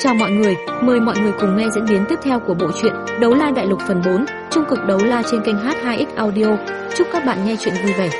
Chào mọi người, mời mọi người cùng nghe diễn biến tiếp theo của bộ truyện Đấu La Đại Lục phần 4, trung cực đấu la trên kênh H2X Audio. Chúc các bạn nghe truyện vui vẻ.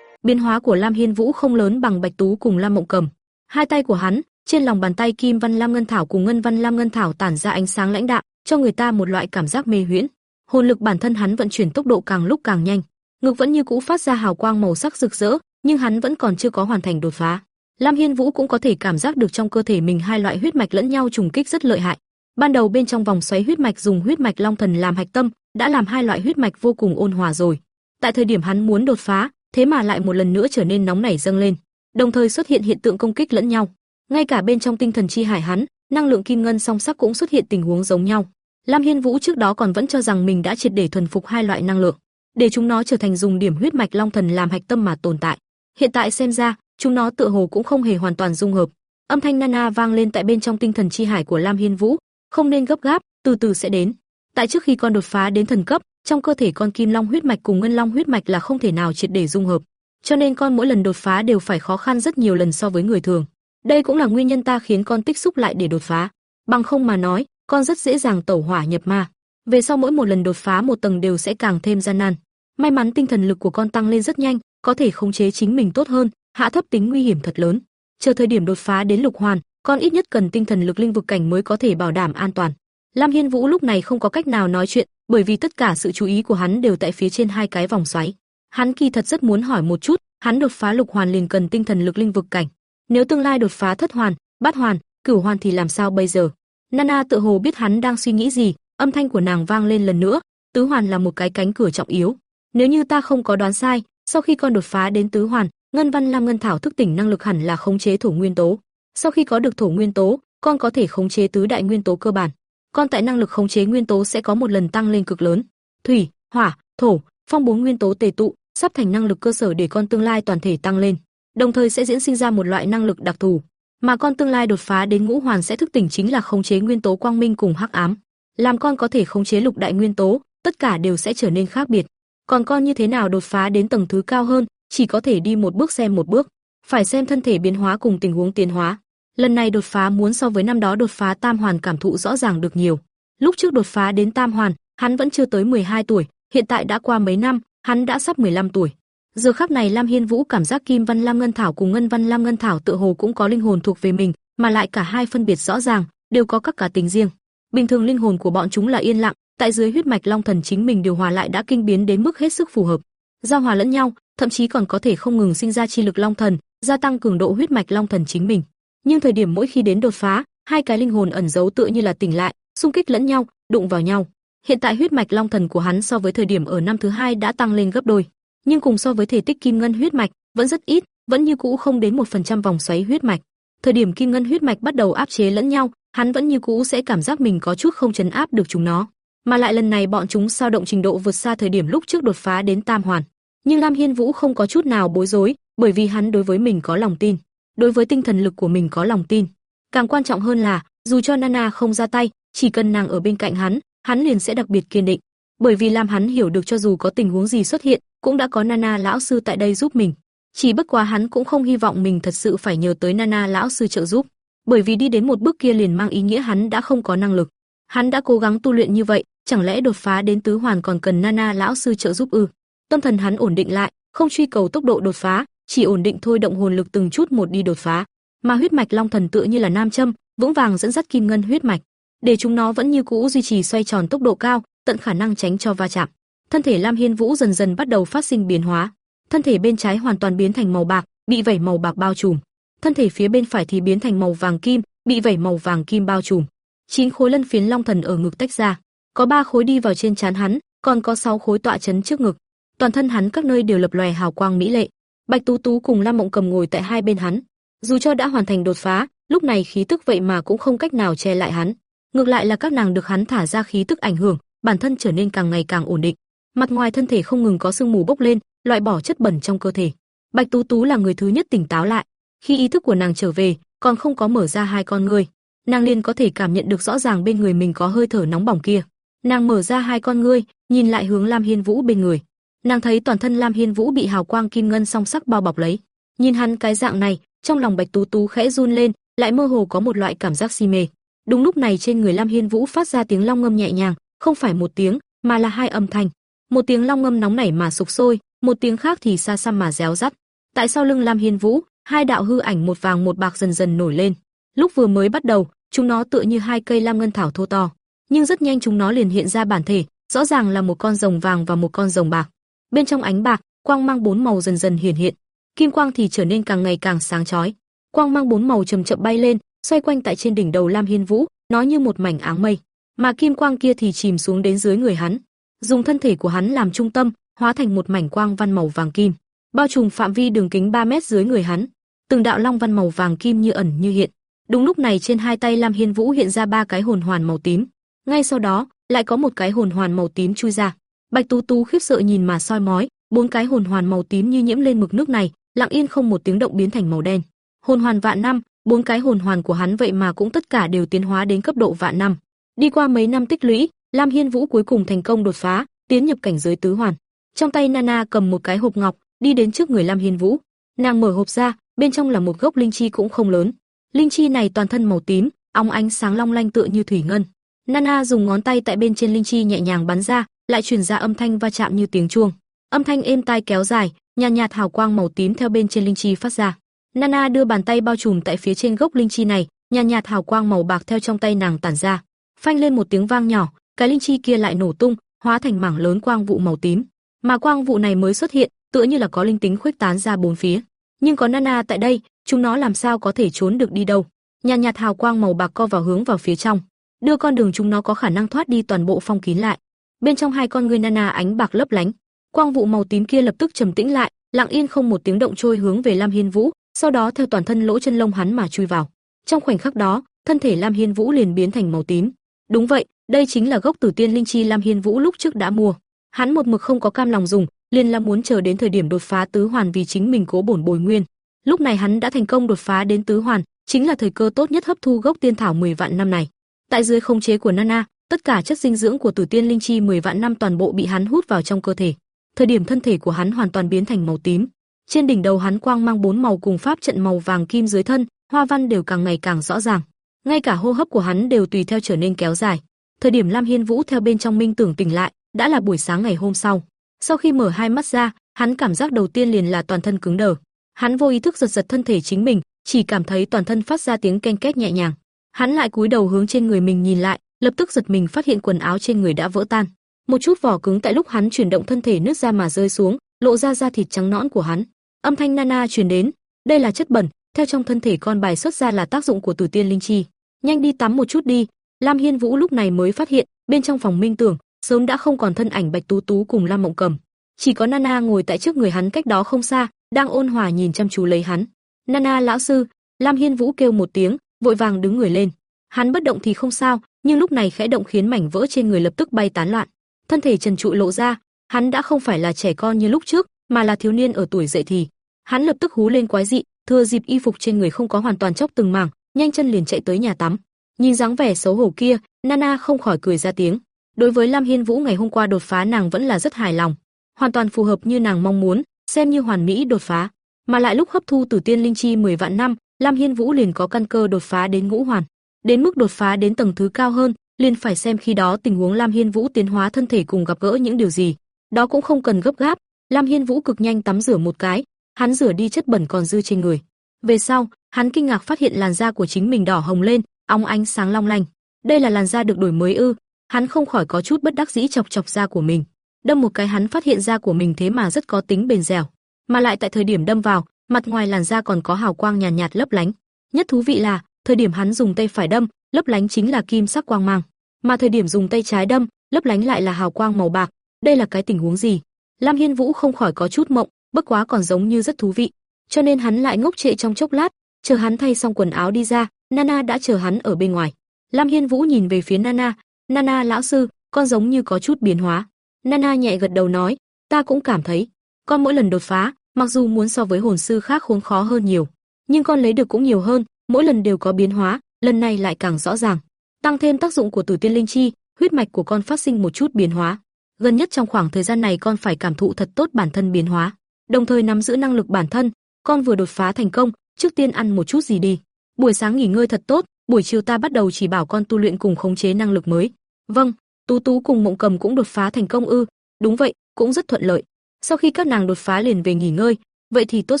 Biến hóa của Lam Hiên Vũ không lớn bằng Bạch Tú cùng Lam Mộng Cầm. Hai tay của hắn, trên lòng bàn tay Kim Văn Lam Ngân Thảo cùng Ngân Văn Lam Ngân Thảo tản ra ánh sáng lãnh đạm, cho người ta một loại cảm giác mê huyễn. Hồn lực bản thân hắn vận chuyển tốc độ càng lúc càng nhanh, ngực vẫn như cũ phát ra hào quang màu sắc rực rỡ, nhưng hắn vẫn còn chưa có hoàn thành đột phá. Lam Hiên Vũ cũng có thể cảm giác được trong cơ thể mình hai loại huyết mạch lẫn nhau trùng kích rất lợi hại. Ban đầu bên trong vòng xoáy huyết mạch dùng huyết mạch Long Thần làm hạch tâm, đã làm hai loại huyết mạch vô cùng ôn hòa rồi. Tại thời điểm hắn muốn đột phá, thế mà lại một lần nữa trở nên nóng nảy dâng lên, đồng thời xuất hiện hiện tượng công kích lẫn nhau. Ngay cả bên trong tinh thần chi hải hắn, năng lượng kim ngân song sắc cũng xuất hiện tình huống giống nhau. Lam Hiên Vũ trước đó còn vẫn cho rằng mình đã triệt để thuần phục hai loại năng lượng, để chúng nó trở thành dùng điểm huyết mạch Long Thần làm hạch tâm mà tồn tại. Hiện tại xem ra, chúng nó tựa hồ cũng không hề hoàn toàn dung hợp. Âm thanh nana vang lên tại bên trong tinh thần chi hải của Lam Hiên Vũ, không nên gấp gáp, từ từ sẽ đến. Tại trước khi con đột phá đến thần cấp, trong cơ thể con kim long huyết mạch cùng ngân long huyết mạch là không thể nào triệt để dung hợp, cho nên con mỗi lần đột phá đều phải khó khăn rất nhiều lần so với người thường. Đây cũng là nguyên nhân ta khiến con tích xúc lại để đột phá. Bằng không mà nói, con rất dễ dàng tẩu hỏa nhập ma. Về sau mỗi một lần đột phá một tầng đều sẽ càng thêm gian nan. May mắn tinh thần lực của con tăng lên rất nhanh, có thể khống chế chính mình tốt hơn, hạ thấp tính nguy hiểm thật lớn. Chờ thời điểm đột phá đến lục hoàn, con ít nhất cần tinh thần lực linh vực cảnh mới có thể bảo đảm an toàn. Lam Hiên Vũ lúc này không có cách nào nói chuyện, bởi vì tất cả sự chú ý của hắn đều tại phía trên hai cái vòng xoáy. Hắn kỳ thật rất muốn hỏi một chút, hắn đột phá lục hoàn liền cần tinh thần lực linh vực cảnh. Nếu tương lai đột phá thất hoàn, bát hoàn, cửu hoàn thì làm sao bây giờ? Nana tự hồ biết hắn đang suy nghĩ gì, âm thanh của nàng vang lên lần nữa, tứ hoàn là một cái cánh cửa trọng yếu. Nếu như ta không có đoán sai, sau khi con đột phá đến tứ hoàn, Ngân Văn Lam Ngân Thảo thức tỉnh năng lực hẳn là khống chế thổ nguyên tố. Sau khi có được thổ nguyên tố, con có thể khống chế tứ đại nguyên tố cơ bản. Con tại năng lực khống chế nguyên tố sẽ có một lần tăng lên cực lớn. Thủy, hỏa, thổ, phong bốn nguyên tố tề tụ, sắp thành năng lực cơ sở để con tương lai toàn thể tăng lên, đồng thời sẽ diễn sinh ra một loại năng lực đặc thù, mà con tương lai đột phá đến ngũ hoàn sẽ thức tỉnh chính là khống chế nguyên tố quang minh cùng hắc ám. Làm con có thể khống chế lục đại nguyên tố, tất cả đều sẽ trở nên khác biệt. Còn con như thế nào đột phá đến tầng thứ cao hơn, chỉ có thể đi một bước xem một bước, phải xem thân thể biến hóa cùng tình huống tiến hóa. Lần này đột phá muốn so với năm đó đột phá tam hoàn cảm thụ rõ ràng được nhiều. Lúc trước đột phá đến tam hoàn, hắn vẫn chưa tới 12 tuổi, hiện tại đã qua mấy năm, hắn đã sắp 15 tuổi. Giờ khắc này Lam Hiên Vũ cảm giác Kim Văn Lam Ngân Thảo cùng Ngân Văn Lam Ngân Thảo tựa hồ cũng có linh hồn thuộc về mình, mà lại cả hai phân biệt rõ ràng, đều có các cá tính riêng. Bình thường linh hồn của bọn chúng là yên lặng, tại dưới huyết mạch long thần chính mình điều hòa lại đã kinh biến đến mức hết sức phù hợp. Giao hòa lẫn nhau, thậm chí còn có thể không ngừng sinh ra chi lực long thần, gia tăng cường độ huyết mạch long thần chính mình. Nhưng thời điểm mỗi khi đến đột phá, hai cái linh hồn ẩn giấu tựa như là tỉnh lại, xung kích lẫn nhau, đụng vào nhau. Hiện tại huyết mạch long thần của hắn so với thời điểm ở năm thứ hai đã tăng lên gấp đôi, nhưng cùng so với thể tích kim ngân huyết mạch, vẫn rất ít, vẫn như cũ không đến một phần trăm vòng xoáy huyết mạch. Thời điểm kim ngân huyết mạch bắt đầu áp chế lẫn nhau, hắn vẫn như cũ sẽ cảm giác mình có chút không chấn áp được chúng nó, mà lại lần này bọn chúng sao động trình độ vượt xa thời điểm lúc trước đột phá đến tam hoàn. Nhưng Lam Hiên Vũ không có chút nào bối rối, bởi vì hắn đối với mình có lòng tin, đối với tinh thần lực của mình có lòng tin. Càng quan trọng hơn là, dù cho Nana không ra tay, chỉ cần nàng ở bên cạnh hắn, hắn liền sẽ đặc biệt kiên định, bởi vì Lam hắn hiểu được cho dù có tình huống gì xuất hiện, cũng đã có Nana lão sư tại đây giúp mình. Chỉ bất quá hắn cũng không hy vọng mình thật sự phải nhờ tới Nana lão sư trợ giúp, bởi vì đi đến một bước kia liền mang ý nghĩa hắn đã không có năng lực. Hắn đã cố gắng tu luyện như vậy, chẳng lẽ đột phá đến tứ hoàn còn cần Nana lão sư trợ giúp ư? Tâm thần hắn ổn định lại, không truy cầu tốc độ đột phá, chỉ ổn định thôi động hồn lực từng chút một đi đột phá. Mà huyết mạch long thần tựa như là nam châm, vững vàng dẫn dắt kim ngân huyết mạch, để chúng nó vẫn như cũ duy trì xoay tròn tốc độ cao, tận khả năng tránh cho va chạm. Thân thể Lam Hiên Vũ dần dần bắt đầu phát sinh biến hóa, thân thể bên trái hoàn toàn biến thành màu bạc, bị vảy màu bạc bao trùm. Thân thể phía bên phải thì biến thành màu vàng kim, bị vảy màu vàng kim bao trùm. Chín khối lân phiến long thần ở ngực tách ra, có ba khối đi vào trên trán hắn, còn có sáu khối tọa chấn trước ngực. Toàn thân hắn các nơi đều lập lòe hào quang mỹ lệ. Bạch Tú Tú cùng Lam Mộng Cầm ngồi tại hai bên hắn. Dù cho đã hoàn thành đột phá, lúc này khí tức vậy mà cũng không cách nào che lại hắn. Ngược lại là các nàng được hắn thả ra khí tức ảnh hưởng, bản thân trở nên càng ngày càng ổn định. Mặt ngoài thân thể không ngừng có sương mù bốc lên, loại bỏ chất bẩn trong cơ thể. Bạch Tú Tú là người thứ nhất tỉnh táo lại. Khi ý thức của nàng trở về, còn không có mở ra hai con ngươi, nàng liền có thể cảm nhận được rõ ràng bên người mình có hơi thở nóng bỏng kia. Nàng mở ra hai con ngươi, nhìn lại hướng Lam Hiên Vũ bên người. Nàng thấy toàn thân Lam Hiên Vũ bị hào quang kim ngân song sắc bao bọc lấy. Nhìn hắn cái dạng này, trong lòng Bạch Tú Tú khẽ run lên, lại mơ hồ có một loại cảm giác si mê. Đúng lúc này trên người Lam Hiên Vũ phát ra tiếng long ngâm nhẹ nhàng, không phải một tiếng, mà là hai âm thanh. Một tiếng long ngâm nóng nảy mà sục sôi, một tiếng khác thì xa xăm mà réo rắt. Tại sau lưng Lam Hiên Vũ, hai đạo hư ảnh một vàng một bạc dần dần nổi lên. Lúc vừa mới bắt đầu, chúng nó tựa như hai cây lam ngân thảo thô to, nhưng rất nhanh chúng nó liền hiện ra bản thể, rõ ràng là một con rồng vàng và một con rồng bạc. Bên trong ánh bạc, quang mang bốn màu dần dần hiển hiện, kim quang thì trở nên càng ngày càng sáng chói. Quang mang bốn màu chậm chậm bay lên, xoay quanh tại trên đỉnh đầu Lam Hiên Vũ, nó như một mảnh áng mây, mà kim quang kia thì chìm xuống đến dưới người hắn, dùng thân thể của hắn làm trung tâm, hóa thành một mảnh quang văn màu vàng kim, bao trùm phạm vi đường kính 3 mét dưới người hắn. Từng đạo long văn màu vàng kim như ẩn như hiện. Đúng lúc này trên hai tay Lam Hiên Vũ hiện ra ba cái hồn hoàn màu tím, ngay sau đó, lại có một cái hồn hoàn màu tím chui ra. Bạch Tú Tú khiếp sợ nhìn mà soi mói, bốn cái hồn hoàn màu tím như nhiễm lên mực nước này, lặng yên không một tiếng động biến thành màu đen. Hồn hoàn vạn năm, bốn cái hồn hoàn của hắn vậy mà cũng tất cả đều tiến hóa đến cấp độ vạn năm. Đi qua mấy năm tích lũy, Lam Hiên Vũ cuối cùng thành công đột phá, tiến nhập cảnh giới tứ hoàn. Trong tay Nana cầm một cái hộp ngọc, đi đến trước người Lam Hiên Vũ. Nàng mở hộp ra, bên trong là một gốc linh chi cũng không lớn. Linh chi này toàn thân màu tím, óng ánh sáng long lanh tựa như thủy ngân. Nana dùng ngón tay tại bên trên linh chi nhẹ nhàng bắn ra, lại truyền ra âm thanh va chạm như tiếng chuông. Âm thanh êm tai kéo dài, nhàn nhạt, nhạt hào quang màu tím theo bên trên linh chi phát ra. Nana đưa bàn tay bao trùm tại phía trên gốc linh chi này, nhàn nhạt, nhạt hào quang màu bạc theo trong tay nàng tản ra. Phanh lên một tiếng vang nhỏ, cái linh chi kia lại nổ tung, hóa thành mảng lớn quang vụ màu tím. Mà quang vụ này mới xuất hiện, tựa như là có linh tính khuếch tán ra bốn phía. Nhưng có Nana tại đây, chúng nó làm sao có thể trốn được đi đâu? Nhàn nhạt, hào quang màu bạc co vào hướng vào phía trong, đưa con đường chúng nó có khả năng thoát đi toàn bộ phong kín lại. Bên trong hai con ngươi Nana ánh bạc lấp lánh, quang vụ màu tím kia lập tức trầm tĩnh lại, lặng yên không một tiếng động trôi hướng về Lam Hiên Vũ, sau đó theo toàn thân lỗ chân lông hắn mà chui vào. Trong khoảnh khắc đó, thân thể Lam Hiên Vũ liền biến thành màu tím. Đúng vậy, đây chính là gốc Tử Tiên linh chi Lam Hiên Vũ lúc trước đã mua. Hắn một mực không có cam lòng dùng, liền là muốn chờ đến thời điểm đột phá tứ hoàn vì chính mình cố bổn bồi nguyên. Lúc này hắn đã thành công đột phá đến tứ hoàn, chính là thời cơ tốt nhất hấp thu gốc tiên thảo 10 vạn năm này. Tại dưới khống chế của Nana, tất cả chất dinh dưỡng của Tử Tiên linh chi 10 vạn năm toàn bộ bị hắn hút vào trong cơ thể. Thời điểm thân thể của hắn hoàn toàn biến thành màu tím, trên đỉnh đầu hắn quang mang bốn màu cùng pháp trận màu vàng kim dưới thân, hoa văn đều càng ngày càng rõ ràng. Ngay cả hô hấp của hắn đều tùy theo trở nên kéo dài. Thời điểm Lam Hiên Vũ theo bên trong minh tưởng tỉnh lại, đã là buổi sáng ngày hôm sau. Sau khi mở hai mắt ra, hắn cảm giác đầu tiên liền là toàn thân cứng đờ. Hắn vô ý thức giật giật thân thể chính mình, chỉ cảm thấy toàn thân phát ra tiếng ken két nhẹ nhàng. Hắn lại cúi đầu hướng trên người mình nhìn lại, lập tức giật mình phát hiện quần áo trên người đã vỡ tan. Một chút vỏ cứng tại lúc hắn chuyển động thân thể nứt ra mà rơi xuống, lộ ra da thịt trắng nõn của hắn. Âm thanh nana truyền đến, đây là chất bẩn, theo trong thân thể con bài xuất ra là tác dụng của Tử Tiên linh chi. Nhanh đi tắm một chút đi. Lam Hiên Vũ lúc này mới phát hiện, bên trong phòng minh tưởng, sớm đã không còn thân ảnh Bạch Tú Tú cùng Lam Mộng Cầm, chỉ có Nana ngồi tại trước người hắn cách đó không xa, đang ôn hòa nhìn chăm chú lấy hắn. "Nana lão sư." Lam Hiên Vũ kêu một tiếng, vội vàng đứng người lên. Hắn bất động thì không sao, nhưng lúc này khẽ động khiến mảnh vỡ trên người lập tức bay tán loạn. Thân thể trần trụi lộ ra, hắn đã không phải là trẻ con như lúc trước, mà là thiếu niên ở tuổi dậy thì. Hắn lập tức hú lên quái dị, thừa dịp y phục trên người không có hoàn toàn chốc từng mảng, nhanh chân liền chạy tới nhà tắm. Nhìn dáng vẻ xấu hổ kia, Nana không khỏi cười ra tiếng. Đối với Lam Hiên Vũ ngày hôm qua đột phá nàng vẫn là rất hài lòng, hoàn toàn phù hợp như nàng mong muốn, xem như hoàn mỹ đột phá. Mà lại lúc hấp thu Tử Tiên linh chi 10 vạn năm, Lam Hiên Vũ liền có căn cơ đột phá đến ngũ hoàn. Đến mức đột phá đến tầng thứ cao hơn, liền phải xem khi đó tình huống Lam Hiên Vũ tiến hóa thân thể cùng gặp gỡ những điều gì. Đó cũng không cần gấp gáp, Lam Hiên Vũ cực nhanh tắm rửa một cái, hắn rửa đi chất bẩn còn dư trên người. Về sau, hắn kinh ngạc phát hiện làn da của chính mình đỏ hồng lên, óng ánh sáng long lanh. Đây là làn da được đổi mới ư? Hắn không khỏi có chút bất đắc dĩ chọc chọc da của mình. Đâm một cái hắn phát hiện da của mình thế mà rất có tính bền dẻo, mà lại tại thời điểm đâm vào, mặt ngoài làn da còn có hào quang nhàn nhạt, nhạt lấp lánh. Nhất thú vị là, thời điểm hắn dùng tay phải đâm, lấp lánh chính là kim sắc quang mang, mà thời điểm dùng tay trái đâm, lấp lánh lại là hào quang màu bạc. Đây là cái tình huống gì? Lam Hiên Vũ không khỏi có chút mộng, bất quá còn giống như rất thú vị, cho nên hắn lại ngốc trệ trong chốc lát, chờ hắn thay xong quần áo đi ra, Nana đã chờ hắn ở bên ngoài. Lam Hiên Vũ nhìn về phía Nana, "Nana lão sư, con giống như có chút biến hóa." Nana nhẹ gật đầu nói, "Ta cũng cảm thấy, con mỗi lần đột phá, mặc dù muốn so với hồn sư khác khốn khó hơn nhiều, nhưng con lấy được cũng nhiều hơn, mỗi lần đều có biến hóa, lần này lại càng rõ ràng. Tăng thêm tác dụng của Tử Tiên linh chi, huyết mạch của con phát sinh một chút biến hóa. Gần nhất trong khoảng thời gian này con phải cảm thụ thật tốt bản thân biến hóa, đồng thời nắm giữ năng lực bản thân, con vừa đột phá thành công, trước tiên ăn một chút gì đi. buổi sáng nghỉ ngơi thật tốt, buổi chiều ta bắt đầu chỉ bảo con tu luyện cùng khống chế năng lực mới. Vâng, Tú Tú cùng Mộng Cầm cũng đột phá thành công ư? Đúng vậy, cũng rất thuận lợi. Sau khi các nàng đột phá liền về nghỉ ngơi, vậy thì tốt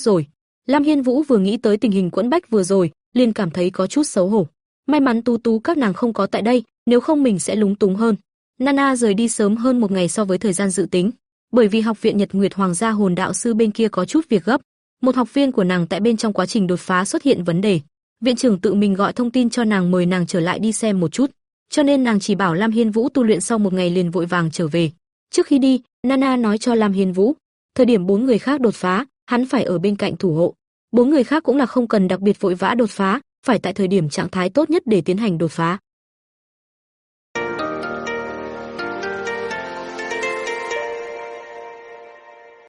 rồi. Lam Hiên Vũ vừa nghĩ tới tình hình quẫn bách vừa rồi, liền cảm thấy có chút xấu hổ. May mắn Tú Tú các nàng không có tại đây, nếu không mình sẽ lúng túng hơn. Nana rời đi sớm hơn một ngày so với thời gian dự tính, bởi vì học viện Nhật Nguyệt Hoàng gia hồn đạo sư bên kia có chút việc gấp. Một học viên của nàng tại bên trong quá trình đột phá xuất hiện vấn đề. Viện trưởng tự mình gọi thông tin cho nàng mời nàng trở lại đi xem một chút, cho nên nàng chỉ bảo Lam Hiên Vũ tu luyện sau một ngày liền vội vàng trở về. Trước khi đi, Nana nói cho Lam Hiên Vũ, thời điểm bốn người khác đột phá, hắn phải ở bên cạnh thủ hộ. Bốn người khác cũng là không cần đặc biệt vội vã đột phá, phải tại thời điểm trạng thái tốt nhất để tiến hành đột phá.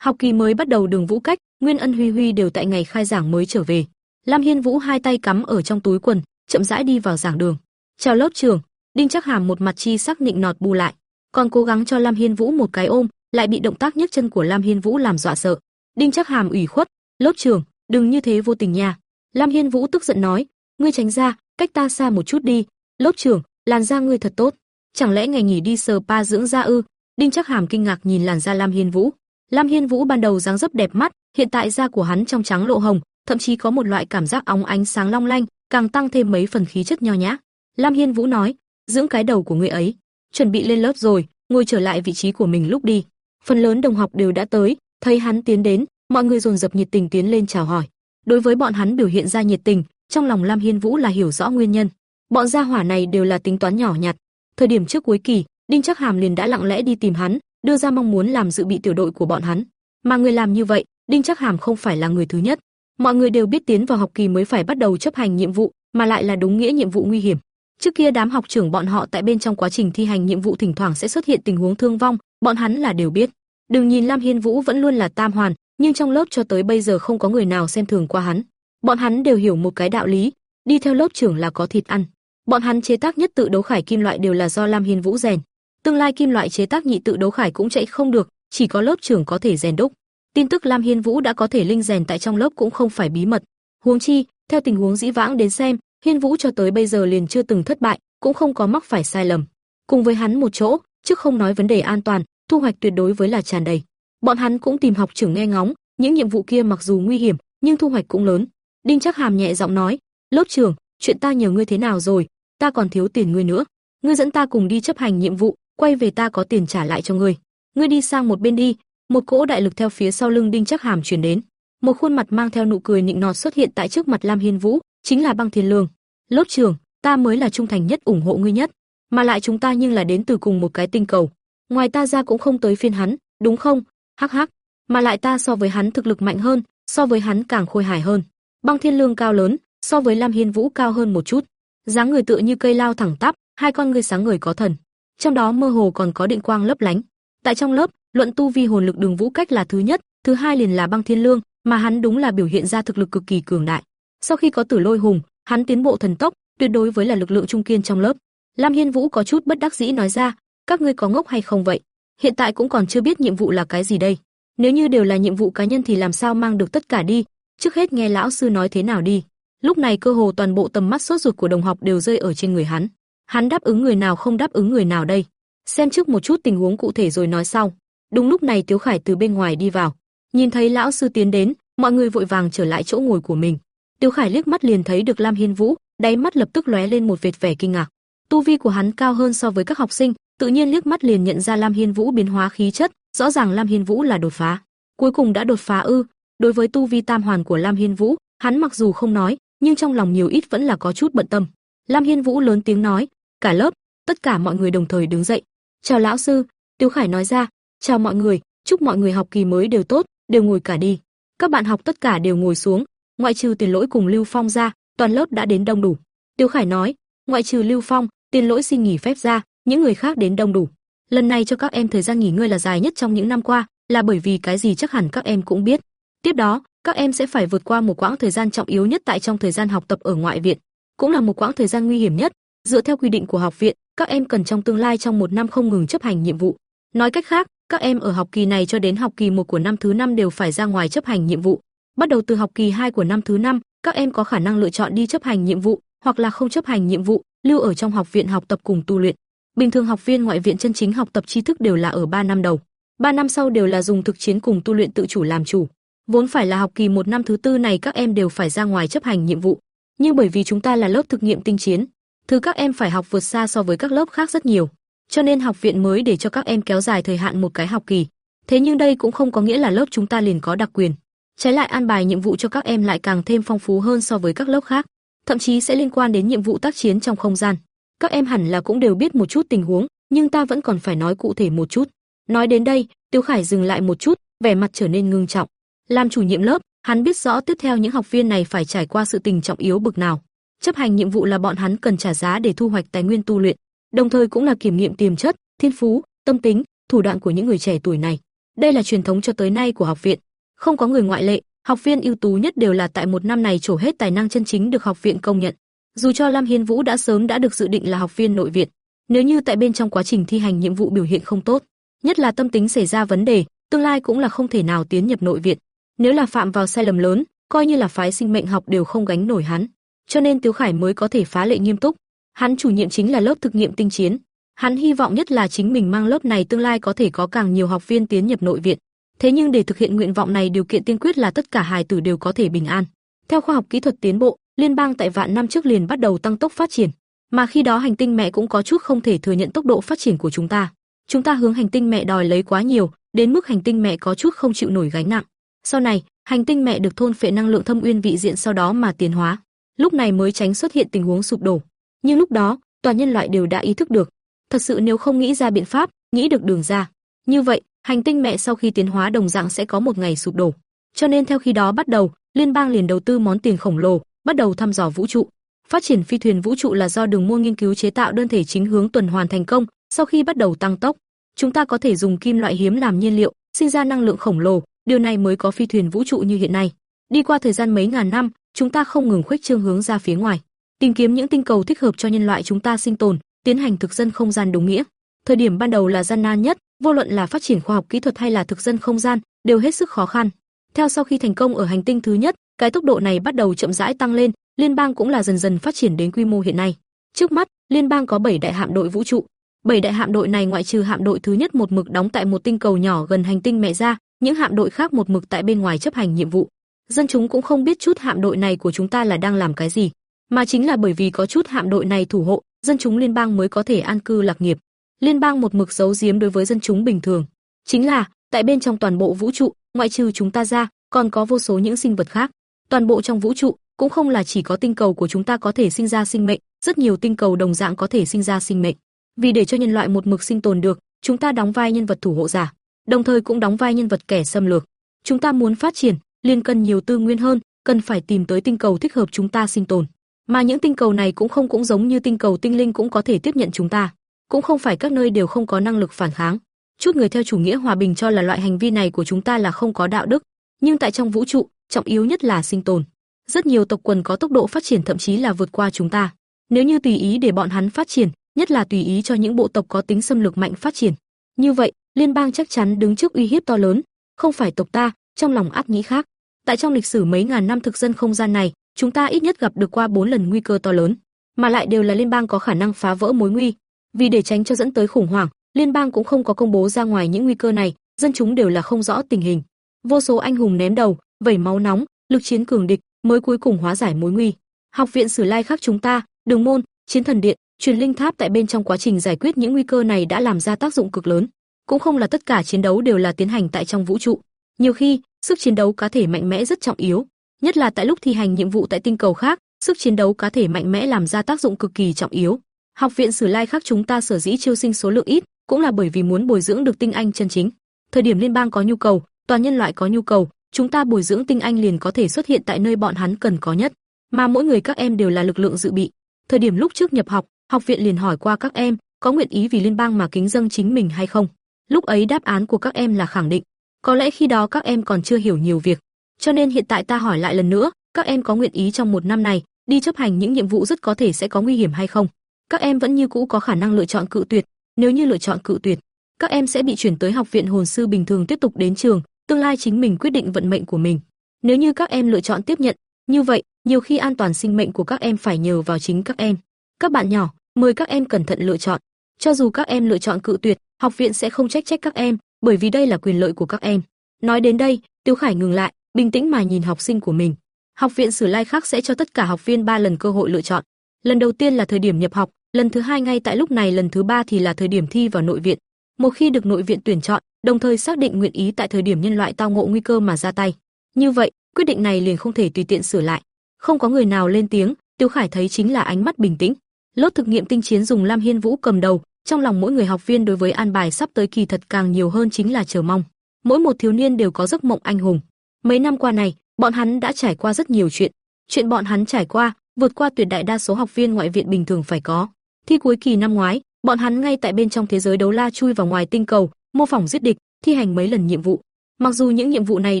Học kỳ mới bắt đầu Đường Vũ Cách, Nguyên Ân Huy Huy đều tại ngày khai giảng mới trở về. Lam Hiên Vũ hai tay cắm ở trong túi quần, chậm rãi đi vào giảng đường. "Chào lớp trưởng." Đinh Trác Hàm một mặt chi sắc nịnh nọt bù lại, còn cố gắng cho Lam Hiên Vũ một cái ôm, lại bị động tác nhấc chân của Lam Hiên Vũ làm dọa sợ. Đinh Trác Hàm ủy khuất, "Lớp trưởng, đừng như thế vô tình nha." Lam Hiên Vũ tức giận nói, "Ngươi tránh ra, cách ta xa một chút đi." "Lớp trưởng, làn da ngươi thật tốt, chẳng lẽ ngày nghỉ đi spa dưỡng da ư?" Đinh Trác Hàm kinh ngạc nhìn làn da Lam Hiên Vũ. Lam Hiên Vũ ban đầu dáng dấp đẹp mắt, hiện tại da của hắn trong trắng lộ hồng, thậm chí có một loại cảm giác óng ánh sáng long lanh, càng tăng thêm mấy phần khí chất nho nhã. Lam Hiên Vũ nói, dưỡng cái đầu của ngươi ấy, chuẩn bị lên lớp rồi, ngồi trở lại vị trí của mình lúc đi. Phần lớn đồng học đều đã tới, thấy hắn tiến đến, mọi người dồn dập nhiệt tình tiến lên chào hỏi. Đối với bọn hắn biểu hiện ra nhiệt tình, trong lòng Lam Hiên Vũ là hiểu rõ nguyên nhân. Bọn gia hỏa này đều là tính toán nhỏ nhặt. Thời điểm trước cuối kỳ, Đinh Chắc Hàm liền đã lặng lẽ đi tìm hắn, đưa ra mong muốn làm dự bị tiểu đội của bọn hắn. Mà người làm như vậy, Đinh Chắc Hàm không phải là người thứ nhất. Mọi người đều biết tiến vào học kỳ mới phải bắt đầu chấp hành nhiệm vụ, mà lại là đúng nghĩa nhiệm vụ nguy hiểm. Trước kia đám học trưởng bọn họ tại bên trong quá trình thi hành nhiệm vụ thỉnh thoảng sẽ xuất hiện tình huống thương vong, bọn hắn là đều biết. Đừng nhìn Lam Hiên Vũ vẫn luôn là tam hoàn, nhưng trong lớp cho tới bây giờ không có người nào xem thường qua hắn. Bọn hắn đều hiểu một cái đạo lý, đi theo lớp trưởng là có thịt ăn. Bọn hắn chế tác nhất tự đấu khải kim loại đều là do Lam Hiên Vũ rèn. Tương lai kim loại chế tác nhị tự đấu khải cũng chạy không được, chỉ có lớp trưởng có thể rèn đúc. Tin tức Lam Hiên Vũ đã có thể linh rèn tại trong lớp cũng không phải bí mật. Huống chi, theo tình huống dĩ vãng đến xem, Hiên Vũ cho tới bây giờ liền chưa từng thất bại, cũng không có mắc phải sai lầm. Cùng với hắn một chỗ, chứ không nói vấn đề an toàn, thu hoạch tuyệt đối với là tràn đầy. Bọn hắn cũng tìm học trưởng nghe ngóng, những nhiệm vụ kia mặc dù nguy hiểm, nhưng thu hoạch cũng lớn. Đinh Trác Hàm nhẹ giọng nói, "Lớp trưởng, chuyện ta nhờ ngươi thế nào rồi? Ta còn thiếu tiền ngươi nữa. Ngươi dẫn ta cùng đi chấp hành nhiệm vụ, quay về ta có tiền trả lại cho ngươi. Ngươi đi sang một bên đi." Một cỗ đại lực theo phía sau lưng Đinh Trác Hàm truyền đến. Một khuôn mặt mang theo nụ cười nịnh nọt xuất hiện tại trước mặt Lam Hiên Vũ, chính là Băng Thiên Lương. "Lớp trưởng, ta mới là trung thành nhất ủng hộ ngươi nhất, mà lại chúng ta nhưng là đến từ cùng một cái tinh cầu. Ngoài ta ra cũng không tới phiên hắn, đúng không?" Hắc hắc, mà lại ta so với hắn thực lực mạnh hơn, so với hắn càng khôi hài hơn. Băng Thiên Lương cao lớn, so với Lam Hiên Vũ cao hơn một chút, dáng người tựa như cây lao thẳng tắp, hai con ngươi sáng ngời có thần, trong đó mơ hồ còn có điện quang lấp lánh. Tại trong lớp, luận tu vi hồn lực Đường Vũ Cách là thứ nhất, thứ hai liền là Băng Thiên Lương, mà hắn đúng là biểu hiện ra thực lực cực kỳ cường đại. Sau khi có Tử Lôi Hùng, hắn tiến bộ thần tốc, tuyệt đối với là lực lượng trung kiên trong lớp. Lam Hiên Vũ có chút bất đắc dĩ nói ra, các ngươi có ngốc hay không vậy? Hiện tại cũng còn chưa biết nhiệm vụ là cái gì đây. Nếu như đều là nhiệm vụ cá nhân thì làm sao mang được tất cả đi? Trước hết nghe lão sư nói thế nào đi. Lúc này cơ hồ toàn bộ tầm mắt sốt ruột của đồng học đều rơi ở trên người hắn. Hắn đáp ứng người nào không đáp ứng người nào đây? Xem trước một chút tình huống cụ thể rồi nói sau. Đúng lúc này Tiếu Khải từ bên ngoài đi vào, nhìn thấy lão sư tiến đến, mọi người vội vàng trở lại chỗ ngồi của mình. Tiêu Khải liếc mắt liền thấy được Lam Hiên Vũ, đáy mắt lập tức lóe lên một vệt vẻ kinh ngạc. Tu vi của hắn cao hơn so với các học sinh, tự nhiên liếc mắt liền nhận ra Lam Hiên Vũ biến hóa khí chất, rõ ràng Lam Hiên Vũ là đột phá. Cuối cùng đã đột phá ư? Đối với tu vi tam hoàn của Lam Hiên Vũ, hắn mặc dù không nói, nhưng trong lòng nhiều ít vẫn là có chút bận tâm. Lam Hiên Vũ lớn tiếng nói, "Cả lớp, tất cả mọi người đồng thời đứng dậy." "Chào lão sư." Tiêu Khải nói ra, "Chào mọi người, chúc mọi người học kỳ mới đều tốt, đều ngồi cả đi." Các bạn học tất cả đều ngồi xuống, ngoại trừ Tiền Lỗi cùng Lưu Phong ra, toàn lớp đã đến đông đủ. Tiêu Khải nói, ngoại trừ Lưu Phong, Tiền Lỗi xin nghỉ phép ra, những người khác đến đông đủ. Lần này cho các em thời gian nghỉ ngơi là dài nhất trong những năm qua, là bởi vì cái gì chắc hẳn các em cũng biết. Tiếp đó, các em sẽ phải vượt qua một quãng thời gian trọng yếu nhất tại trong thời gian học tập ở ngoại viện, cũng là một quãng thời gian nguy hiểm nhất. Dựa theo quy định của học viện, các em cần trong tương lai trong một năm không ngừng chấp hành nhiệm vụ. Nói cách khác, các em ở học kỳ này cho đến học kỳ một của năm thứ năm đều phải ra ngoài chấp hành nhiệm vụ. Bắt đầu từ học kỳ 2 của năm thứ năm, các em có khả năng lựa chọn đi chấp hành nhiệm vụ, hoặc là không chấp hành nhiệm vụ, lưu ở trong học viện học tập cùng tu luyện. Bình thường học viên ngoại viện chân chính học tập tri thức đều là ở 3 năm đầu. 3 năm sau đều là dùng thực chiến cùng tu luyện tự chủ làm chủ. Vốn phải là học kỳ một năm thứ tư này các em đều phải ra ngoài chấp hành nhiệm vụ, nhưng bởi vì chúng ta là lớp thực nghiệm tinh chiến, thứ các em phải học vượt xa so với các lớp khác rất nhiều, cho nên học viện mới để cho các em kéo dài thời hạn một cái học kỳ. Thế nhưng đây cũng không có nghĩa là lớp chúng ta liền có đặc quyền. Trái lại an bài nhiệm vụ cho các em lại càng thêm phong phú hơn so với các lớp khác, thậm chí sẽ liên quan đến nhiệm vụ tác chiến trong không gian. Các em hẳn là cũng đều biết một chút tình huống, nhưng ta vẫn còn phải nói cụ thể một chút. Nói đến đây, Tiêu Khải dừng lại một chút, vẻ mặt trở nên ngưng trọng. Làm chủ nhiệm lớp, hắn biết rõ tiếp theo những học viên này phải trải qua sự tình trọng yếu bực nào. Chấp hành nhiệm vụ là bọn hắn cần trả giá để thu hoạch tài nguyên tu luyện, đồng thời cũng là kiểm nghiệm tiềm chất, thiên phú, tâm tính, thủ đoạn của những người trẻ tuổi này. Đây là truyền thống cho tới nay của học viện, không có người ngoại lệ, học viên ưu tú nhất đều là tại một năm này trổ hết tài năng chân chính được học viện công nhận. Dù cho Lam Hiên Vũ đã sớm đã được dự định là học viên nội viện, nếu như tại bên trong quá trình thi hành nhiệm vụ biểu hiện không tốt, nhất là tâm tính xảy ra vấn đề, tương lai cũng là không thể nào tiến nhập nội viện. Nếu là phạm vào sai lầm lớn, coi như là phái sinh mệnh học đều không gánh nổi hắn. Cho nên Tiếu Khải mới có thể phá lệ nghiêm túc. Hắn chủ nhiệm chính là lớp thực nghiệm tinh chiến. Hắn hy vọng nhất là chính mình mang lớp này tương lai có thể có càng nhiều học viên tiến nhập nội viện. Thế nhưng để thực hiện nguyện vọng này điều kiện tiên quyết là tất cả hài tử đều có thể bình an. Theo khoa học kỹ thuật tiến bộ, liên bang tại vạn năm trước liền bắt đầu tăng tốc phát triển, mà khi đó hành tinh mẹ cũng có chút không thể thừa nhận tốc độ phát triển của chúng ta. Chúng ta hướng hành tinh mẹ đòi lấy quá nhiều, đến mức hành tinh mẹ có chút không chịu nổi gánh nặng. Sau này, hành tinh mẹ được thôn phệ năng lượng thâm uyên vị diện sau đó mà tiến hóa, lúc này mới tránh xuất hiện tình huống sụp đổ. Nhưng lúc đó, toàn nhân loại đều đã ý thức được, thật sự nếu không nghĩ ra biện pháp, nghĩ được đường ra, như vậy, hành tinh mẹ sau khi tiến hóa đồng dạng sẽ có một ngày sụp đổ. Cho nên theo khi đó bắt đầu, liên bang liền đầu tư món tiền khổng lồ, bắt đầu thăm dò vũ trụ. Phát triển phi thuyền vũ trụ là do đường mua nghiên cứu chế tạo đơn thể chính hướng tuần hoàn thành công, sau khi bắt đầu tăng tốc, chúng ta có thể dùng kim loại hiếm làm nhiên liệu, sinh ra năng lượng khổng lồ, điều này mới có phi thuyền vũ trụ như hiện nay. Đi qua thời gian mấy ngàn năm, chúng ta không ngừng khuếch trương hướng ra phía ngoài, tìm kiếm những tinh cầu thích hợp cho nhân loại chúng ta sinh tồn, tiến hành thực dân không gian đúng nghĩa. Thời điểm ban đầu là gian nan nhất, vô luận là phát triển khoa học kỹ thuật hay là thực dân không gian, đều hết sức khó khăn. Theo sau khi thành công ở hành tinh thứ nhất, cái tốc độ này bắt đầu chậm rãi tăng lên, liên bang cũng là dần dần phát triển đến quy mô hiện nay. Trước mắt, liên bang có 7 đại hạm đội vũ trụ. 7 đại hạm đội này ngoại trừ hạm đội thứ nhất một mực đóng tại một tinh cầu nhỏ gần hành tinh mẹ ra, những hạm đội khác một mực tại bên ngoài chấp hành nhiệm vụ. Dân chúng cũng không biết chút hạm đội này của chúng ta là đang làm cái gì, mà chính là bởi vì có chút hạm đội này thủ hộ, dân chúng liên bang mới có thể an cư lạc nghiệp. Liên bang một mực giấu giếm đối với dân chúng bình thường, chính là tại bên trong toàn bộ vũ trụ, ngoại trừ chúng ta ra, còn có vô số những sinh vật khác. Toàn bộ trong vũ trụ cũng không là chỉ có tinh cầu của chúng ta có thể sinh ra sinh mệnh, rất nhiều tinh cầu đồng dạng có thể sinh ra sinh mệnh. Vì để cho nhân loại một mực sinh tồn được, chúng ta đóng vai nhân vật thủ hộ giả, đồng thời cũng đóng vai nhân vật kẻ xâm lược. Chúng ta muốn phát triển, liên cần nhiều tư nguyên hơn, cần phải tìm tới tinh cầu thích hợp chúng ta sinh tồn. Mà những tinh cầu này cũng không cũng giống như tinh cầu tinh linh cũng có thể tiếp nhận chúng ta, cũng không phải các nơi đều không có năng lực phản kháng. Chút người theo chủ nghĩa hòa bình cho là loại hành vi này của chúng ta là không có đạo đức, nhưng tại trong vũ trụ, trọng yếu nhất là sinh tồn. Rất nhiều tộc quần có tốc độ phát triển thậm chí là vượt qua chúng ta. Nếu như tùy ý để bọn hắn phát triển, nhất là tùy ý cho những bộ tộc có tính xâm lược mạnh phát triển, như vậy, liên bang chắc chắn đứng trước uy hiếp to lớn, không phải tộc ta, trong lòng ác nghĩ khác. Tại trong lịch sử mấy ngàn năm thực dân không gian này, chúng ta ít nhất gặp được qua bốn lần nguy cơ to lớn, mà lại đều là liên bang có khả năng phá vỡ mối nguy. Vì để tránh cho dẫn tới khủng hoảng, liên bang cũng không có công bố ra ngoài những nguy cơ này, dân chúng đều là không rõ tình hình. Vô số anh hùng ném đầu, vẩy máu nóng, lực chiến cường địch, mới cuối cùng hóa giải mối nguy. Học viện Sử Lai khác chúng ta, Đường môn, Chiến thần điện, truyền linh tháp tại bên trong quá trình giải quyết những nguy cơ này đã làm ra tác dụng cực lớn. Cũng không là tất cả chiến đấu đều là tiến hành tại trong vũ trụ. Nhiều khi, sức chiến đấu cá thể mạnh mẽ rất trọng yếu, nhất là tại lúc thi hành nhiệm vụ tại tinh cầu khác, sức chiến đấu cá thể mạnh mẽ làm ra tác dụng cực kỳ trọng yếu. Học viện Sử Lai khác chúng ta sở dĩ chiêu sinh số lượng ít, cũng là bởi vì muốn bồi dưỡng được tinh anh chân chính. Thời điểm liên bang có nhu cầu, toàn nhân loại có nhu cầu, chúng ta bồi dưỡng tinh anh liền có thể xuất hiện tại nơi bọn hắn cần có nhất, mà mỗi người các em đều là lực lượng dự bị. Thời điểm lúc trước nhập học, học viện liền hỏi qua các em, có nguyện ý vì liên bang mà kính dâng chính mình hay không? Lúc ấy đáp án của các em là khẳng định. Có lẽ khi đó các em còn chưa hiểu nhiều việc, cho nên hiện tại ta hỏi lại lần nữa, các em có nguyện ý trong một năm này đi chấp hành những nhiệm vụ rất có thể sẽ có nguy hiểm hay không? Các em vẫn như cũ có khả năng lựa chọn cự tuyệt, nếu như lựa chọn cự tuyệt, các em sẽ bị chuyển tới học viện hồn sư bình thường tiếp tục đến trường, tương lai chính mình quyết định vận mệnh của mình. Nếu như các em lựa chọn tiếp nhận, như vậy, nhiều khi an toàn sinh mệnh của các em phải nhờ vào chính các em. Các bạn nhỏ, mời các em cẩn thận lựa chọn. Cho dù các em lựa chọn cự tuyệt, học viện sẽ không trách trách các em, bởi vì đây là quyền lợi của các em. Nói đến đây, Tiêu Khải ngừng lại, bình tĩnh mà nhìn học sinh của mình. Học viện Sử Lai khác sẽ cho tất cả học viên 3 lần cơ hội lựa chọn. Lần đầu tiên là thời điểm nhập học, lần thứ hai ngay tại lúc này, lần thứ ba thì là thời điểm thi vào nội viện. Một khi được nội viện tuyển chọn, đồng thời xác định nguyện ý tại thời điểm nhân loại tao ngộ nguy cơ mà ra tay. Như vậy, quyết định này liền không thể tùy tiện sửa lại. Không có người nào lên tiếng, Tiêu Khải thấy chính là ánh mắt bình tĩnh. Lốt thực nghiệm tinh chiến dùng Lam Hiên Vũ cầm đầu, trong lòng mỗi người học viên đối với an bài sắp tới kỳ thật càng nhiều hơn chính là chờ mong. Mỗi một thiếu niên đều có giấc mộng anh hùng. Mấy năm qua này, bọn hắn đã trải qua rất nhiều chuyện. Chuyện bọn hắn trải qua, vượt qua tuyệt đại đa số học viên ngoại viện bình thường phải có. Thi cuối kỳ năm ngoái, bọn hắn ngay tại bên trong thế giới đấu la chui vào ngoài tinh cầu, mô phỏng giết địch, thi hành mấy lần nhiệm vụ. Mặc dù những nhiệm vụ này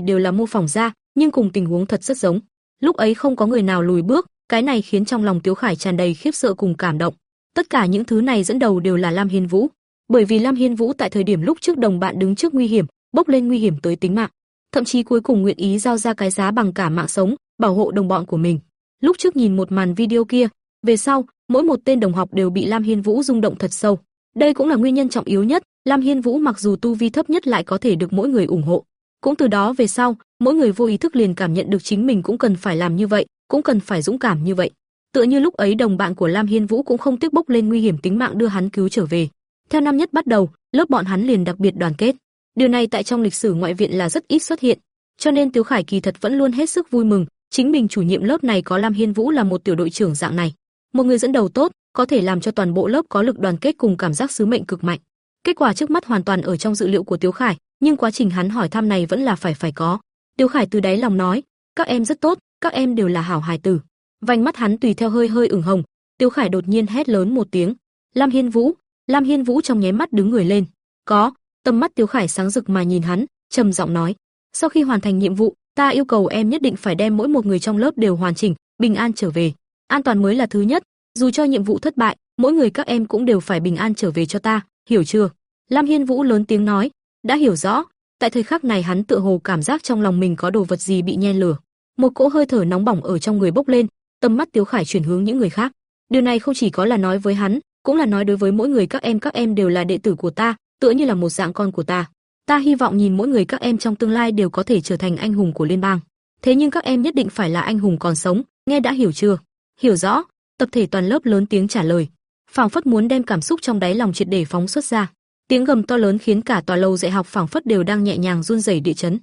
đều là mô phỏng ra, nhưng cùng tình huống thật rất giống. Lúc ấy không có người nào lùi bước, cái này khiến trong lòng Tiếu Khải tràn đầy khiếp sợ cùng cảm động. Tất cả những thứ này dẫn đầu đều là Lam Hiên Vũ, bởi vì Lam Hiên Vũ tại thời điểm lúc trước đồng bạn đứng trước nguy hiểm, bốc lên nguy hiểm tới tính mạng, thậm chí cuối cùng nguyện ý giao ra cái giá bằng cả mạng sống, bảo hộ đồng bọn của mình. Lúc trước nhìn một màn video kia, về sau, mỗi một tên đồng học đều bị Lam Hiên Vũ rung động thật sâu. Đây cũng là nguyên nhân trọng yếu nhất, Lam Hiên Vũ mặc dù tu vi thấp nhất lại có thể được mỗi người ủng hộ. Cũng từ đó về sau, mỗi người vô ý thức liền cảm nhận được chính mình cũng cần phải làm như vậy, cũng cần phải dũng cảm như vậy. Tựa như lúc ấy đồng bạn của Lam Hiên Vũ cũng không tiếc bốc lên nguy hiểm tính mạng đưa hắn cứu trở về. Theo năm nhất bắt đầu, lớp bọn hắn liền đặc biệt đoàn kết. Điều này tại trong lịch sử ngoại viện là rất ít xuất hiện, cho nên Tiếu Khải kỳ thật vẫn luôn hết sức vui mừng, chính mình chủ nhiệm lớp này có Lam Hiên Vũ là một tiểu đội trưởng dạng này, một người dẫn đầu tốt, có thể làm cho toàn bộ lớp có lực đoàn kết cùng cảm giác sứ mệnh cực mạnh. Kết quả trước mắt hoàn toàn ở trong dự liệu của Tiếu Khải, nhưng quá trình hắn hỏi thăm này vẫn là phải phải có. Tiếu Khải từ đáy lòng nói, các em rất tốt, các em đều là hảo hài tử. Vành mắt hắn tùy theo hơi hơi ửng hồng, Tiếu Khải đột nhiên hét lớn một tiếng, "Lam Hiên Vũ!" Lam Hiên Vũ trong nháy mắt đứng người lên. "Có." Tầm mắt Tiếu Khải sáng rực mà nhìn hắn, trầm giọng nói, "Sau khi hoàn thành nhiệm vụ, ta yêu cầu em nhất định phải đem mỗi một người trong lớp đều hoàn chỉnh, bình an trở về. An toàn mới là thứ nhất, dù cho nhiệm vụ thất bại, mỗi người các em cũng đều phải bình an trở về cho ta, hiểu chưa?" Lam Hiên Vũ lớn tiếng nói, đã hiểu rõ, tại thời khắc này hắn tựa hồ cảm giác trong lòng mình có đồ vật gì bị nhen lửa. Một cỗ hơi thở nóng bỏng ở trong người bốc lên, tầm mắt Tiếu Khải chuyển hướng những người khác. Điều này không chỉ có là nói với hắn, cũng là nói đối với mỗi người các em các em đều là đệ tử của ta, tựa như là một dạng con của ta. Ta hy vọng nhìn mỗi người các em trong tương lai đều có thể trở thành anh hùng của liên bang. Thế nhưng các em nhất định phải là anh hùng còn sống, nghe đã hiểu chưa? Hiểu rõ, tập thể toàn lớp lớn tiếng trả lời. Phảng phất muốn đem cảm xúc trong đáy lòng triệt để phóng xuất ra. Tiếng gầm to lớn khiến cả tòa lâu dạy học phảng phất đều đang nhẹ nhàng run rẩy địa chấn.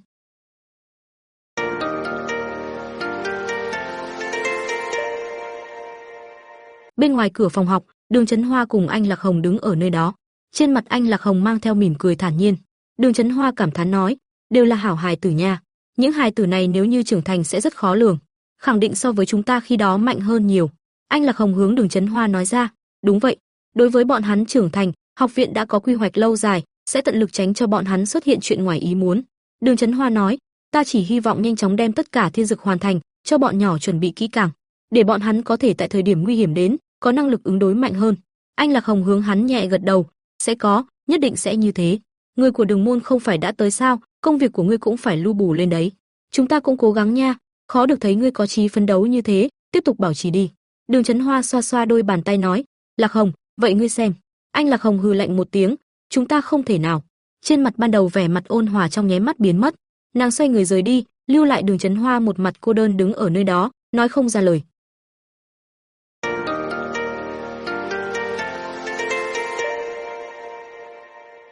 Bên ngoài cửa phòng học, Đường Chấn Hoa cùng anh Lạc Hồng đứng ở nơi đó. Trên mặt anh Lạc Hồng mang theo mỉm cười thản nhiên. Đường Chấn Hoa cảm thán nói, đều là hảo hài tử nha. Những hài tử này nếu như trưởng thành sẽ rất khó lường, khẳng định so với chúng ta khi đó mạnh hơn nhiều. Anh Lạc Hồng hướng Đường Chấn Hoa nói ra, đúng vậy, đối với bọn hắn trưởng thành, học viện đã có quy hoạch lâu dài, sẽ tận lực tránh cho bọn hắn xuất hiện chuyện ngoài ý muốn. Đường Chấn Hoa nói, ta chỉ hy vọng nhanh chóng đem tất cả thiên dực hoàn thành, cho bọn nhỏ chuẩn bị kỹ càng, để bọn hắn có thể tại thời điểm nguy hiểm đến, có năng lực ứng đối mạnh hơn. Anh Lạc Hồng hướng hắn nhẹ gật đầu, sẽ có, nhất định sẽ như thế. Người của Đường môn không phải đã tới sao, công việc của ngươi cũng phải lưu bù lên đấy. Chúng ta cũng cố gắng nha, khó được thấy ngươi có chí phấn đấu như thế, tiếp tục bảo trì đi. Đường Chấn Hoa xoa xoa đôi bàn tay nói, Lạc Hồng, vậy ngươi xem. Anh Lạc Hồng hừ lạnh một tiếng, chúng ta không thể nào. Trên mặt ban đầu vẻ mặt ôn hòa trong nháy mắt biến mất, nàng xoay người rời đi, lưu lại Đường Chấn Hoa một mặt cô đơn đứng ở nơi đó, nói không ra lời.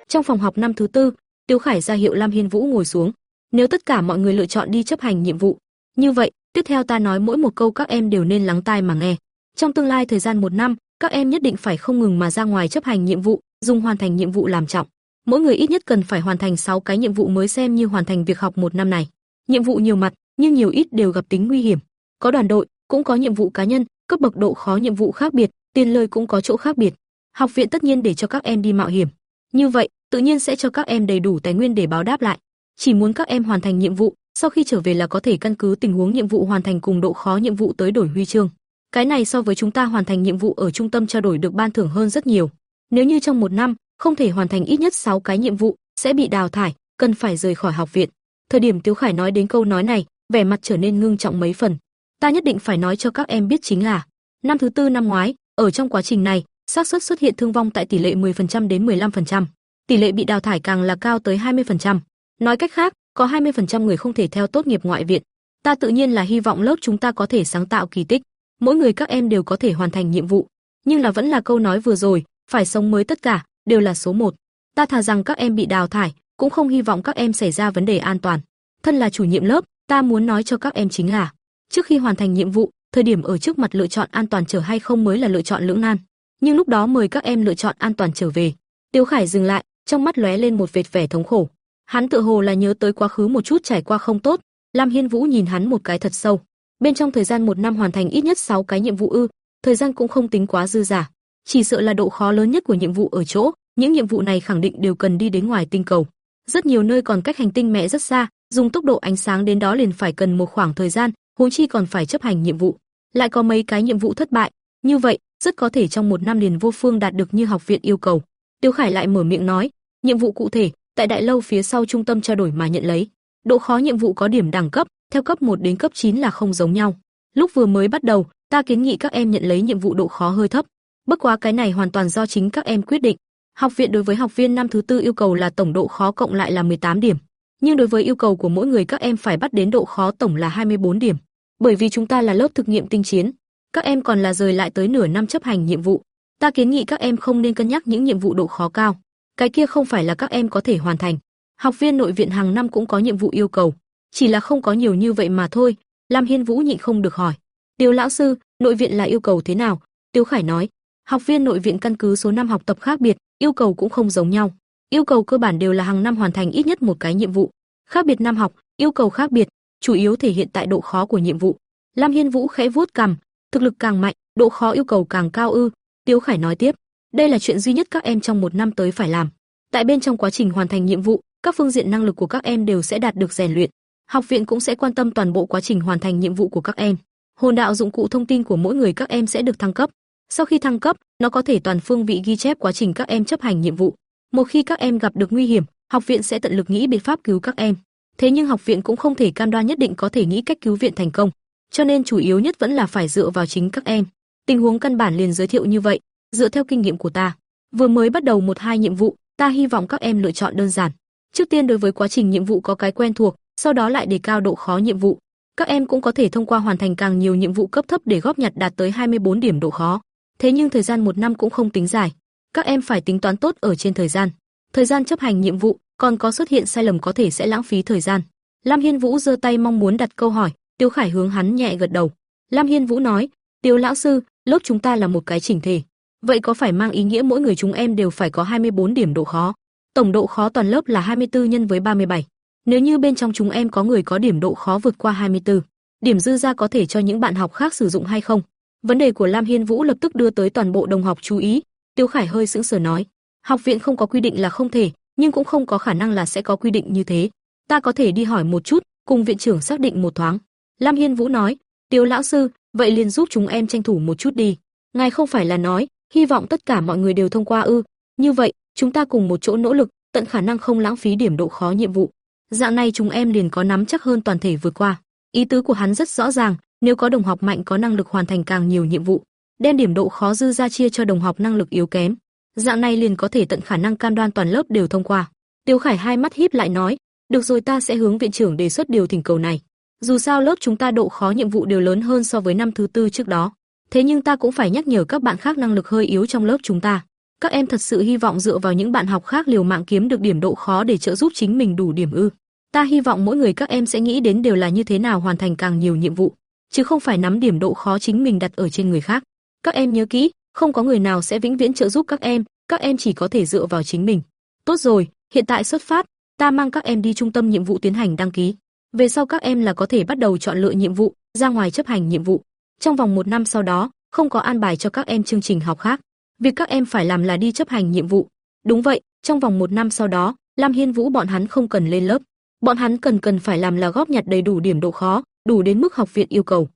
Trong phòng học năm thứ tư, Tiêu Khải ra hiệu Lam Hiên Vũ ngồi xuống. Nếu tất cả mọi người lựa chọn đi chấp hành nhiệm vụ, như vậy, tiếp theo ta nói mỗi một câu các em đều nên lắng tai mà nghe. Trong tương lai thời gian một năm, các em nhất định phải không ngừng mà ra ngoài chấp hành nhiệm vụ, dùng hoàn thành nhiệm vụ làm trọng. Mỗi người ít nhất cần phải hoàn thành 6 cái nhiệm vụ mới xem như hoàn thành việc học một năm này. Nhiệm vụ nhiều mặt, nhưng nhiều ít đều gặp tính nguy hiểm. Có đoàn đội, cũng có nhiệm vụ cá nhân, cấp bậc độ khó nhiệm vụ khác biệt, tiền lời cũng có chỗ khác biệt. Học viện tất nhiên để cho các em đi mạo hiểm. Như vậy, tự nhiên sẽ cho các em đầy đủ tài nguyên để báo đáp lại. Chỉ muốn các em hoàn thành nhiệm vụ, sau khi trở về là có thể căn cứ tình huống nhiệm vụ hoàn thành cùng độ khó nhiệm vụ tới đổi huy chương. Cái này so với chúng ta hoàn thành nhiệm vụ ở trung tâm trao đổi được ban thưởng hơn rất nhiều. Nếu như trong một năm không thể hoàn thành ít nhất 6 cái nhiệm vụ, sẽ bị đào thải, cần phải rời khỏi học viện. Thời điểm Tiếu Khải nói đến câu nói này, vẻ mặt trở nên ngưng trọng mấy phần. ta nhất định phải nói cho các em biết chính là năm thứ tư năm ngoái, ở trong quá trình này, xác suất xuất hiện thương vong tại tỷ lệ 10% đến 15%, tỷ lệ bị đào thải càng là cao tới 20%. Nói cách khác, có 20% người không thể theo tốt nghiệp ngoại viện. Ta tự nhiên là hy vọng lớp chúng ta có thể sáng tạo kỳ tích, mỗi người các em đều có thể hoàn thành nhiệm vụ, nhưng là vẫn là câu nói vừa rồi, phải sống mới tất cả, đều là số một. Ta thà rằng các em bị đào thải, cũng không hy vọng các em xảy ra vấn đề an toàn. Thân là chủ nhiệm lớp, ta muốn nói cho các em chính là, trước khi hoàn thành nhiệm vụ, thời điểm ở trước mặt lựa chọn an toàn trở hay không mới là lựa chọn lưỡng nan. Nhưng lúc đó mời các em lựa chọn an toàn trở về. Tiêu Khải dừng lại, trong mắt lóe lên một vệt vẻ thống khổ. Hắn tự hồ là nhớ tới quá khứ một chút trải qua không tốt, Lam Hiên Vũ nhìn hắn một cái thật sâu. Bên trong thời gian một năm hoàn thành ít nhất 6 cái nhiệm vụ ư, thời gian cũng không tính quá dư giả. Chỉ sợ là độ khó lớn nhất của nhiệm vụ ở chỗ, những nhiệm vụ này khẳng định đều cần đi đến ngoài tinh cầu. Rất nhiều nơi còn cách hành tinh mẹ rất xa, dùng tốc độ ánh sáng đến đó liền phải cần một khoảng thời gian, huống chi còn phải chấp hành nhiệm vụ. Lại có mấy cái nhiệm vụ thất bại, như vậy, rất có thể trong một năm liền vô phương đạt được như học viện yêu cầu. Tiêu Khải lại mở miệng nói, nhiệm vụ cụ thể, tại đại lâu phía sau trung tâm trao đổi mà nhận lấy. Độ khó nhiệm vụ có điểm đẳng cấp, theo cấp 1 đến cấp 9 là không giống nhau. Lúc vừa mới bắt đầu, ta kiến nghị các em nhận lấy nhiệm vụ độ khó hơi thấp. Bất quá cái này hoàn toàn do chính các em quyết định. Học viện đối với học viên năm thứ tư yêu cầu là tổng độ khó cộng lại là 18 điểm, nhưng đối với yêu cầu của mỗi người các em phải bắt đến độ khó tổng là 24 điểm. Bởi vì chúng ta là lớp thực nghiệm tinh chiến, các em còn là rời lại tới nửa năm chấp hành nhiệm vụ. Ta kiến nghị các em không nên cân nhắc những nhiệm vụ độ khó cao. Cái kia không phải là các em có thể hoàn thành. Học viên nội viện hàng năm cũng có nhiệm vụ yêu cầu, chỉ là không có nhiều như vậy mà thôi. Lam Hiên Vũ nhịn không được hỏi, "Tiêu lão sư, nội viện là yêu cầu thế nào?" Tiêu Khải nói, "Học viên nội viện căn cứ số năm học tập khác biệt, yêu cầu cũng không giống nhau. Yêu cầu cơ bản đều là hàng năm hoàn thành ít nhất một cái nhiệm vụ. Khác biệt năm học, yêu cầu khác biệt, chủ yếu thể hiện tại độ khó của nhiệm vụ." Lam Hiên Vũ khẽ vuốt cằm, thực lực càng mạnh, độ khó yêu cầu càng cao ư? Tiêu Khải nói tiếp, đây là chuyện duy nhất các em trong một năm tới phải làm. Tại bên trong quá trình hoàn thành nhiệm vụ, các phương diện năng lực của các em đều sẽ đạt được rèn luyện. Học viện cũng sẽ quan tâm toàn bộ quá trình hoàn thành nhiệm vụ của các em. Hồn đạo dụng cụ thông tin của mỗi người các em sẽ được thăng cấp. Sau khi thăng cấp, nó có thể toàn phương vị ghi chép quá trình các em chấp hành nhiệm vụ. Một khi các em gặp được nguy hiểm, học viện sẽ tận lực nghĩ biện pháp cứu các em. Thế nhưng học viện cũng không thể cam đoan nhất định có thể nghĩ cách cứu viện thành công, cho nên chủ yếu nhất vẫn là phải dựa vào chính các em. Tình huống căn bản liền giới thiệu như vậy, dựa theo kinh nghiệm của ta, vừa mới bắt đầu một hai nhiệm vụ, ta hy vọng các em lựa chọn đơn giản. Trước tiên đối với quá trình nhiệm vụ có cái quen thuộc, sau đó lại đề cao độ khó nhiệm vụ. Các em cũng có thể thông qua hoàn thành càng nhiều nhiệm vụ cấp thấp để góp nhặt đạt tới 24 điểm độ khó. Thế nhưng thời gian một năm cũng không tính dài. Các em phải tính toán tốt ở trên thời gian. Thời gian chấp hành nhiệm vụ, còn có xuất hiện sai lầm có thể sẽ lãng phí thời gian. Lam Hiên Vũ giơ tay mong muốn đặt câu hỏi, Tiêu Khải hướng hắn nhẹ gật đầu. Lam Hiên Vũ nói, "Tiêu lão sư, lớp chúng ta là một cái chỉnh thể. Vậy có phải mang ý nghĩa mỗi người chúng em đều phải có 24 điểm độ khó? Tổng độ khó toàn lớp là 24 nhân với 37. Nếu như bên trong chúng em có người có điểm độ khó vượt qua 24, điểm dư ra có thể cho những bạn học khác sử dụng hay không?" Vấn đề của Lam Hiên Vũ lập tức đưa tới toàn bộ đồng học chú ý. Tiêu Khải hơi sững sờ nói, "Học viện không có quy định là không thể, nhưng cũng không có khả năng là sẽ có quy định như thế. Ta có thể đi hỏi một chút, cùng viện trưởng xác định một thoáng." Lam Hiên Vũ nói, "Tiêu lão sư, vậy liền giúp chúng em tranh thủ một chút đi. Ngài không phải là nói, hy vọng tất cả mọi người đều thông qua ư? Như vậy, chúng ta cùng một chỗ nỗ lực, tận khả năng không lãng phí điểm độ khó nhiệm vụ. Dạng này chúng em liền có nắm chắc hơn toàn thể vượt qua." Ý tứ của hắn rất rõ ràng, nếu có đồng học mạnh có năng lực hoàn thành càng nhiều nhiệm vụ, đem điểm độ khó dư ra chia cho đồng học năng lực yếu kém, dạng này liền có thể tận khả năng cam đoan toàn lớp đều thông qua. Tiêu Khải hai mắt híp lại nói, "Được rồi ta sẽ hướng viện trưởng đề xuất điều thỉnh cầu này." Dù sao lớp chúng ta độ khó nhiệm vụ đều lớn hơn so với năm thứ tư trước đó. Thế nhưng ta cũng phải nhắc nhở các bạn khác năng lực hơi yếu trong lớp chúng ta. Các em thật sự hy vọng dựa vào những bạn học khác liều mạng kiếm được điểm độ khó để trợ giúp chính mình đủ điểm ư? Ta hy vọng mỗi người các em sẽ nghĩ đến đều là như thế nào hoàn thành càng nhiều nhiệm vụ, chứ không phải nắm điểm độ khó chính mình đặt ở trên người khác. Các em nhớ kỹ, không có người nào sẽ vĩnh viễn trợ giúp các em, các em chỉ có thể dựa vào chính mình. Tốt rồi, hiện tại xuất phát, ta mang các em đi trung tâm nhiệm vụ tiến hành đăng ký. Về sau các em là có thể bắt đầu chọn lựa nhiệm vụ, ra ngoài chấp hành nhiệm vụ. Trong vòng một năm sau đó, không có an bài cho các em chương trình học khác. Việc các em phải làm là đi chấp hành nhiệm vụ. Đúng vậy, trong vòng một năm sau đó, Lam Hiên Vũ bọn hắn không cần lên lớp. Bọn hắn cần cần phải làm là góp nhặt đầy đủ điểm độ khó, đủ đến mức học viện yêu cầu.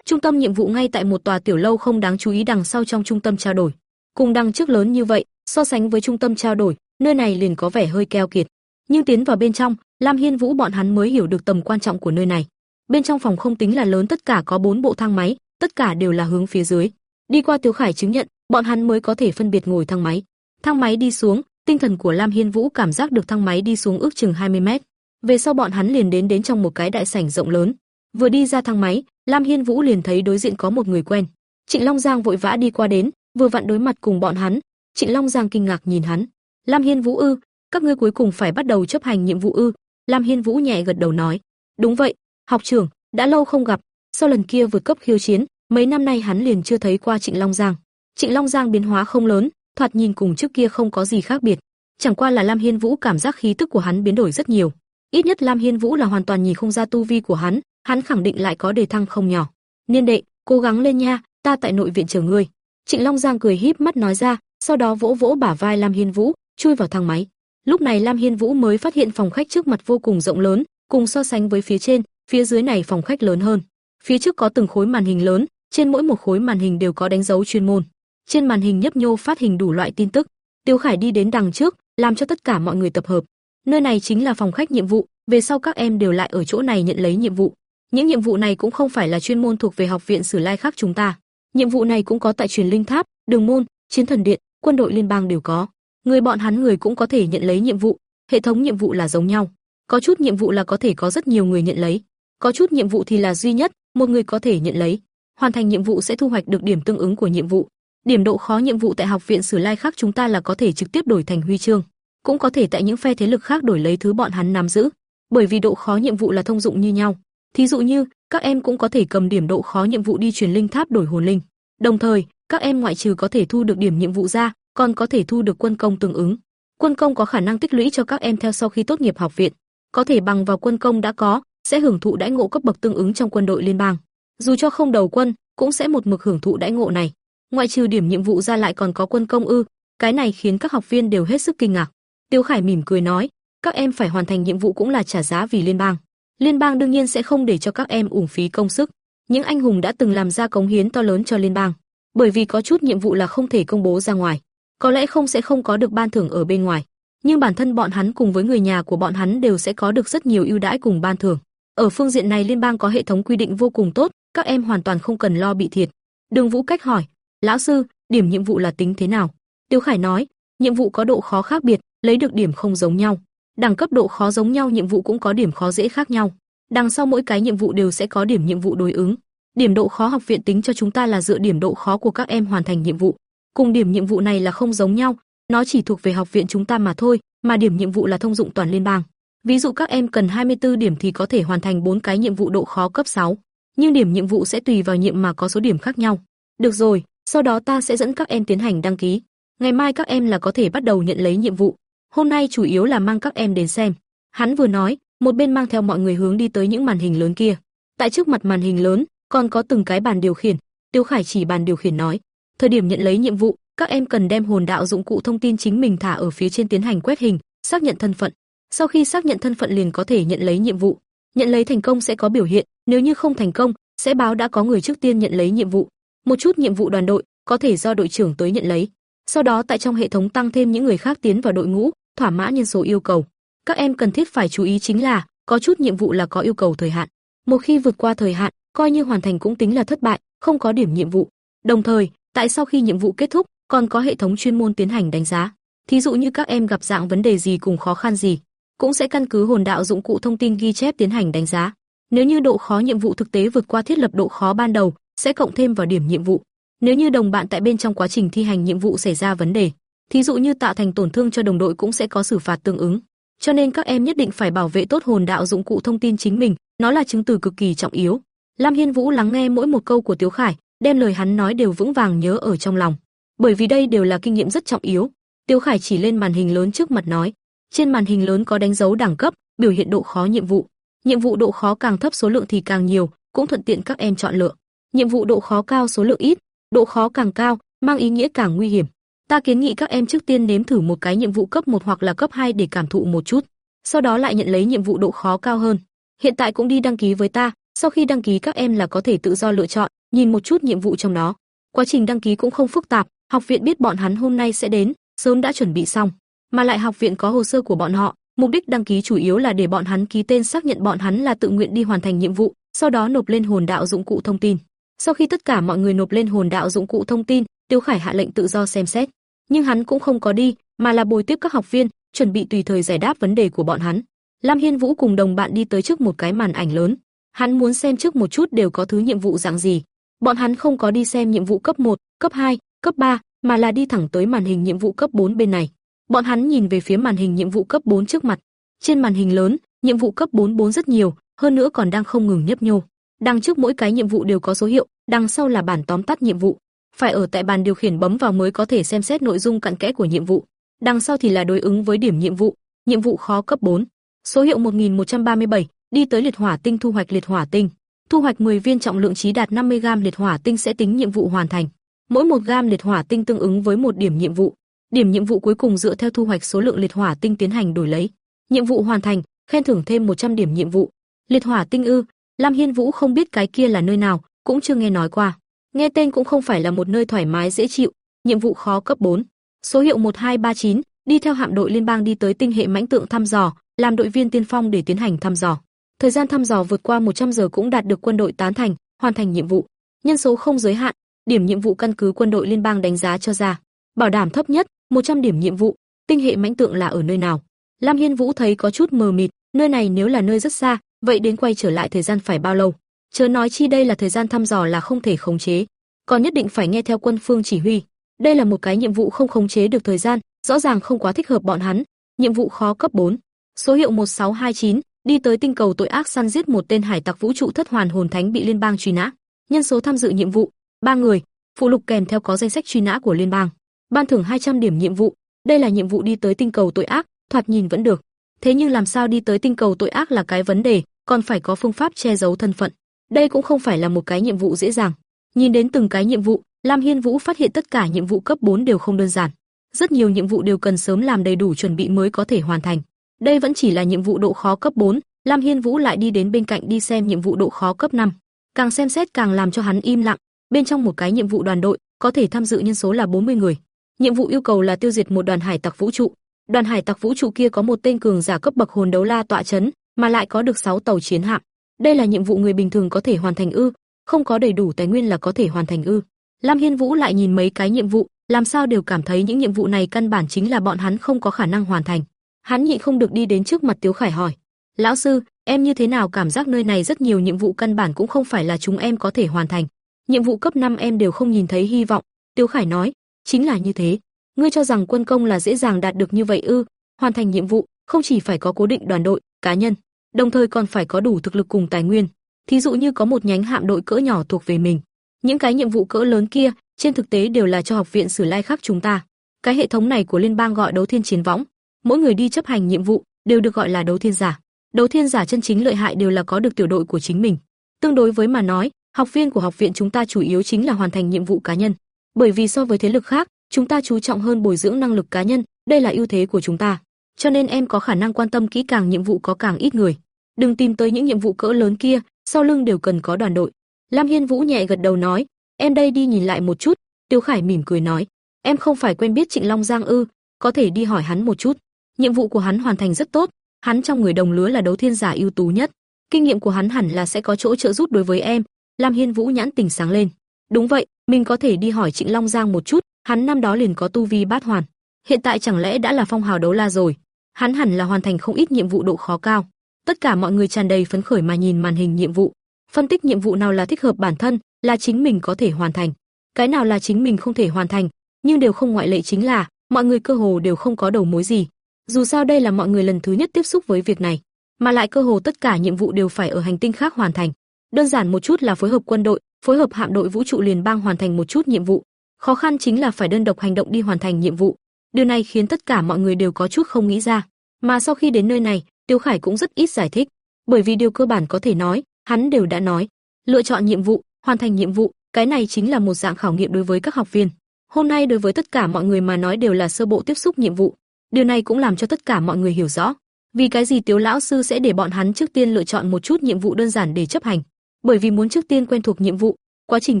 Trung tâm nhiệm vụ ngay tại một tòa tiểu lâu không đáng chú ý đằng sau trong trung tâm trao đổi. Cùng đằng trước lớn như vậy, so sánh với trung tâm trao đổi, nơi này liền có vẻ hơi keo kiệt. Nhưng tiến vào bên trong, Lam Hiên Vũ bọn hắn mới hiểu được tầm quan trọng của nơi này. Bên trong phòng không tính là lớn tất cả có bốn bộ thang máy, tất cả đều là hướng phía dưới. Đi qua Tiêu Khải chứng nhận, bọn hắn mới có thể phân biệt ngồi thang máy. Thang máy đi xuống, tinh thần của Lam Hiên Vũ cảm giác được thang máy đi xuống ước chừng 20 mét. Về sau bọn hắn liền đến đến trong một cái đại sảnh rộng lớn. Vừa đi ra thang máy, Lam Hiên Vũ liền thấy đối diện có một người quen. Trịnh Long Giang vội vã đi qua đến, vừa vặn đối mặt cùng bọn hắn. Trịnh Long Giang kinh ngạc nhìn hắn. Lam Hiên Vũ ư, các ngươi cuối cùng phải bắt đầu chấp hành nhiệm vụ ư? Lam Hiên Vũ nhẹ gật đầu nói. Đúng vậy, học trưởng, đã lâu không gặp. Sau lần kia vượt cấp khiêu chiến, mấy năm nay hắn liền chưa thấy qua Trịnh Long Giang. Trịnh Long Giang biến hóa không lớn, thoạt nhìn cùng trước kia không có gì khác biệt. Chẳng qua là Lam Hiên Vũ cảm giác khí tức của hắn biến đổi rất nhiều. Ít nhất Lam Hiên Vũ là hoàn toàn nhìn không ra tu vi của hắn, hắn khẳng định lại có đề thăng không nhỏ. Niên đệ, cố gắng lên nha, ta tại nội viện chờ ngươi. Trịnh Long Giang cười híp mắt nói ra, sau đó vỗ vỗ bả vai Lam Hiên Vũ, chui vào thang máy. Lúc này Lam Hiên Vũ mới phát hiện phòng khách trước mặt vô cùng rộng lớn, cùng so sánh với phía trên, phía dưới này phòng khách lớn hơn. Phía trước có từng khối màn hình lớn, trên mỗi một khối màn hình đều có đánh dấu chuyên môn. Trên màn hình nhấp nhô phát hình đủ loại tin tức. Tiêu Khải đi đến đằng trước, làm cho tất cả mọi người tập hợp. Nơi này chính là phòng khách nhiệm vụ, về sau các em đều lại ở chỗ này nhận lấy nhiệm vụ. Những nhiệm vụ này cũng không phải là chuyên môn thuộc về học viện Sử Lai khác chúng ta. Nhiệm vụ này cũng có tại truyền linh tháp, đường môn, chiến thần điện, quân đội liên bang đều có. Người bọn hắn người cũng có thể nhận lấy nhiệm vụ, hệ thống nhiệm vụ là giống nhau. Có chút nhiệm vụ là có thể có rất nhiều người nhận lấy, có chút nhiệm vụ thì là duy nhất, một người có thể nhận lấy. Hoàn thành nhiệm vụ sẽ thu hoạch được điểm tương ứng của nhiệm vụ. Điểm độ khó nhiệm vụ tại học viện Sử Lai khác chúng ta là có thể trực tiếp đổi thành huy chương, cũng có thể tại những phe thế lực khác đổi lấy thứ bọn hắn nắm giữ, bởi vì độ khó nhiệm vụ là thông dụng như nhau. Thí dụ như, các em cũng có thể cầm điểm độ khó nhiệm vụ đi truyền linh tháp đổi hồn linh. Đồng thời, các em ngoại trừ có thể thu được điểm nhiệm vụ ra, còn có thể thu được quân công tương ứng. Quân công có khả năng tích lũy cho các em theo sau khi tốt nghiệp học viện, có thể bằng vào quân công đã có, sẽ hưởng thụ đãi ngộ cấp bậc tương ứng trong quân đội liên bang. Dù cho không đầu quân, cũng sẽ một mực hưởng thụ đãi ngộ này. Ngoại trừ điểm nhiệm vụ ra lại còn có quân công ư? Cái này khiến các học viên đều hết sức kinh ngạc. Tiêu Khải mỉm cười nói, các em phải hoàn thành nhiệm vụ cũng là trả giá vì liên bang. Liên bang đương nhiên sẽ không để cho các em uổng phí công sức. Những anh hùng đã từng làm ra cống hiến to lớn cho liên bang, bởi vì có chút nhiệm vụ là không thể công bố ra ngoài, có lẽ không sẽ không có được ban thưởng ở bên ngoài, nhưng bản thân bọn hắn cùng với người nhà của bọn hắn đều sẽ có được rất nhiều ưu đãi cùng ban thưởng. Ở phương diện này liên bang có hệ thống quy định vô cùng tốt, các em hoàn toàn không cần lo bị thiệt. Đường Vũ Cách hỏi, "Lão sư, điểm nhiệm vụ là tính thế nào?" Tiêu Khải nói, "Nhiệm vụ có độ khó khác biệt, lấy được điểm không giống nhau. Đẳng cấp độ khó giống nhau nhiệm vụ cũng có điểm khó dễ khác nhau. Đằng sau mỗi cái nhiệm vụ đều sẽ có điểm nhiệm vụ đối ứng. Điểm độ khó học viện tính cho chúng ta là dựa điểm độ khó của các em hoàn thành nhiệm vụ. Cùng điểm nhiệm vụ này là không giống nhau, nó chỉ thuộc về học viện chúng ta mà thôi, mà điểm nhiệm vụ là thông dụng toàn liên bang. Ví dụ các em cần 24 điểm thì có thể hoàn thành 4 cái nhiệm vụ độ khó cấp 6, nhưng điểm nhiệm vụ sẽ tùy vào nhiệm mà có số điểm khác nhau. Được rồi, sau đó ta sẽ dẫn các em tiến hành đăng ký. Ngày mai các em là có thể bắt đầu nhận lấy nhiệm vụ. Hôm nay chủ yếu là mang các em đến xem. Hắn vừa nói, một bên mang theo mọi người hướng đi tới những màn hình lớn kia. Tại trước mặt màn hình lớn, còn có từng cái bàn điều khiển. Tiêu Khải chỉ bàn điều khiển nói, thời điểm nhận lấy nhiệm vụ, các em cần đem hồn đạo dụng cụ thông tin chính mình thả ở phía trên tiến hành quét hình, xác nhận thân phận. Sau khi xác nhận thân phận liền có thể nhận lấy nhiệm vụ. Nhận lấy thành công sẽ có biểu hiện, nếu như không thành công, sẽ báo đã có người trước tiên nhận lấy nhiệm vụ. Một chút nhiệm vụ đoàn đội có thể do đội trưởng tới nhận lấy. Sau đó tại trong hệ thống tăng thêm những người khác tiến vào đội ngũ, thỏa mãn nhân số yêu cầu. Các em cần thiết phải chú ý chính là, có chút nhiệm vụ là có yêu cầu thời hạn. Một khi vượt qua thời hạn, coi như hoàn thành cũng tính là thất bại, không có điểm nhiệm vụ. Đồng thời, tại sau khi nhiệm vụ kết thúc, còn có hệ thống chuyên môn tiến hành đánh giá. Thí dụ như các em gặp dạng vấn đề gì cùng khó khăn gì, cũng sẽ căn cứ hồn đạo dụng cụ thông tin ghi chép tiến hành đánh giá. Nếu như độ khó nhiệm vụ thực tế vượt qua thiết lập độ khó ban đầu, sẽ cộng thêm vào điểm nhiệm vụ. Nếu như đồng bạn tại bên trong quá trình thi hành nhiệm vụ xảy ra vấn đề, thí dụ như tạo thành tổn thương cho đồng đội cũng sẽ có xử phạt tương ứng. Cho nên các em nhất định phải bảo vệ tốt hồn đạo dụng cụ thông tin chính mình, nó là chứng từ cực kỳ trọng yếu. Lam Hiên Vũ lắng nghe mỗi một câu của Tiếu Khải, đem lời hắn nói đều vững vàng nhớ ở trong lòng, bởi vì đây đều là kinh nghiệm rất trọng yếu. Tiêu Khải chỉ lên màn hình lớn trước mặt nói, trên màn hình lớn có đánh dấu đẳng cấp, biểu hiện độ khó nhiệm vụ. Nhiệm vụ độ khó càng thấp số lượng thì càng nhiều, cũng thuận tiện các em chọn lựa. Nhiệm vụ độ khó cao số lượng ít, độ khó càng cao, mang ý nghĩa càng nguy hiểm. Ta kiến nghị các em trước tiên nếm thử một cái nhiệm vụ cấp 1 hoặc là cấp 2 để cảm thụ một chút, sau đó lại nhận lấy nhiệm vụ độ khó cao hơn. Hiện tại cũng đi đăng ký với ta, sau khi đăng ký các em là có thể tự do lựa chọn, nhìn một chút nhiệm vụ trong đó. Quá trình đăng ký cũng không phức tạp, học viện biết bọn hắn hôm nay sẽ đến, sớm đã chuẩn bị xong, mà lại học viện có hồ sơ của bọn họ, Mục đích đăng ký chủ yếu là để bọn hắn ký tên xác nhận bọn hắn là tự nguyện đi hoàn thành nhiệm vụ, sau đó nộp lên hồn đạo dụng cụ thông tin. Sau khi tất cả mọi người nộp lên hồn đạo dụng cụ thông tin, Tiêu Khải hạ lệnh tự do xem xét, nhưng hắn cũng không có đi, mà là bồi tiếp các học viên, chuẩn bị tùy thời giải đáp vấn đề của bọn hắn. Lam Hiên Vũ cùng đồng bạn đi tới trước một cái màn ảnh lớn, hắn muốn xem trước một chút đều có thứ nhiệm vụ dạng gì. Bọn hắn không có đi xem nhiệm vụ cấp 1, cấp 2, cấp 3, mà là đi thẳng tới màn hình nhiệm vụ cấp 4 bên này. Bọn hắn nhìn về phía màn hình nhiệm vụ cấp 4 trước mặt. Trên màn hình lớn, nhiệm vụ cấp 44 rất nhiều, hơn nữa còn đang không ngừng nhấp nhô. Đằng trước mỗi cái nhiệm vụ đều có số hiệu, đằng sau là bản tóm tắt nhiệm vụ. Phải ở tại bàn điều khiển bấm vào mới có thể xem xét nội dung cặn kẽ của nhiệm vụ. Đằng sau thì là đối ứng với điểm nhiệm vụ, nhiệm vụ khó cấp 4. Số hiệu 1137, đi tới liệt hỏa tinh thu hoạch liệt hỏa tinh. Thu hoạch 10 viên trọng lượng chí đạt 50 gam liệt hỏa tinh sẽ tính nhiệm vụ hoàn thành. Mỗi một gam liệt hỏa tinh tương ứng với một điểm nhiệm vụ. Điểm nhiệm vụ cuối cùng dựa theo thu hoạch số lượng liệt hỏa tinh tiến hành đổi lấy. Nhiệm vụ hoàn thành, khen thưởng thêm 100 điểm nhiệm vụ. Liệt hỏa tinh ư? Lam Hiên Vũ không biết cái kia là nơi nào, cũng chưa nghe nói qua. Nghe tên cũng không phải là một nơi thoải mái dễ chịu. Nhiệm vụ khó cấp 4. Số hiệu 1239, đi theo hạm đội liên bang đi tới tinh hệ mãnh tượng thăm dò, làm đội viên tiên phong để tiến hành thăm dò. Thời gian thăm dò vượt qua 100 giờ cũng đạt được quân đội tán thành, hoàn thành nhiệm vụ. Nhân số không giới hạn, điểm nhiệm vụ căn cứ quân đội liên bang đánh giá cho ra. Bảo đảm thấp nhất, 100 điểm nhiệm vụ. Tinh hệ mãnh tượng là ở nơi nào? Lam Hiên Vũ thấy có chút mờ mịt, nơi này nếu là nơi rất xa, vậy đến quay trở lại thời gian phải bao lâu? Chớ nói chi đây là thời gian thăm dò là không thể khống chế, còn nhất định phải nghe theo quân phương chỉ huy. Đây là một cái nhiệm vụ không khống chế được thời gian, rõ ràng không quá thích hợp bọn hắn. Nhiệm vụ khó cấp 4. Số hiệu 1629, đi tới tinh cầu tội ác săn giết một tên hải tặc vũ trụ thất hoàn hồn thánh bị liên bang truy nã. Nhân số tham dự nhiệm vụ: ba người, phụ lục kèm theo có danh sách truy nã của liên bang. Ban thưởng 200 điểm nhiệm vụ. Đây là nhiệm vụ đi tới tinh cầu tội ác, thoạt nhìn vẫn được. Thế nhưng làm sao đi tới tinh cầu tội ác là cái vấn đề, còn phải có phương pháp che giấu thân phận. Đây cũng không phải là một cái nhiệm vụ dễ dàng. Nhìn đến từng cái nhiệm vụ, Lam Hiên Vũ phát hiện tất cả nhiệm vụ cấp 4 đều không đơn giản. Rất nhiều nhiệm vụ đều cần sớm làm đầy đủ chuẩn bị mới có thể hoàn thành. Đây vẫn chỉ là nhiệm vụ độ khó cấp 4, Lam Hiên Vũ lại đi đến bên cạnh đi xem nhiệm vụ độ khó cấp 5. Càng xem xét càng làm cho hắn im lặng, bên trong một cái nhiệm vụ đoàn đội, có thể tham dự nhân số là 40 người. Nhiệm vụ yêu cầu là tiêu diệt một đoàn hải tặc vũ trụ. Đoàn hải tặc vũ trụ kia có một tên cường giả cấp bậc hồn đấu la tọa chấn, mà lại có được 6 tàu chiến hạm. Đây là nhiệm vụ người bình thường có thể hoàn thành ư? Không có đầy đủ tài nguyên là có thể hoàn thành ư? Lam Hiên Vũ lại nhìn mấy cái nhiệm vụ, làm sao đều cảm thấy những nhiệm vụ này căn bản chính là bọn hắn không có khả năng hoàn thành. Hắn nhịn không được đi đến trước mặt Tiếu Khải hỏi: "Lão sư, em như thế nào cảm giác nơi này rất nhiều nhiệm vụ căn bản cũng không phải là chúng em có thể hoàn thành. Nhiệm vụ cấp 5 em đều không nhìn thấy hy vọng." Tiếu Khải nói: "Chính là như thế. Ngươi cho rằng quân công là dễ dàng đạt được như vậy ư? Hoàn thành nhiệm vụ, không chỉ phải có cố định đoàn đội, cá nhân, đồng thời còn phải có đủ thực lực cùng tài nguyên. Thí dụ như có một nhánh hạm đội cỡ nhỏ thuộc về mình. Những cái nhiệm vụ cỡ lớn kia, trên thực tế đều là cho học viện Sử Lai khác chúng ta. Cái hệ thống này của liên bang gọi đấu thiên chiến võng, mỗi người đi chấp hành nhiệm vụ đều được gọi là đấu thiên giả. Đấu thiên giả chân chính lợi hại đều là có được tiểu đội của chính mình. Tương đối với mà nói, học viên của học viện chúng ta chủ yếu chính là hoàn thành nhiệm vụ cá nhân. Bởi vì so với thế lực khác, chúng ta chú trọng hơn bồi dưỡng năng lực cá nhân, đây là ưu thế của chúng ta. Cho nên em có khả năng quan tâm kỹ càng nhiệm vụ có càng ít người. Đừng tìm tới những nhiệm vụ cỡ lớn kia, sau lưng đều cần có đoàn đội. Lam Hiên Vũ nhẹ gật đầu nói, em đây đi nhìn lại một chút. Tiêu Khải mỉm cười nói, em không phải quen biết Trịnh Long Giang ư, có thể đi hỏi hắn một chút. Nhiệm vụ của hắn hoàn thành rất tốt, hắn trong người đồng lứa là đấu thiên giả ưu tú nhất. Kinh nghiệm của hắn hẳn là sẽ có chỗ trợ giúp đối với em. Lam Hiên Vũ nhãn tình sáng lên. Đúng vậy, mình có thể đi hỏi Trịnh Long Giang một chút, hắn năm đó liền có tu vi bát hoàn. Hiện tại chẳng lẽ đã là phong hào đấu la rồi? Hắn hẳn là hoàn thành không ít nhiệm vụ độ khó cao. Tất cả mọi người tràn đầy phấn khởi mà nhìn màn hình nhiệm vụ, phân tích nhiệm vụ nào là thích hợp bản thân, là chính mình có thể hoàn thành, cái nào là chính mình không thể hoàn thành, nhưng đều không ngoại lệ chính là mọi người cơ hồ đều không có đầu mối gì. Dù sao đây là mọi người lần thứ nhất tiếp xúc với việc này, mà lại cơ hồ tất cả nhiệm vụ đều phải ở hành tinh khác hoàn thành. Đơn giản một chút là phối hợp quân đội, phối hợp hạm đội vũ trụ liên bang hoàn thành một chút nhiệm vụ. Khó khăn chính là phải đơn độc hành động đi hoàn thành nhiệm vụ. Điều này khiến tất cả mọi người đều có chút không nghĩ ra. Mà sau khi đến nơi này, Tiêu Khải cũng rất ít giải thích, bởi vì điều cơ bản có thể nói, hắn đều đã nói. Lựa chọn nhiệm vụ, hoàn thành nhiệm vụ, cái này chính là một dạng khảo nghiệm đối với các học viên. Hôm nay đối với tất cả mọi người mà nói đều là sơ bộ tiếp xúc nhiệm vụ. Điều này cũng làm cho tất cả mọi người hiểu rõ, vì cái gì Tiếu lão sư sẽ để bọn hắn trước tiên lựa chọn một chút nhiệm vụ đơn giản để chấp hành, bởi vì muốn trước tiên quen thuộc nhiệm vụ, quá trình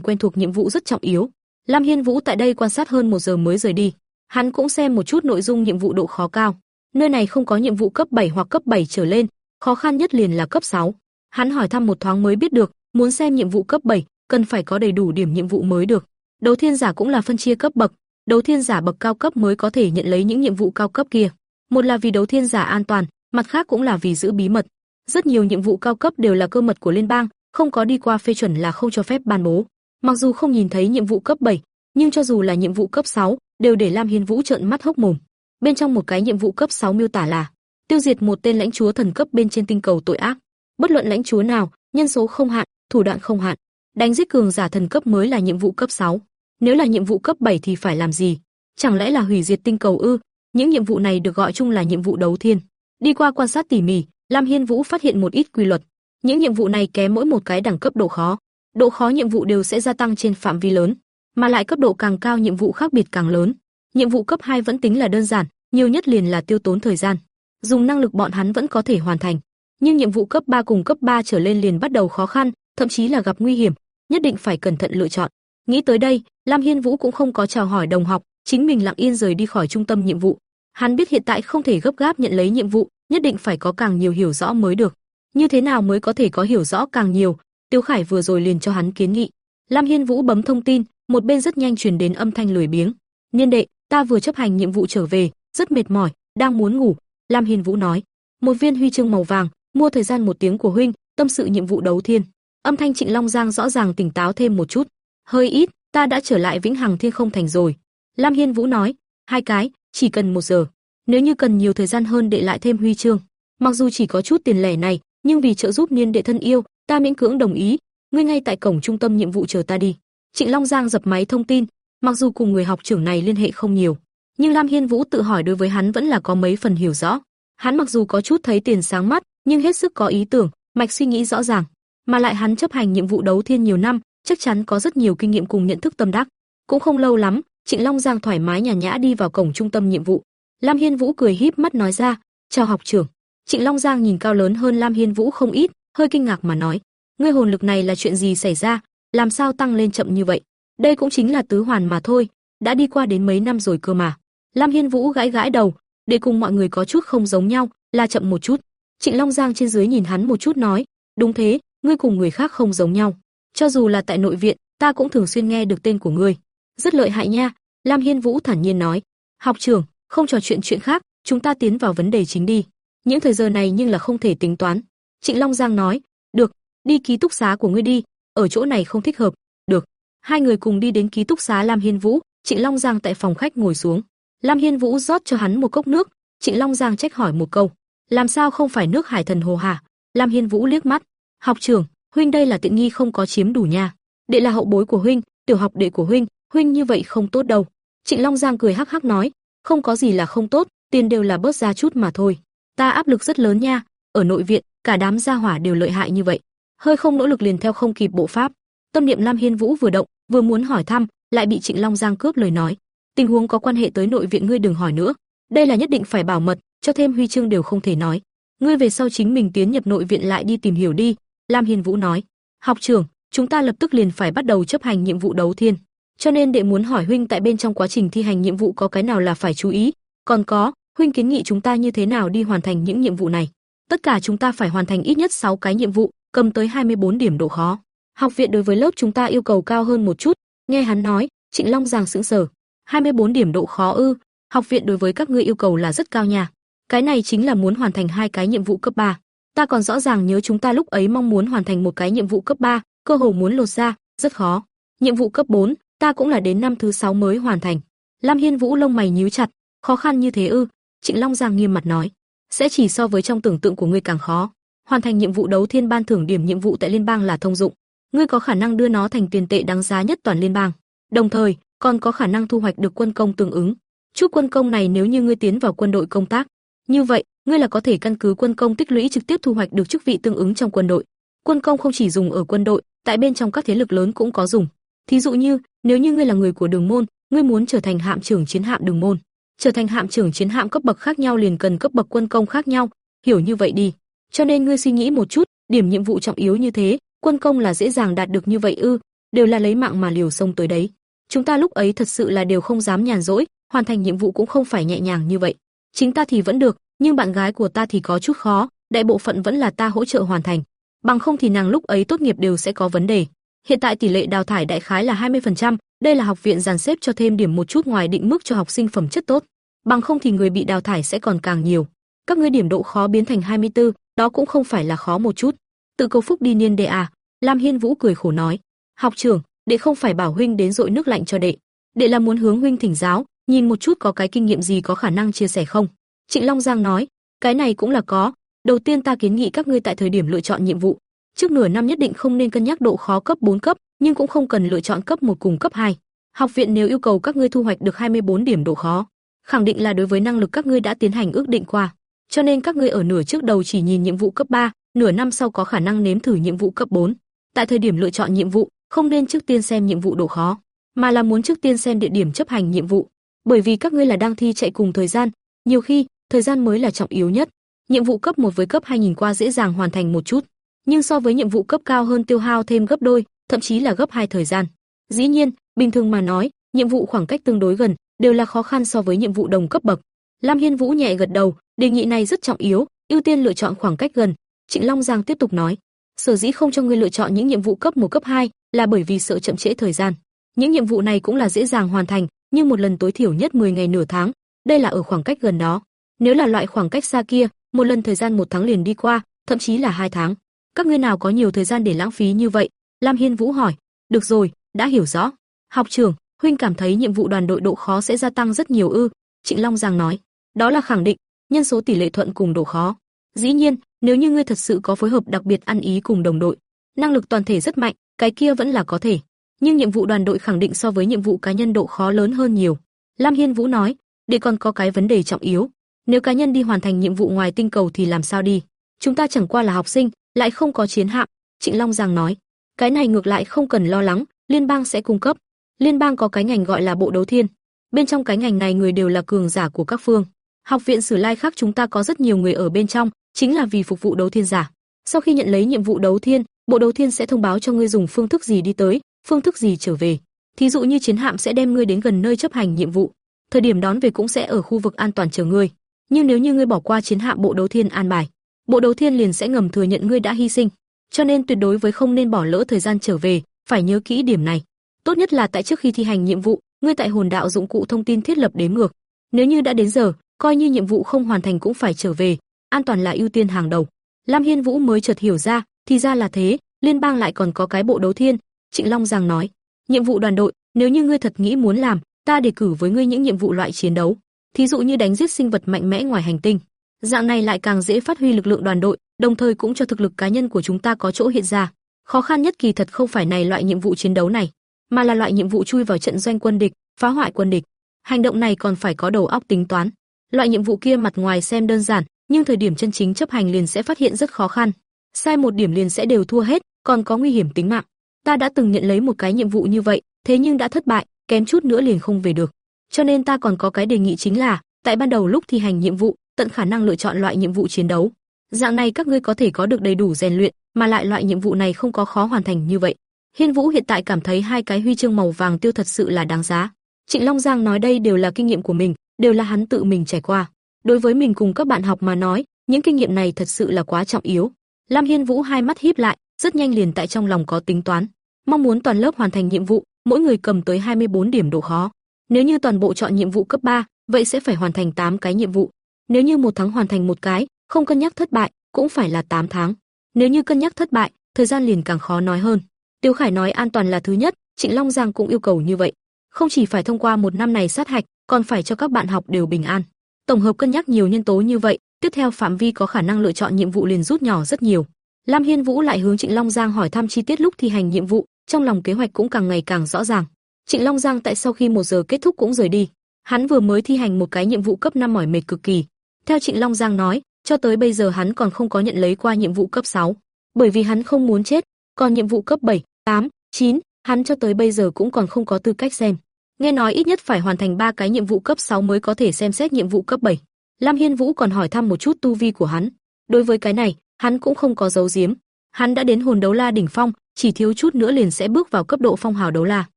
quen thuộc nhiệm vụ rất trọng yếu. Lam Hiên Vũ tại đây quan sát hơn một giờ mới rời đi. Hắn cũng xem một chút nội dung nhiệm vụ độ khó cao. Nơi này không có nhiệm vụ cấp 7 hoặc cấp 7 trở lên, khó khăn nhất liền là cấp 6. Hắn hỏi thăm một thoáng mới biết được, muốn xem nhiệm vụ cấp 7, cần phải có đầy đủ điểm nhiệm vụ mới được. Đấu thiên giả cũng là phân chia cấp bậc, đấu thiên giả bậc cao cấp mới có thể nhận lấy những nhiệm vụ cao cấp kia. Một là vì đấu thiên giả an toàn, mặt khác cũng là vì giữ bí mật. Rất nhiều nhiệm vụ cao cấp đều là cơ mật của liên bang, không có đi qua phê chuẩn là không cho phép ban bố. Mặc dù không nhìn thấy nhiệm vụ cấp 7, nhưng cho dù là nhiệm vụ cấp 6, đều để Lam Hiên Vũ trợn mắt hốc mồm. Bên trong một cái nhiệm vụ cấp 6 miêu tả là tiêu diệt một tên lãnh chúa thần cấp bên trên tinh cầu tội ác. Bất luận lãnh chúa nào, nhân số không hạn, thủ đoạn không hạn. Đánh giết cường giả thần cấp mới là nhiệm vụ cấp 6. Nếu là nhiệm vụ cấp 7 thì phải làm gì? Chẳng lẽ là hủy diệt tinh cầu ư? Những nhiệm vụ này được gọi chung là nhiệm vụ đấu thiên. Đi qua quan sát tỉ mỉ, Lam Hiên Vũ phát hiện một ít quy luật. Những nhiệm vụ này kém mỗi một cái đẳng cấp độ khó. Độ khó nhiệm vụ đều sẽ gia tăng trên phạm vi lớn, mà lại cấp độ càng cao nhiệm vụ khác biệt càng lớn. Nhiệm vụ cấp 2 vẫn tính là đơn giản, nhiều nhất liền là tiêu tốn thời gian. Dùng năng lực bọn hắn vẫn có thể hoàn thành, nhưng nhiệm vụ cấp 3 cùng cấp 3 trở lên liền bắt đầu khó khăn, thậm chí là gặp nguy hiểm, nhất định phải cẩn thận lựa chọn. Nghĩ tới đây, Lam Hiên Vũ cũng không có chào hỏi đồng học, chính mình lặng yên rời đi khỏi trung tâm nhiệm vụ. Hắn biết hiện tại không thể gấp gáp nhận lấy nhiệm vụ, nhất định phải có càng nhiều hiểu rõ mới được. Như thế nào mới có thể có hiểu rõ càng nhiều? Tiêu Khải vừa rồi liền cho hắn kiến nghị. Lam Hiên Vũ bấm thông tin, một bên rất nhanh truyền đến âm thanh lười biếng. "Niên đệ, ta vừa chấp hành nhiệm vụ trở về, rất mệt mỏi, đang muốn ngủ." Lam Hiên Vũ nói. "Một viên huy chương màu vàng, mua thời gian một tiếng của huynh, tâm sự nhiệm vụ đấu thiên." Âm thanh Trịnh Long Giang rõ ràng tỉnh táo thêm một chút. "Hơi ít, ta đã trở lại Vĩnh Hằng Thiên Không Thành rồi." Lam Hiên Vũ nói. "Hai cái, chỉ cần một giờ. Nếu như cần nhiều thời gian hơn để lại thêm huy chương, mặc dù chỉ có chút tiền lẻ này, nhưng vì trợ giúp niên đệ thân yêu, ta miễn cưỡng đồng ý. Ngươi ngay tại cổng trung tâm nhiệm vụ chờ ta đi." Trịnh Long Giang dập máy thông tin, mặc dù cùng người học trưởng này liên hệ không nhiều, nhưng Lam Hiên Vũ tự hỏi đối với hắn vẫn là có mấy phần hiểu rõ. Hắn mặc dù có chút thấy tiền sáng mắt, nhưng hết sức có ý tưởng, mạch suy nghĩ rõ ràng, mà lại hắn chấp hành nhiệm vụ đấu thiên nhiều năm, chắc chắn có rất nhiều kinh nghiệm cùng nhận thức tâm đắc. Cũng không lâu lắm, Trịnh Long Giang thoải mái nhàn nhã đi vào cổng trung tâm nhiệm vụ. Lam Hiên Vũ cười híp mắt nói ra, "Chào học trưởng." Trịnh Long Giang nhìn cao lớn hơn Lam Hiên Vũ không ít, hơi kinh ngạc mà nói, "Ngươi hồn lực này là chuyện gì xảy ra, làm sao tăng lên chậm như vậy? Đây cũng chính là tứ hoàn mà thôi, đã đi qua đến mấy năm rồi cơ mà." Lam Hiên Vũ gãi gãi đầu, để cùng mọi người có chút không giống nhau, là chậm một chút. Trịnh Long Giang trên dưới nhìn hắn một chút nói, "Đúng thế, ngươi cùng người khác không giống nhau. Cho dù là tại nội viện, ta cũng thường xuyên nghe được tên của ngươi. Rất lợi hại nha." Lam Hiên Vũ thản nhiên nói, "Học trưởng, không trò chuyện chuyện khác, chúng ta tiến vào vấn đề chính đi. Những thời giờ này nhưng là không thể tính toán." Trịnh Long Giang nói, "Được, đi ký túc xá của ngươi đi, ở chỗ này không thích hợp." "Được." Hai người cùng đi đến ký túc xá Lam Hiên Vũ, Trịnh Long Giang tại phòng khách ngồi xuống. Lam Hiên Vũ rót cho hắn một cốc nước, Trịnh Long Giang trách hỏi một câu, "Làm sao không phải nước Hải Thần Hồ hả?" Lam Hiên Vũ liếc mắt, "Học trưởng, huynh đây là tiện nghi không có chiếm đủ nha. Đệ là hậu bối của huynh, tiểu học đệ của huynh, huynh như vậy không tốt đâu." Trịnh Long Giang cười hắc hắc nói, "Không có gì là không tốt, tiền đều là bớt ra chút mà thôi. Ta áp lực rất lớn nha, ở nội viện, cả đám gia hỏa đều lợi hại như vậy, hơi không nỗ lực liền theo không kịp bộ pháp." Tâm niệm Lam Hiên Vũ vừa động, vừa muốn hỏi thăm, lại bị Trịnh Long Giang cướp lời nói. Tình huống có quan hệ tới nội viện ngươi đừng hỏi nữa, đây là nhất định phải bảo mật, cho thêm huy chương đều không thể nói. Ngươi về sau chính mình tiến nhập nội viện lại đi tìm hiểu đi." Lam Hiền Vũ nói. "Học trưởng, chúng ta lập tức liền phải bắt đầu chấp hành nhiệm vụ đấu thiên, cho nên đệ muốn hỏi huynh tại bên trong quá trình thi hành nhiệm vụ có cái nào là phải chú ý, còn có, huynh kiến nghị chúng ta như thế nào đi hoàn thành những nhiệm vụ này. Tất cả chúng ta phải hoàn thành ít nhất 6 cái nhiệm vụ, cầm tới 24 điểm độ khó. Học viện đối với lớp chúng ta yêu cầu cao hơn một chút." Nghe hắn nói, Trịnh Long giang sững sờ. 24 điểm độ khó ư? Học viện đối với các ngươi yêu cầu là rất cao nha. Cái này chính là muốn hoàn thành hai cái nhiệm vụ cấp 3. Ta còn rõ ràng nhớ chúng ta lúc ấy mong muốn hoàn thành một cái nhiệm vụ cấp 3, cơ hồ muốn lột ra, rất khó. Nhiệm vụ cấp 4, ta cũng là đến năm thứ 6 mới hoàn thành. Lam Hiên Vũ lông mày nhíu chặt, khó khăn như thế ư? Trịnh Long Giang nghiêm mặt nói, sẽ chỉ so với trong tưởng tượng của ngươi càng khó. Hoàn thành nhiệm vụ đấu thiên ban thưởng điểm nhiệm vụ tại liên bang là thông dụng, ngươi có khả năng đưa nó thành tiền tệ đáng giá nhất toàn liên bang. Đồng thời, còn có khả năng thu hoạch được quân công tương ứng. Chút quân công này nếu như ngươi tiến vào quân đội công tác, như vậy, ngươi là có thể căn cứ quân công tích lũy trực tiếp thu hoạch được chức vị tương ứng trong quân đội. Quân công không chỉ dùng ở quân đội, tại bên trong các thế lực lớn cũng có dùng. Thí dụ như, nếu như ngươi là người của Đường môn, ngươi muốn trở thành hạm trưởng chiến hạm Đường môn, trở thành hạm trưởng chiến hạm cấp bậc khác nhau liền cần cấp bậc quân công khác nhau, hiểu như vậy đi. Cho nên ngươi suy nghĩ một chút, điểm nhiệm vụ trọng yếu như thế, quân công là dễ dàng đạt được như vậy ư? Đều là lấy mạng mà liều sông tới đấy. Chúng ta lúc ấy thật sự là đều không dám nhàn rỗi, hoàn thành nhiệm vụ cũng không phải nhẹ nhàng như vậy. Chính ta thì vẫn được, nhưng bạn gái của ta thì có chút khó, đại bộ phận vẫn là ta hỗ trợ hoàn thành. Bằng không thì nàng lúc ấy tốt nghiệp đều sẽ có vấn đề. Hiện tại tỷ lệ đào thải đại khái là 20%, đây là học viện dàn xếp cho thêm điểm một chút ngoài định mức cho học sinh phẩm chất tốt. Bằng không thì người bị đào thải sẽ còn càng nhiều. Các ngươi điểm độ khó biến thành 24, đó cũng không phải là khó một chút. Tự cầu phúc đi niên đệ à? Lam Hiên Vũ cười khổ nói. Học trưởng, đệ không phải bảo huynh đến dội nước lạnh cho đệ. Đệ là muốn hướng huynh thỉnh giáo, nhìn một chút có cái kinh nghiệm gì có khả năng chia sẻ không? Trịnh Long Giang nói, cái này cũng là có. Đầu tiên ta kiến nghị các ngươi tại thời điểm lựa chọn nhiệm vụ, trước nửa năm nhất định không nên cân nhắc độ khó cấp 4 cấp, nhưng cũng không cần lựa chọn cấp 1 cùng cấp 2. Học viện nếu yêu cầu các ngươi thu hoạch được 24 điểm độ khó, khẳng định là đối với năng lực các ngươi đã tiến hành ước định qua. Cho nên các ngươi ở nửa trước đầu chỉ nhìn nhiệm vụ cấp 3, nửa năm sau có khả năng nếm thử nhiệm vụ cấp 4. Tại thời điểm lựa chọn nhiệm vụ, không nên trước tiên xem nhiệm vụ độ khó, mà là muốn trước tiên xem địa điểm chấp hành nhiệm vụ, bởi vì các ngươi là đang thi chạy cùng thời gian, nhiều khi thời gian mới là trọng yếu nhất. Nhiệm vụ cấp 1 với cấp 2 nhìn qua dễ dàng hoàn thành một chút, nhưng so với nhiệm vụ cấp cao hơn tiêu hao thêm gấp đôi, thậm chí là gấp hai thời gian. Dĩ nhiên, bình thường mà nói, nhiệm vụ khoảng cách tương đối gần đều là khó khăn so với nhiệm vụ đồng cấp bậc. Lam Hiên Vũ nhẹ gật đầu, đề nghị này rất trọng yếu, ưu tiên lựa chọn khoảng cách gần. Trịnh Long Giang tiếp tục nói, sở dĩ không cho ngươi lựa chọn những nhiệm vụ cấp 1 cấp 2 là bởi vì sợ chậm trễ thời gian. Những nhiệm vụ này cũng là dễ dàng hoàn thành, nhưng một lần tối thiểu nhất 10 ngày nửa tháng, đây là ở khoảng cách gần đó. Nếu là loại khoảng cách xa kia, một lần thời gian một tháng liền đi qua, thậm chí là hai tháng. Các ngươi nào có nhiều thời gian để lãng phí như vậy? Lam Hiên Vũ hỏi. Được rồi, đã hiểu rõ. Học trưởng, huynh cảm thấy nhiệm vụ đoàn đội độ khó sẽ gia tăng rất nhiều ư? Trịnh Long Giang nói. Đó là khẳng định, nhân số tỷ lệ thuận cùng độ khó. Dĩ nhiên, nếu như ngươi thật sự có phối hợp đặc biệt ăn ý cùng đồng đội, năng lực toàn thể rất mạnh, cái kia vẫn là có thể. Nhưng nhiệm vụ đoàn đội khẳng định so với nhiệm vụ cá nhân độ khó lớn hơn nhiều. Lam Hiên Vũ nói, để còn có cái vấn đề trọng yếu. Nếu cá nhân đi hoàn thành nhiệm vụ ngoài tinh cầu thì làm sao đi? Chúng ta chẳng qua là học sinh, lại không có chiến hạm. Trịnh Long Giang nói, cái này ngược lại không cần lo lắng, liên bang sẽ cung cấp. Liên bang có cái ngành gọi là bộ đấu thiên. Bên trong cái ngành này người đều là cường giả của các phương. Học viện Sử Lai khác chúng ta có rất nhiều người ở bên trong, chính là vì phục vụ đấu thiên giả. Sau khi nhận lấy nhiệm vụ đấu thiên, bộ đấu thiên sẽ thông báo cho ngươi dùng phương thức gì đi tới, phương thức gì trở về. Thí dụ như chiến hạm sẽ đem ngươi đến gần nơi chấp hành nhiệm vụ, thời điểm đón về cũng sẽ ở khu vực an toàn chờ ngươi. Nhưng nếu như ngươi bỏ qua chiến hạm bộ đấu thiên an bài, bộ đấu thiên liền sẽ ngầm thừa nhận ngươi đã hy sinh. Cho nên tuyệt đối với không nên bỏ lỡ thời gian trở về, phải nhớ kỹ điểm này. Tốt nhất là tại trước khi thi hành nhiệm vụ, ngươi tại hồn đạo dụng cụ thông tin thiết lập đếm ngược. Nếu như đã đến giờ, coi như nhiệm vụ không hoàn thành cũng phải trở về, an toàn là ưu tiên hàng đầu. Lam Hiên Vũ mới chợt hiểu ra, thì ra là thế, liên bang lại còn có cái bộ đấu thiên. Trịnh Long giang nói, nhiệm vụ đoàn đội, nếu như ngươi thật nghĩ muốn làm, ta đề cử với ngươi những nhiệm vụ loại chiến đấu, thí dụ như đánh giết sinh vật mạnh mẽ ngoài hành tinh. Dạng này lại càng dễ phát huy lực lượng đoàn đội, đồng thời cũng cho thực lực cá nhân của chúng ta có chỗ hiện ra. Khó khăn nhất kỳ thật không phải này loại nhiệm vụ chiến đấu này, mà là loại nhiệm vụ chui vào trận doanh quân địch, phá hoại quân địch. Hành động này còn phải có đầu óc tính toán. Loại nhiệm vụ kia mặt ngoài xem đơn giản, nhưng thời điểm chân chính chấp hành liền sẽ phát hiện rất khó khăn. Sai một điểm liền sẽ đều thua hết, còn có nguy hiểm tính mạng. Ta đã từng nhận lấy một cái nhiệm vụ như vậy, thế nhưng đã thất bại, kém chút nữa liền không về được. Cho nên ta còn có cái đề nghị chính là, tại ban đầu lúc thi hành nhiệm vụ, tận khả năng lựa chọn loại nhiệm vụ chiến đấu. Dạng này các ngươi có thể có được đầy đủ rèn luyện, mà lại loại nhiệm vụ này không có khó hoàn thành như vậy. Hiên Vũ hiện tại cảm thấy hai cái huy chương màu vàng tiêu thật sự là đáng giá. Trịnh Long Giang nói đây đều là kinh nghiệm của mình, đều là hắn tự mình trải qua. Đối với mình cùng các bạn học mà nói, những kinh nghiệm này thật sự là quá trọng yếu. Lam Hiên Vũ hai mắt híp lại, rất nhanh liền tại trong lòng có tính toán, mong muốn toàn lớp hoàn thành nhiệm vụ, mỗi người cầm tới 24 điểm độ khó. Nếu như toàn bộ chọn nhiệm vụ cấp 3, vậy sẽ phải hoàn thành 8 cái nhiệm vụ. Nếu như một tháng hoàn thành một cái, không cân nhắc thất bại, cũng phải là 8 tháng. Nếu như cân nhắc thất bại, thời gian liền càng khó nói hơn. Tiêu Khải nói an toàn là thứ nhất, Trịnh Long Giang cũng yêu cầu như vậy. Không chỉ phải thông qua một năm này sát hạch, còn phải cho các bạn học đều bình an. Tổng hợp cân nhắc nhiều nhân tố như vậy, tiếp theo phạm vi có khả năng lựa chọn nhiệm vụ liền rút nhỏ rất nhiều. Lam Hiên Vũ lại hướng Trịnh Long Giang hỏi thăm chi tiết lúc thi hành nhiệm vụ, trong lòng kế hoạch cũng càng ngày càng rõ ràng. Trịnh Long Giang tại sau khi một giờ kết thúc cũng rời đi. Hắn vừa mới thi hành một cái nhiệm vụ cấp 5 mỏi mệt cực kỳ. Theo Trịnh Long Giang nói, cho tới bây giờ hắn còn không có nhận lấy qua nhiệm vụ cấp 6, bởi vì hắn không muốn chết, còn nhiệm vụ cấp 7, 8, 9, hắn cho tới bây giờ cũng còn không có tư cách xem. Nghe nói ít nhất phải hoàn thành ba cái nhiệm vụ cấp 6 mới có thể xem xét nhiệm vụ cấp 7. Lam Hiên Vũ còn hỏi thăm một chút tu vi của hắn. Đối với cái này, hắn cũng không có giấu giếm. Hắn đã đến hồn đấu la đỉnh phong, chỉ thiếu chút nữa liền sẽ bước vào cấp độ phong hào đấu la.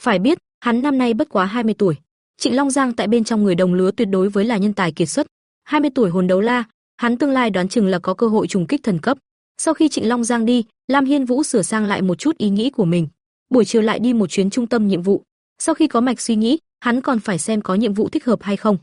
Phải biết, hắn năm nay bất quá 20 tuổi. Trịnh Long Giang tại bên trong người đồng lứa tuyệt đối với là nhân tài kiệt xuất. 20 tuổi hồn đấu la, hắn tương lai đoán chừng là có cơ hội trùng kích thần cấp. Sau khi Trịnh Long Giang đi, Lam Hiên Vũ sửa sang lại một chút ý nghĩ của mình. Buổi chiều lại đi một chuyến trung tâm nhiệm vụ. Sau khi có mạch suy nghĩ, hắn còn phải xem có nhiệm vụ thích hợp hay không.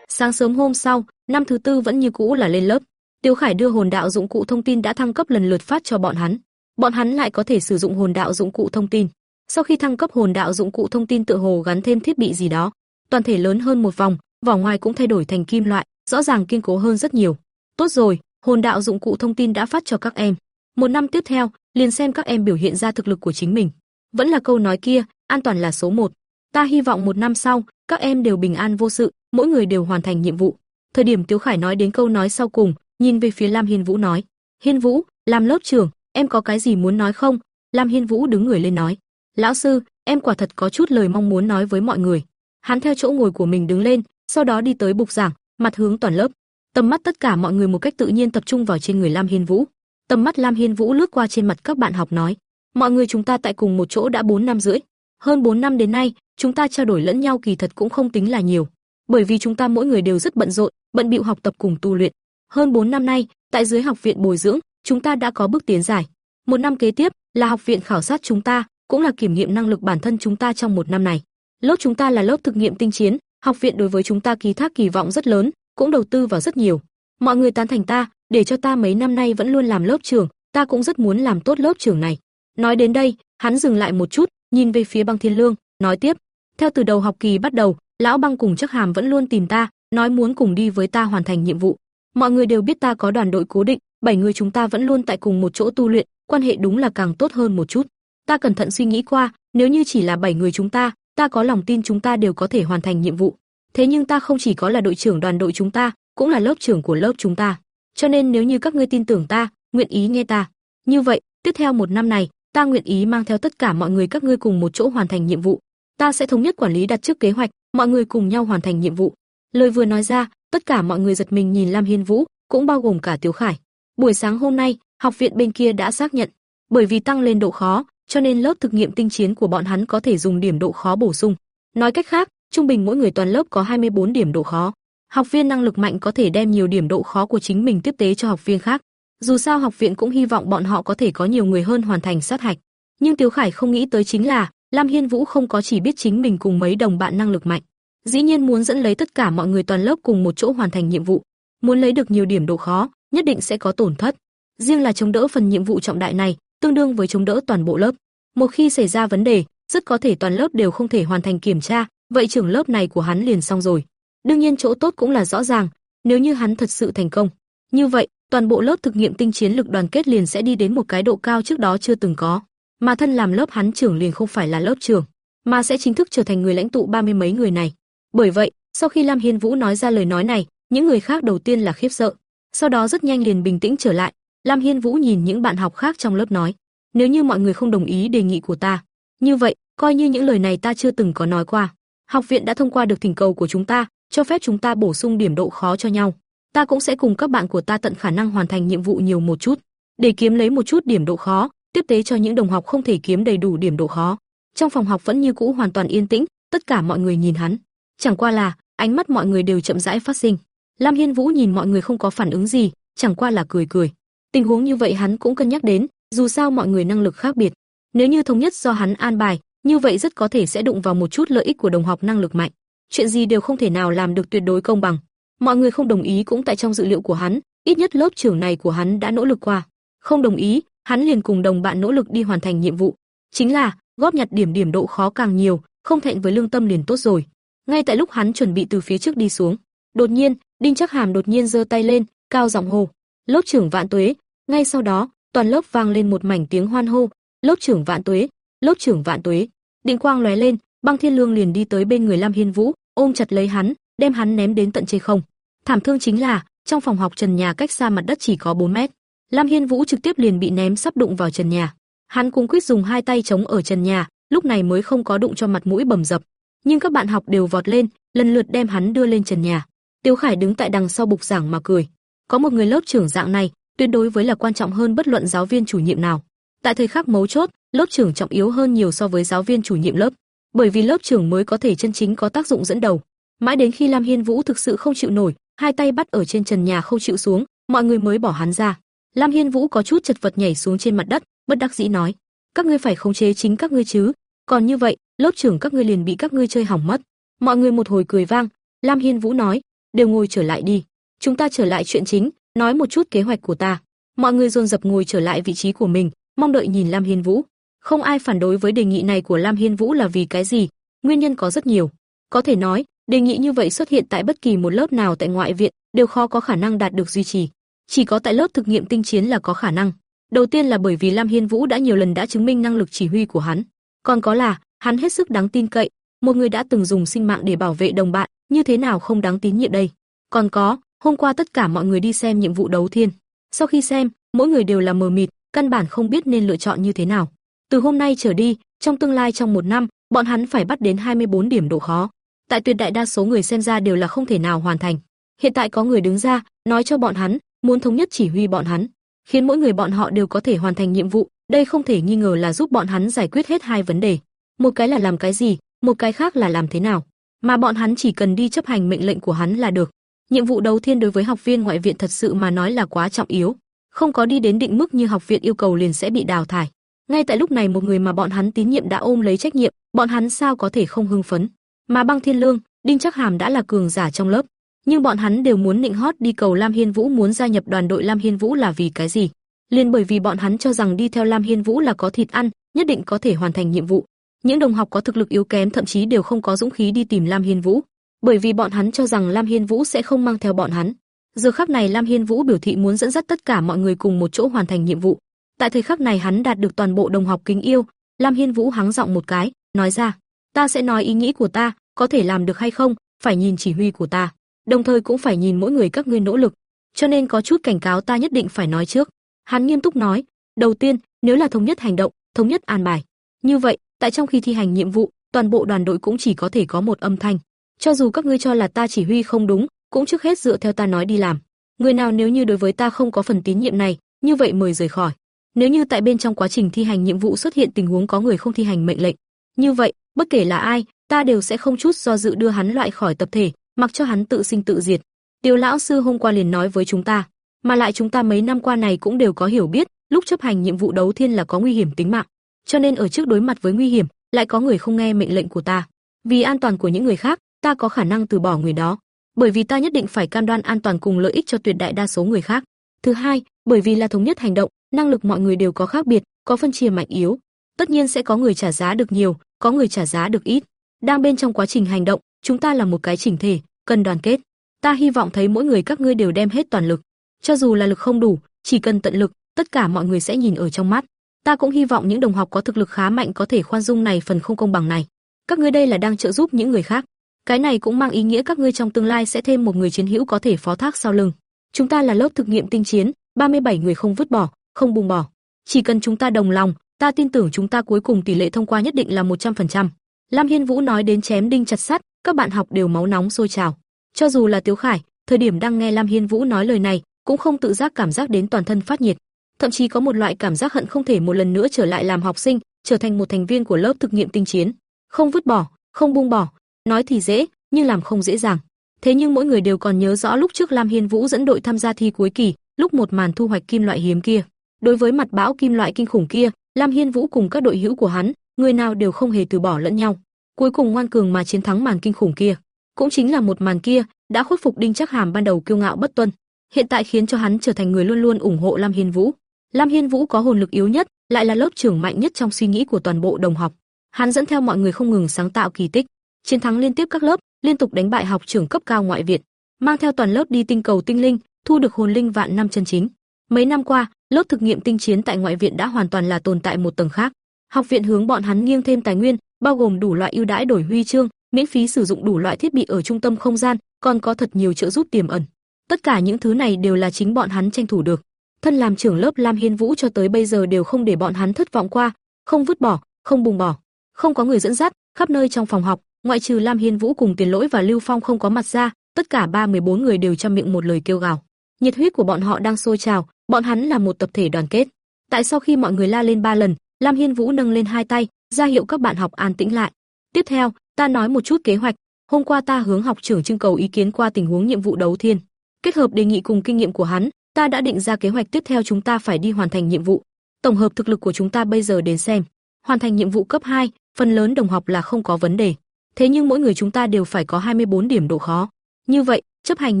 Sáng sớm hôm sau, năm thứ tư vẫn như cũ là lên lớp. Tiêu Khải đưa hồn đạo dụng cụ thông tin đã thăng cấp lần lượt phát cho bọn hắn. Bọn hắn lại có thể sử dụng hồn đạo dụng cụ thông tin. Sau khi thăng cấp hồn đạo dụng cụ thông tin tựa hồ gắn thêm thiết bị gì đó, toàn thể lớn hơn một vòng, vỏ ngoài cũng thay đổi thành kim loại, rõ ràng kiên cố hơn rất nhiều. Tốt rồi, hồn đạo dụng cụ thông tin đã phát cho các em. Một năm tiếp theo, liền xem các em biểu hiện ra thực lực của chính mình. Vẫn là câu nói kia, an toàn là số một. Ta hy vọng một năm sau, các em đều bình an vô sự, mỗi người đều hoàn thành nhiệm vụ. Thời điểm Tiếu Khải nói đến câu nói sau cùng, nhìn về phía Lam Hiên Vũ nói: "Hiên Vũ, làm lớp trưởng, em có cái gì muốn nói không?" Lam Hiên Vũ đứng người lên nói: "Lão sư, em quả thật có chút lời mong muốn nói với mọi người." Hắn theo chỗ ngồi của mình đứng lên, sau đó đi tới bục giảng, mặt hướng toàn lớp. Tầm mắt tất cả mọi người một cách tự nhiên tập trung vào trên người Lam Hiên Vũ. Tầm mắt Lam Hiên Vũ lướt qua trên mặt các bạn học nói: "Mọi người chúng ta tại cùng một chỗ đã 4 năm rưỡi, hơn 4 năm đến nay, chúng ta trao đổi lẫn nhau kỳ thật cũng không tính là nhiều, bởi vì chúng ta mỗi người đều rất bận rộn, bận bịu học tập cùng tu luyện. Hơn 4 năm nay, tại dưới học viện bồi dưỡng, chúng ta đã có bước tiến dài. Một năm kế tiếp là học viện khảo sát chúng ta, cũng là kiểm nghiệm năng lực bản thân chúng ta trong một năm này. Lớp chúng ta là lớp thực nghiệm tinh chiến, học viện đối với chúng ta ký thác kỳ vọng rất lớn, cũng đầu tư vào rất nhiều. Mọi người tán thành ta, để cho ta mấy năm nay vẫn luôn làm lớp trưởng, ta cũng rất muốn làm tốt lớp trưởng này. Nói đến đây, hắn dừng lại một chút, nhìn về phía Băng Thiên Lương, nói tiếp, theo từ đầu học kỳ bắt đầu, lão Băng cùng Chắc Hàm vẫn luôn tìm ta, nói muốn cùng đi với ta hoàn thành nhiệm vụ. Mọi người đều biết ta có đoàn đội cố định, bảy người chúng ta vẫn luôn tại cùng một chỗ tu luyện, quan hệ đúng là càng tốt hơn một chút. Ta cẩn thận suy nghĩ qua, nếu như chỉ là bảy người chúng ta, ta có lòng tin chúng ta đều có thể hoàn thành nhiệm vụ. Thế nhưng ta không chỉ có là đội trưởng đoàn đội chúng ta, cũng là lớp trưởng của lớp chúng ta. Cho nên nếu như các ngươi tin tưởng ta, nguyện ý nghe ta, như vậy, tiếp theo một năm này, ta nguyện ý mang theo tất cả mọi người các ngươi cùng một chỗ hoàn thành nhiệm vụ. Ta sẽ thống nhất quản lý đặt trước kế hoạch, mọi người cùng nhau hoàn thành nhiệm vụ. Lời vừa nói ra, tất cả mọi người giật mình nhìn Lam Hiên Vũ, cũng bao gồm cả Tiếu Khải. Buổi sáng hôm nay, học viện bên kia đã xác nhận, bởi vì tăng lên độ khó, cho nên lớp thực nghiệm tinh chiến của bọn hắn có thể dùng điểm độ khó bổ sung. Nói cách khác, trung bình mỗi người toàn lớp có 24 điểm độ khó. Học viên năng lực mạnh có thể đem nhiều điểm độ khó của chính mình tiếp tế cho học viên khác. Dù sao học viện cũng hy vọng bọn họ có thể có nhiều người hơn hoàn thành sát hạch. Nhưng Tiếu Khải không nghĩ tới chính là, Lam Hiên Vũ không có chỉ biết chính mình cùng mấy đồng bạn năng lực mạnh, dĩ nhiên muốn dẫn lấy tất cả mọi người toàn lớp cùng một chỗ hoàn thành nhiệm vụ. Muốn lấy được nhiều điểm độ khó, nhất định sẽ có tổn thất. Riêng là chống đỡ phần nhiệm vụ trọng đại này, tương đương với chống đỡ toàn bộ lớp. Một khi xảy ra vấn đề, rất có thể toàn lớp đều không thể hoàn thành kiểm tra, vậy trưởng lớp này của hắn liền xong rồi. Đương nhiên chỗ tốt cũng là rõ ràng, nếu như hắn thật sự thành công, như vậy, toàn bộ lớp thực nghiệm tinh chiến lực đoàn kết liền sẽ đi đến một cái độ cao trước đó chưa từng có. Mà thân làm lớp hắn trưởng liền không phải là lớp trưởng, mà sẽ chính thức trở thành người lãnh tụ ba mươi mấy người này. Bởi vậy, sau khi Lam Hiên Vũ nói ra lời nói này, những người khác đầu tiên là khiếp sợ, sau đó rất nhanh liền bình tĩnh trở lại. Lam Hiên Vũ nhìn những bạn học khác trong lớp nói: "Nếu như mọi người không đồng ý đề nghị của ta, như vậy, coi như những lời này ta chưa từng có nói qua. Học viện đã thông qua được thỉnh cầu của chúng ta, cho phép chúng ta bổ sung điểm độ khó cho nhau. Ta cũng sẽ cùng các bạn của ta tận khả năng hoàn thành nhiệm vụ nhiều một chút, để kiếm lấy một chút điểm độ khó, tiếp tế cho những đồng học không thể kiếm đầy đủ điểm độ khó." Trong phòng học vẫn như cũ hoàn toàn yên tĩnh, tất cả mọi người nhìn hắn. Chẳng qua là, ánh mắt mọi người đều chậm rãi phát sinh. Lam Hiên Vũ nhìn mọi người không có phản ứng gì, chẳng qua là cười cười. Tình huống như vậy hắn cũng cân nhắc đến, dù sao mọi người năng lực khác biệt. Nếu như thống nhất do hắn an bài, như vậy rất có thể sẽ đụng vào một chút lợi ích của đồng học năng lực mạnh. Chuyện gì đều không thể nào làm được tuyệt đối công bằng. Mọi người không đồng ý cũng tại trong dự liệu của hắn, ít nhất lớp trưởng này của hắn đã nỗ lực qua. Không đồng ý, hắn liền cùng đồng bạn nỗ lực đi hoàn thành nhiệm vụ. Chính là, góp nhặt điểm điểm độ khó càng nhiều, không thẹn với lương tâm liền tốt rồi. Ngay tại lúc hắn chuẩn bị từ phía trước đi xuống, đột nhiên, Đinh Trác Hàm đột nhiên giơ tay lên, cao giọng hô: "Lớp trưởng Vạn Tuế!" Ngay sau đó, toàn lớp vang lên một mảnh tiếng hoan hô: "Lớp trưởng Vạn Tuế! Lớp trưởng Vạn Tuế!" Định quang lóe lên, Băng Thiên Lương liền đi tới bên người Lam Hiên Vũ, ôm chặt lấy hắn, đem hắn ném đến tận trên không. Thảm thương chính là, trong phòng học trần nhà cách xa mặt đất chỉ có 4 mét. Lam Hiên Vũ trực tiếp liền bị ném sắp đụng vào trần nhà. Hắn cũng quyết dùng hai tay chống ở trần nhà, lúc này mới không có đụng cho mặt mũi bầm dập. Nhưng các bạn học đều vọt lên, lần lượt đem hắn đưa lên trần nhà. Tiêu Khải đứng tại đằng sau bục giảng mà cười. Có một người lớp trưởng dạng này, tuyệt đối với là quan trọng hơn bất luận giáo viên chủ nhiệm nào. Tại thời khắc mấu chốt, lớp trưởng trọng yếu hơn nhiều so với giáo viên chủ nhiệm lớp, bởi vì lớp trưởng mới có thể chân chính có tác dụng dẫn đầu. Mãi đến khi Lam Hiên Vũ thực sự không chịu nổi, hai tay bắt ở trên trần nhà không chịu xuống, mọi người mới bỏ hắn ra. Lam Hiên Vũ có chút chật vật nhảy xuống trên mặt đất, bất đắc dĩ nói: "Các ngươi phải khống chế chính các ngươi chứ, còn như vậy, lớp trưởng các ngươi liền bị các ngươi chơi hỏng mất." Mọi người một hồi cười vang, Lam Hiên Vũ nói: "Đều ngồi trở lại đi, chúng ta trở lại chuyện chính, nói một chút kế hoạch của ta." Mọi người dồn dập ngồi trở lại vị trí của mình, mong đợi nhìn Lam Hiên Vũ. Không ai phản đối với đề nghị này của Lam Hiên Vũ là vì cái gì? Nguyên nhân có rất nhiều. Có thể nói, đề nghị như vậy xuất hiện tại bất kỳ một lớp nào tại ngoại viện đều khó có khả năng đạt được duy trì. Chỉ có tại lớp thực nghiệm tinh chiến là có khả năng. Đầu tiên là bởi vì Lam Hiên Vũ đã nhiều lần đã chứng minh năng lực chỉ huy của hắn, còn có là hắn hết sức đáng tin cậy, một người đã từng dùng sinh mạng để bảo vệ đồng bạn, như thế nào không đáng tín nhiệm đây? Còn có, hôm qua tất cả mọi người đi xem nhiệm vụ đấu thiên, sau khi xem, mỗi người đều là mờ mịt, căn bản không biết nên lựa chọn như thế nào. Từ hôm nay trở đi, trong tương lai trong một năm, bọn hắn phải bắt đến 24 điểm độ khó. Tại tuyệt đại đa số người xem ra đều là không thể nào hoàn thành. Hiện tại có người đứng ra, nói cho bọn hắn, muốn thống nhất chỉ huy bọn hắn, khiến mỗi người bọn họ đều có thể hoàn thành nhiệm vụ, đây không thể nghi ngờ là giúp bọn hắn giải quyết hết hai vấn đề. Một cái là làm cái gì, một cái khác là làm thế nào. Mà bọn hắn chỉ cần đi chấp hành mệnh lệnh của hắn là được. Nhiệm vụ đầu tiên đối với học viên ngoại viện thật sự mà nói là quá trọng yếu, không có đi đến định mức như học viện yêu cầu liền sẽ bị đào thải. Ngay tại lúc này một người mà bọn hắn tín nhiệm đã ôm lấy trách nhiệm, bọn hắn sao có thể không hưng phấn. Mà Băng Thiên Lương, Đinh Chắc Hàm đã là cường giả trong lớp, nhưng bọn hắn đều muốn nịnh hót đi cầu Lam Hiên Vũ muốn gia nhập đoàn đội Lam Hiên Vũ là vì cái gì? Liên bởi vì bọn hắn cho rằng đi theo Lam Hiên Vũ là có thịt ăn, nhất định có thể hoàn thành nhiệm vụ. Những đồng học có thực lực yếu kém thậm chí đều không có dũng khí đi tìm Lam Hiên Vũ, bởi vì bọn hắn cho rằng Lam Hiên Vũ sẽ không mang theo bọn hắn. Giờ khắc này Lam Hiên Vũ biểu thị muốn dẫn dắt tất cả mọi người cùng một chỗ hoàn thành nhiệm vụ. Tại thời khắc này hắn đạt được toàn bộ đồng học kính yêu, Lam Hiên Vũ hắng giọng một cái, nói ra: "Ta sẽ nói ý nghĩ của ta, có thể làm được hay không, phải nhìn chỉ huy của ta, đồng thời cũng phải nhìn mỗi người các ngươi nỗ lực, cho nên có chút cảnh cáo ta nhất định phải nói trước." Hắn nghiêm túc nói: "Đầu tiên, nếu là thống nhất hành động, thống nhất an bài. Như vậy, tại trong khi thi hành nhiệm vụ, toàn bộ đoàn đội cũng chỉ có thể có một âm thanh. Cho dù các ngươi cho là ta chỉ huy không đúng, cũng trước hết dựa theo ta nói đi làm. Người nào nếu như đối với ta không có phần tín nhiệm này, như vậy mời rời khỏi. Nếu như tại bên trong quá trình thi hành nhiệm vụ xuất hiện tình huống có người không thi hành mệnh lệnh, như vậy, bất kể là ai, ta đều sẽ không chút do dự đưa hắn loại khỏi tập thể, mặc cho hắn tự sinh tự diệt. Tiêu lão sư hôm qua liền nói với chúng ta, mà lại chúng ta mấy năm qua này cũng đều có hiểu biết, lúc chấp hành nhiệm vụ đấu thiên là có nguy hiểm tính mạng, cho nên ở trước đối mặt với nguy hiểm, lại có người không nghe mệnh lệnh của ta. Vì an toàn của những người khác, ta có khả năng từ bỏ người đó, bởi vì ta nhất định phải cam đoan an toàn cùng lợi ích cho tuyệt đại đa số người khác. Thứ hai, bởi vì là thống nhất hành động, năng lực mọi người đều có khác biệt, có phân chia mạnh yếu. Tất nhiên sẽ có người trả giá được nhiều, có người trả giá được ít. Đang bên trong quá trình hành động, chúng ta là một cái chỉnh thể, cần đoàn kết. Ta hy vọng thấy mỗi người các ngươi đều đem hết toàn lực. Cho dù là lực không đủ, chỉ cần tận lực, tất cả mọi người sẽ nhìn ở trong mắt. Ta cũng hy vọng những đồng học có thực lực khá mạnh có thể khoan dung này phần không công bằng này. Các ngươi đây là đang trợ giúp những người khác. Cái này cũng mang ý nghĩa các ngươi trong tương lai sẽ thêm một người chiến hữu có thể phó thác sau lưng. Chúng ta là lớp thực nghiệm tinh chiến, 37 người không vứt bỏ, không buông bỏ. Chỉ cần chúng ta đồng lòng, ta tin tưởng chúng ta cuối cùng tỷ lệ thông qua nhất định là 100%. Lam Hiên Vũ nói đến chém đinh chặt sắt, các bạn học đều máu nóng sôi trào. Cho dù là Tiếu Khải, thời điểm đang nghe Lam Hiên Vũ nói lời này, cũng không tự giác cảm giác đến toàn thân phát nhiệt, thậm chí có một loại cảm giác hận không thể một lần nữa trở lại làm học sinh, trở thành một thành viên của lớp thực nghiệm tinh chiến, không vứt bỏ, không buông bỏ, Nói thì dễ, nhưng làm không dễ dàng. Thế nhưng mỗi người đều còn nhớ rõ lúc trước Lam Hiên Vũ dẫn đội tham gia thi cuối kỳ, lúc một màn thu hoạch kim loại hiếm kia. Đối với mặt bão kim loại kinh khủng kia, Lam Hiên Vũ cùng các đội hữu của hắn, người nào đều không hề từ bỏ lẫn nhau. Cuối cùng ngoan cường mà chiến thắng màn kinh khủng kia. Cũng chính là một màn kia, đã khuất phục Đinh Chắc Hàm ban đầu kiêu ngạo bất tuân, hiện tại khiến cho hắn trở thành người luôn luôn ủng hộ Lam Hiên Vũ. Lam Hiên Vũ có hồn lực yếu nhất, lại là lớp trưởng mạnh nhất trong suy nghĩ của toàn bộ đồng học. Hắn dẫn theo mọi người không ngừng sáng tạo kỳ tích chiến thắng liên tiếp các lớp, liên tục đánh bại học trưởng cấp cao ngoại viện, mang theo toàn lớp đi tinh cầu tinh linh, thu được hồn linh vạn năm chân chính. Mấy năm qua, lớp thực nghiệm tinh chiến tại ngoại viện đã hoàn toàn là tồn tại một tầng khác. Học viện hướng bọn hắn nghiêng thêm tài nguyên, bao gồm đủ loại ưu đãi đổi huy chương, miễn phí sử dụng đủ loại thiết bị ở trung tâm không gian, còn có thật nhiều trợ giúp tiềm ẩn. Tất cả những thứ này đều là chính bọn hắn tranh thủ được. Thân làm trưởng lớp Lam Hiên Vũ cho tới bây giờ đều không để bọn hắn thất vọng qua, không vứt bỏ, không bùng bỏ, không có người dẫn dắt, khắp nơi trong phòng học, ngoại trừ Lam Hiên Vũ cùng Tiền Lỗi và Lưu Phong không có mặt ra, tất cả ba mười bốn người đều trong miệng một lời kêu gào. Nhiệt huyết của bọn họ đang sôi trào, bọn hắn là một tập thể đoàn kết. Tại sau khi mọi người la lên ba lần, Lam Hiên Vũ nâng lên hai tay, ra hiệu các bạn học an tĩnh lại. Tiếp theo, ta nói một chút kế hoạch. Hôm qua ta hướng học trưởng trưng cầu ý kiến qua tình huống nhiệm vụ đấu thiên. Kết hợp đề nghị cùng kinh nghiệm của hắn, ta đã định ra kế hoạch tiếp theo chúng ta phải đi hoàn thành nhiệm vụ. Tổng hợp thực lực của chúng ta bây giờ đến xem, hoàn thành nhiệm vụ cấp 2, phần lớn đồng học là không có vấn đề. Thế nhưng mỗi người chúng ta đều phải có 24 điểm độ khó. Như vậy, chấp hành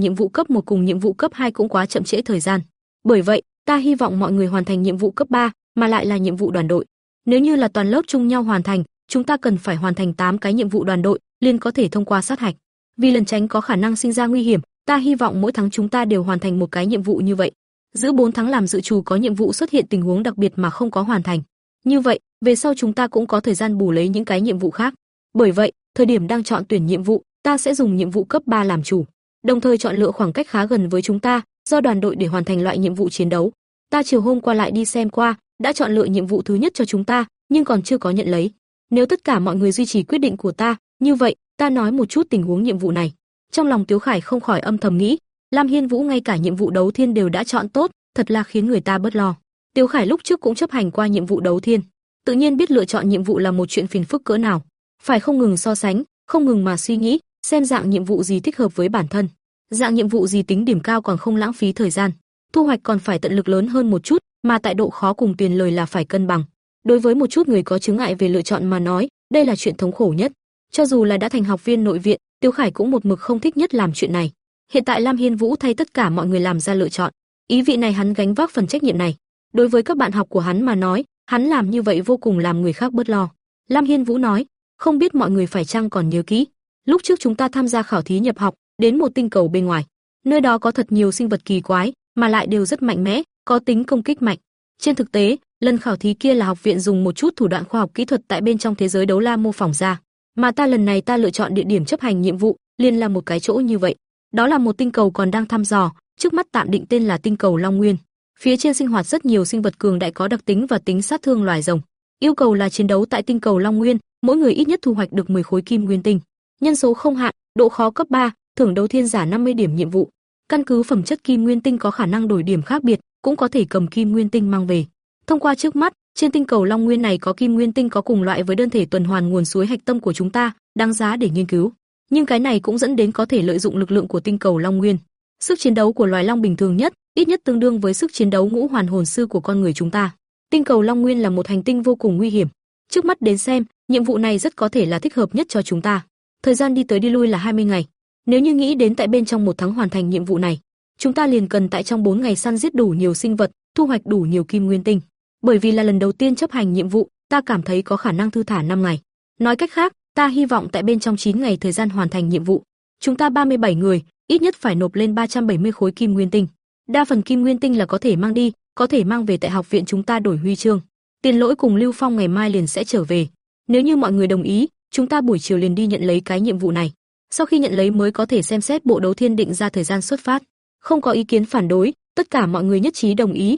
nhiệm vụ cấp 1 cùng nhiệm vụ cấp 2 cũng quá chậm trễ thời gian. Bởi vậy, ta hy vọng mọi người hoàn thành nhiệm vụ cấp 3, mà lại là nhiệm vụ đoàn đội. Nếu như là toàn lớp chung nhau hoàn thành, chúng ta cần phải hoàn thành 8 cái nhiệm vụ đoàn đội, liền có thể thông qua sát hạch. Vì lần tránh có khả năng sinh ra nguy hiểm, ta hy vọng mỗi tháng chúng ta đều hoàn thành một cái nhiệm vụ như vậy. Giữ 4 tháng làm dự trù có nhiệm vụ xuất hiện tình huống đặc biệt mà không có hoàn thành. Như vậy, về sau chúng ta cũng có thời gian bù lấy những cái nhiệm vụ khác. Bởi vậy, thời điểm đang chọn tuyển nhiệm vụ, ta sẽ dùng nhiệm vụ cấp 3 làm chủ, đồng thời chọn lựa khoảng cách khá gần với chúng ta, do đoàn đội để hoàn thành loại nhiệm vụ chiến đấu. Ta chiều hôm qua lại đi xem qua, đã chọn lựa nhiệm vụ thứ nhất cho chúng ta, nhưng còn chưa có nhận lấy. Nếu tất cả mọi người duy trì quyết định của ta, như vậy, ta nói một chút tình huống nhiệm vụ này. Trong lòng Tiếu Khải không khỏi âm thầm nghĩ, Lam Hiên Vũ ngay cả nhiệm vụ đấu thiên đều đã chọn tốt, thật là khiến người ta bớt lo. Tiếu Khải lúc trước cũng chấp hành qua nhiệm vụ đấu thiên, tự nhiên biết lựa chọn nhiệm vụ là một chuyện phiền phức cỡ nào, phải không ngừng so sánh, không ngừng mà suy nghĩ, xem dạng nhiệm vụ gì thích hợp với bản thân, dạng nhiệm vụ gì tính điểm cao còn không lãng phí thời gian, thu hoạch còn phải tận lực lớn hơn một chút, mà tại độ khó cùng tiền lời là phải cân bằng. Đối với một chút người có chứng ngại về lựa chọn mà nói, đây là chuyện thống khổ nhất. Cho dù là đã thành học viên nội viện, Tiêu Khải cũng một mực không thích nhất làm chuyện này. Hiện tại Lam Hiên Vũ thay tất cả mọi người làm ra lựa chọn, ý vị này hắn gánh vác phần trách nhiệm này. Đối với các bạn học của hắn mà nói, hắn làm như vậy vô cùng làm người khác bớt lo. Lam Hiên Vũ nói, không biết mọi người phải chăng còn nhớ kỹ, lúc trước chúng ta tham gia khảo thí nhập học, đến một tinh cầu bên ngoài. Nơi đó có thật nhiều sinh vật kỳ quái, mà lại đều rất mạnh mẽ, có tính công kích mạnh. Trên thực tế, lần khảo thí kia là học viện dùng một chút thủ đoạn khoa học kỹ thuật tại bên trong thế giới đấu la mô phỏng ra, mà ta lần này ta lựa chọn địa điểm chấp hành nhiệm vụ, liền là một cái chỗ như vậy. Đó là một tinh cầu còn đang thăm dò, trước mắt tạm định tên là tinh cầu Long Nguyên. Phía trên sinh hoạt rất nhiều sinh vật cường đại có đặc tính và tính sát thương loài rồng. Yêu cầu là chiến đấu tại tinh cầu Long Nguyên, mỗi người ít nhất thu hoạch được 10 khối kim nguyên tinh. Nhân số không hạn, độ khó cấp 3, thưởng đấu thiên giả 50 điểm nhiệm vụ. Căn cứ phẩm chất kim nguyên tinh có khả năng đổi điểm khác biệt, cũng có thể cầm kim nguyên tinh mang về. Thông qua trước mắt, trên tinh cầu Long Nguyên này có kim nguyên tinh có cùng loại với đơn thể tuần hoàn nguồn suối hạch tâm của chúng ta, đáng giá để nghiên cứu. Nhưng cái này cũng dẫn đến có thể lợi dụng lực lượng của tinh cầu Long Nguyên. Sức chiến đấu của loài long bình thường nhất, ít nhất tương đương với sức chiến đấu ngũ hoàn hồn sư của con người chúng ta. Tinh cầu Long Nguyên là một hành tinh vô cùng nguy hiểm. Trước mắt đến xem, nhiệm vụ này rất có thể là thích hợp nhất cho chúng ta. Thời gian đi tới đi lui là 20 ngày. Nếu như nghĩ đến tại bên trong một tháng hoàn thành nhiệm vụ này, chúng ta liền cần tại trong 4 ngày săn giết đủ nhiều sinh vật, thu hoạch đủ nhiều kim nguyên tinh. Bởi vì là lần đầu tiên chấp hành nhiệm vụ, ta cảm thấy có khả năng thư thả 5 ngày. Nói cách khác, ta hy vọng tại bên trong 9 ngày thời gian hoàn thành nhiệm vụ, chúng ta 37 người, ít nhất phải nộp lên 370 khối kim nguyên tinh. Đa phần kim nguyên tinh là có thể mang đi, có thể mang về tại học viện chúng ta đổi huy chương. Tiền lỗi cùng Lưu Phong ngày mai liền sẽ trở về. Nếu như mọi người đồng ý, chúng ta buổi chiều liền đi nhận lấy cái nhiệm vụ này. Sau khi nhận lấy mới có thể xem xét bộ đấu thiên định ra thời gian xuất phát. Không có ý kiến phản đối, tất cả mọi người nhất trí đồng ý.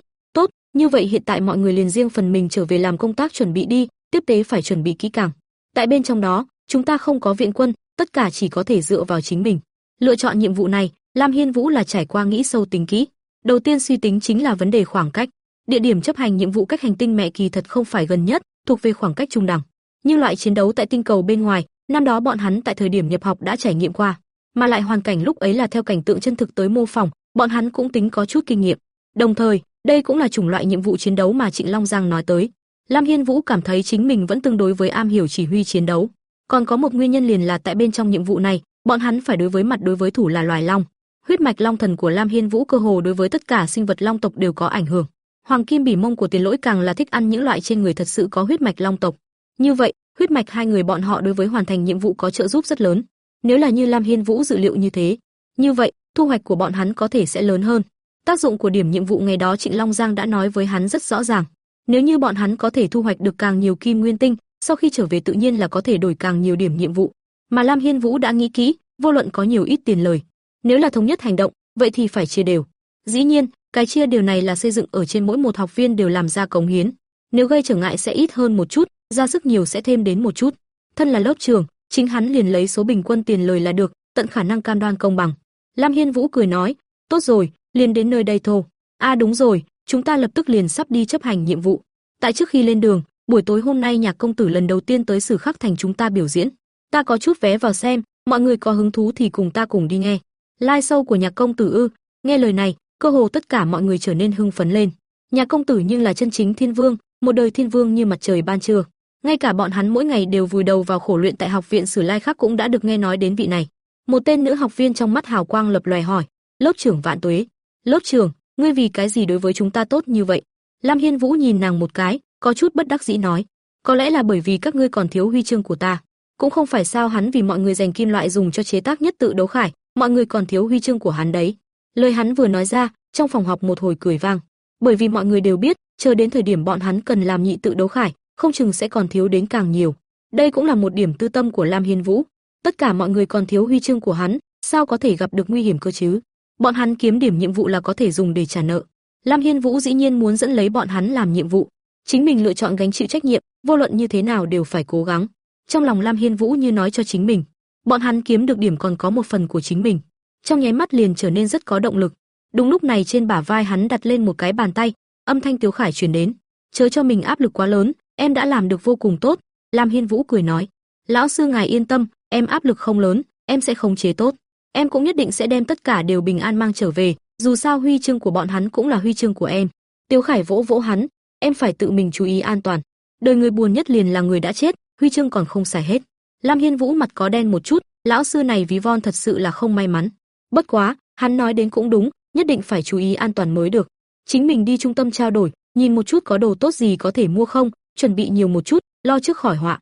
Như vậy hiện tại mọi người liền riêng phần mình trở về làm công tác chuẩn bị đi, tiếp tế phải chuẩn bị kỹ càng. Tại bên trong đó, chúng ta không có viện quân, tất cả chỉ có thể dựa vào chính mình. Lựa chọn nhiệm vụ này, Lam Hiên Vũ là trải qua nghĩ sâu tính kỹ. Đầu tiên suy tính chính là vấn đề khoảng cách. Địa điểm chấp hành nhiệm vụ cách hành tinh mẹ kỳ thật không phải gần nhất, thuộc về khoảng cách trung đẳng. Nhưng loại chiến đấu tại tinh cầu bên ngoài, năm đó bọn hắn tại thời điểm nhập học đã trải nghiệm qua, mà lại hoàn cảnh lúc ấy là theo cảnh tượng chân thực tới mô phỏng, bọn hắn cũng tính có chút kinh nghiệm. Đồng thời, đây cũng là chủng loại nhiệm vụ chiến đấu mà Trịnh Long Giang nói tới. Lam Hiên Vũ cảm thấy chính mình vẫn tương đối với am hiểu chỉ huy chiến đấu. Còn có một nguyên nhân liền là tại bên trong nhiệm vụ này, bọn hắn phải đối với mặt đối với thủ là loài long. Huyết mạch long thần của Lam Hiên Vũ cơ hồ đối với tất cả sinh vật long tộc đều có ảnh hưởng. Hoàng kim bỉ mông của Tiền Lỗi càng là thích ăn những loại trên người thật sự có huyết mạch long tộc. Như vậy, huyết mạch hai người bọn họ đối với hoàn thành nhiệm vụ có trợ giúp rất lớn. Nếu là như Lam Hiên Vũ dự liệu như thế, như vậy, thu hoạch của bọn hắn có thể sẽ lớn hơn. Tác dụng của điểm nhiệm vụ ngày đó Trịnh Long Giang đã nói với hắn rất rõ ràng. Nếu như bọn hắn có thể thu hoạch được càng nhiều kim nguyên tinh, sau khi trở về tự nhiên là có thể đổi càng nhiều điểm nhiệm vụ. Mà Lam Hiên Vũ đã nghĩ kỹ, vô luận có nhiều ít tiền lời, nếu là thống nhất hành động, vậy thì phải chia đều. Dĩ nhiên, cái chia đều này là xây dựng ở trên mỗi một học viên đều làm ra cống hiến. Nếu gây trở ngại sẽ ít hơn một chút, ra sức nhiều sẽ thêm đến một chút. Thân là lớp trưởng, chính hắn liền lấy số bình quân tiền lời là được, tận khả năng cam đoan công bằng. Lam Hiên Vũ cười nói, tốt rồi, liền đến nơi đây thôi. À đúng rồi, chúng ta lập tức liền sắp đi chấp hành nhiệm vụ. Tại trước khi lên đường, buổi tối hôm nay nhạc công tử lần đầu tiên tới Sử Khắc thành chúng ta biểu diễn. Ta có chút vé vào xem, mọi người có hứng thú thì cùng ta cùng đi nghe. Lai sâu của nhạc công tử ư? Nghe lời này, cơ hồ tất cả mọi người trở nên hưng phấn lên. Nhạc công tử nhưng là chân chính thiên vương, một đời thiên vương như mặt trời ban trưa. Ngay cả bọn hắn mỗi ngày đều vùi đầu vào khổ luyện tại học viện Sử Lai khác cũng đã được nghe nói đến vị này. Một tên nữ học viên trong mắt hào quang lập lòe hỏi: "Lớp trưởng Vạn Tuế, lớp trưởng, ngươi vì cái gì đối với chúng ta tốt như vậy?" Lam Hiên Vũ nhìn nàng một cái, có chút bất đắc dĩ nói: "Có lẽ là bởi vì các ngươi còn thiếu huy chương của ta." Cũng không phải sao hắn vì mọi người dành kim loại dùng cho chế tác nhất tự đấu khải, mọi người còn thiếu huy chương của hắn đấy. Lời hắn vừa nói ra, trong phòng học một hồi cười vang, bởi vì mọi người đều biết, chờ đến thời điểm bọn hắn cần làm nhị tự đấu khải, không chừng sẽ còn thiếu đến càng nhiều. Đây cũng là một điểm tư tâm của Lam Hiên Vũ. Tất cả mọi người còn thiếu huy chương của hắn, sao có thể gặp được nguy hiểm cơ chứ? Bọn hắn kiếm điểm nhiệm vụ là có thể dùng để trả nợ. Lam Hiên Vũ dĩ nhiên muốn dẫn lấy bọn hắn làm nhiệm vụ, chính mình lựa chọn gánh chịu trách nhiệm, vô luận như thế nào đều phải cố gắng. Trong lòng Lam Hiên Vũ như nói cho chính mình, bọn hắn kiếm được điểm còn có một phần của chính mình. Trong nháy mắt liền trở nên rất có động lực. Đúng lúc này trên bả vai hắn đặt lên một cái bàn tay, âm thanh Tiếu Khải truyền đến, chớ cho mình áp lực quá lớn, em đã làm được vô cùng tốt." Lam Hiên Vũ cười nói, "Lão sư ngài yên tâm, em áp lực không lớn, em sẽ khống chế tốt. Em cũng nhất định sẽ đem tất cả đều bình an mang trở về, dù sao huy chương của bọn hắn cũng là huy chương của em." Tiếu Khải vỗ vỗ hắn, "Em phải tự mình chú ý an toàn. Đời người buồn nhất liền là người đã chết, huy chương còn không xài hết." Lam Hiên Vũ mặt có đen một chút, lão sư này ví von thật sự là không may mắn. Bất quá, hắn nói đến cũng đúng, nhất định phải chú ý an toàn mới được. Chính mình đi trung tâm trao đổi, nhìn một chút có đồ tốt gì có thể mua không, chuẩn bị nhiều một chút, lo trước khỏi họa.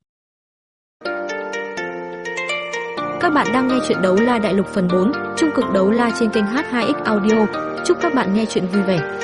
Các bạn đang nghe chuyện đấu la đại lục phần 4, trung cực đấu la trên kênh H2X Audio. Chúc các bạn nghe chuyện vui vẻ.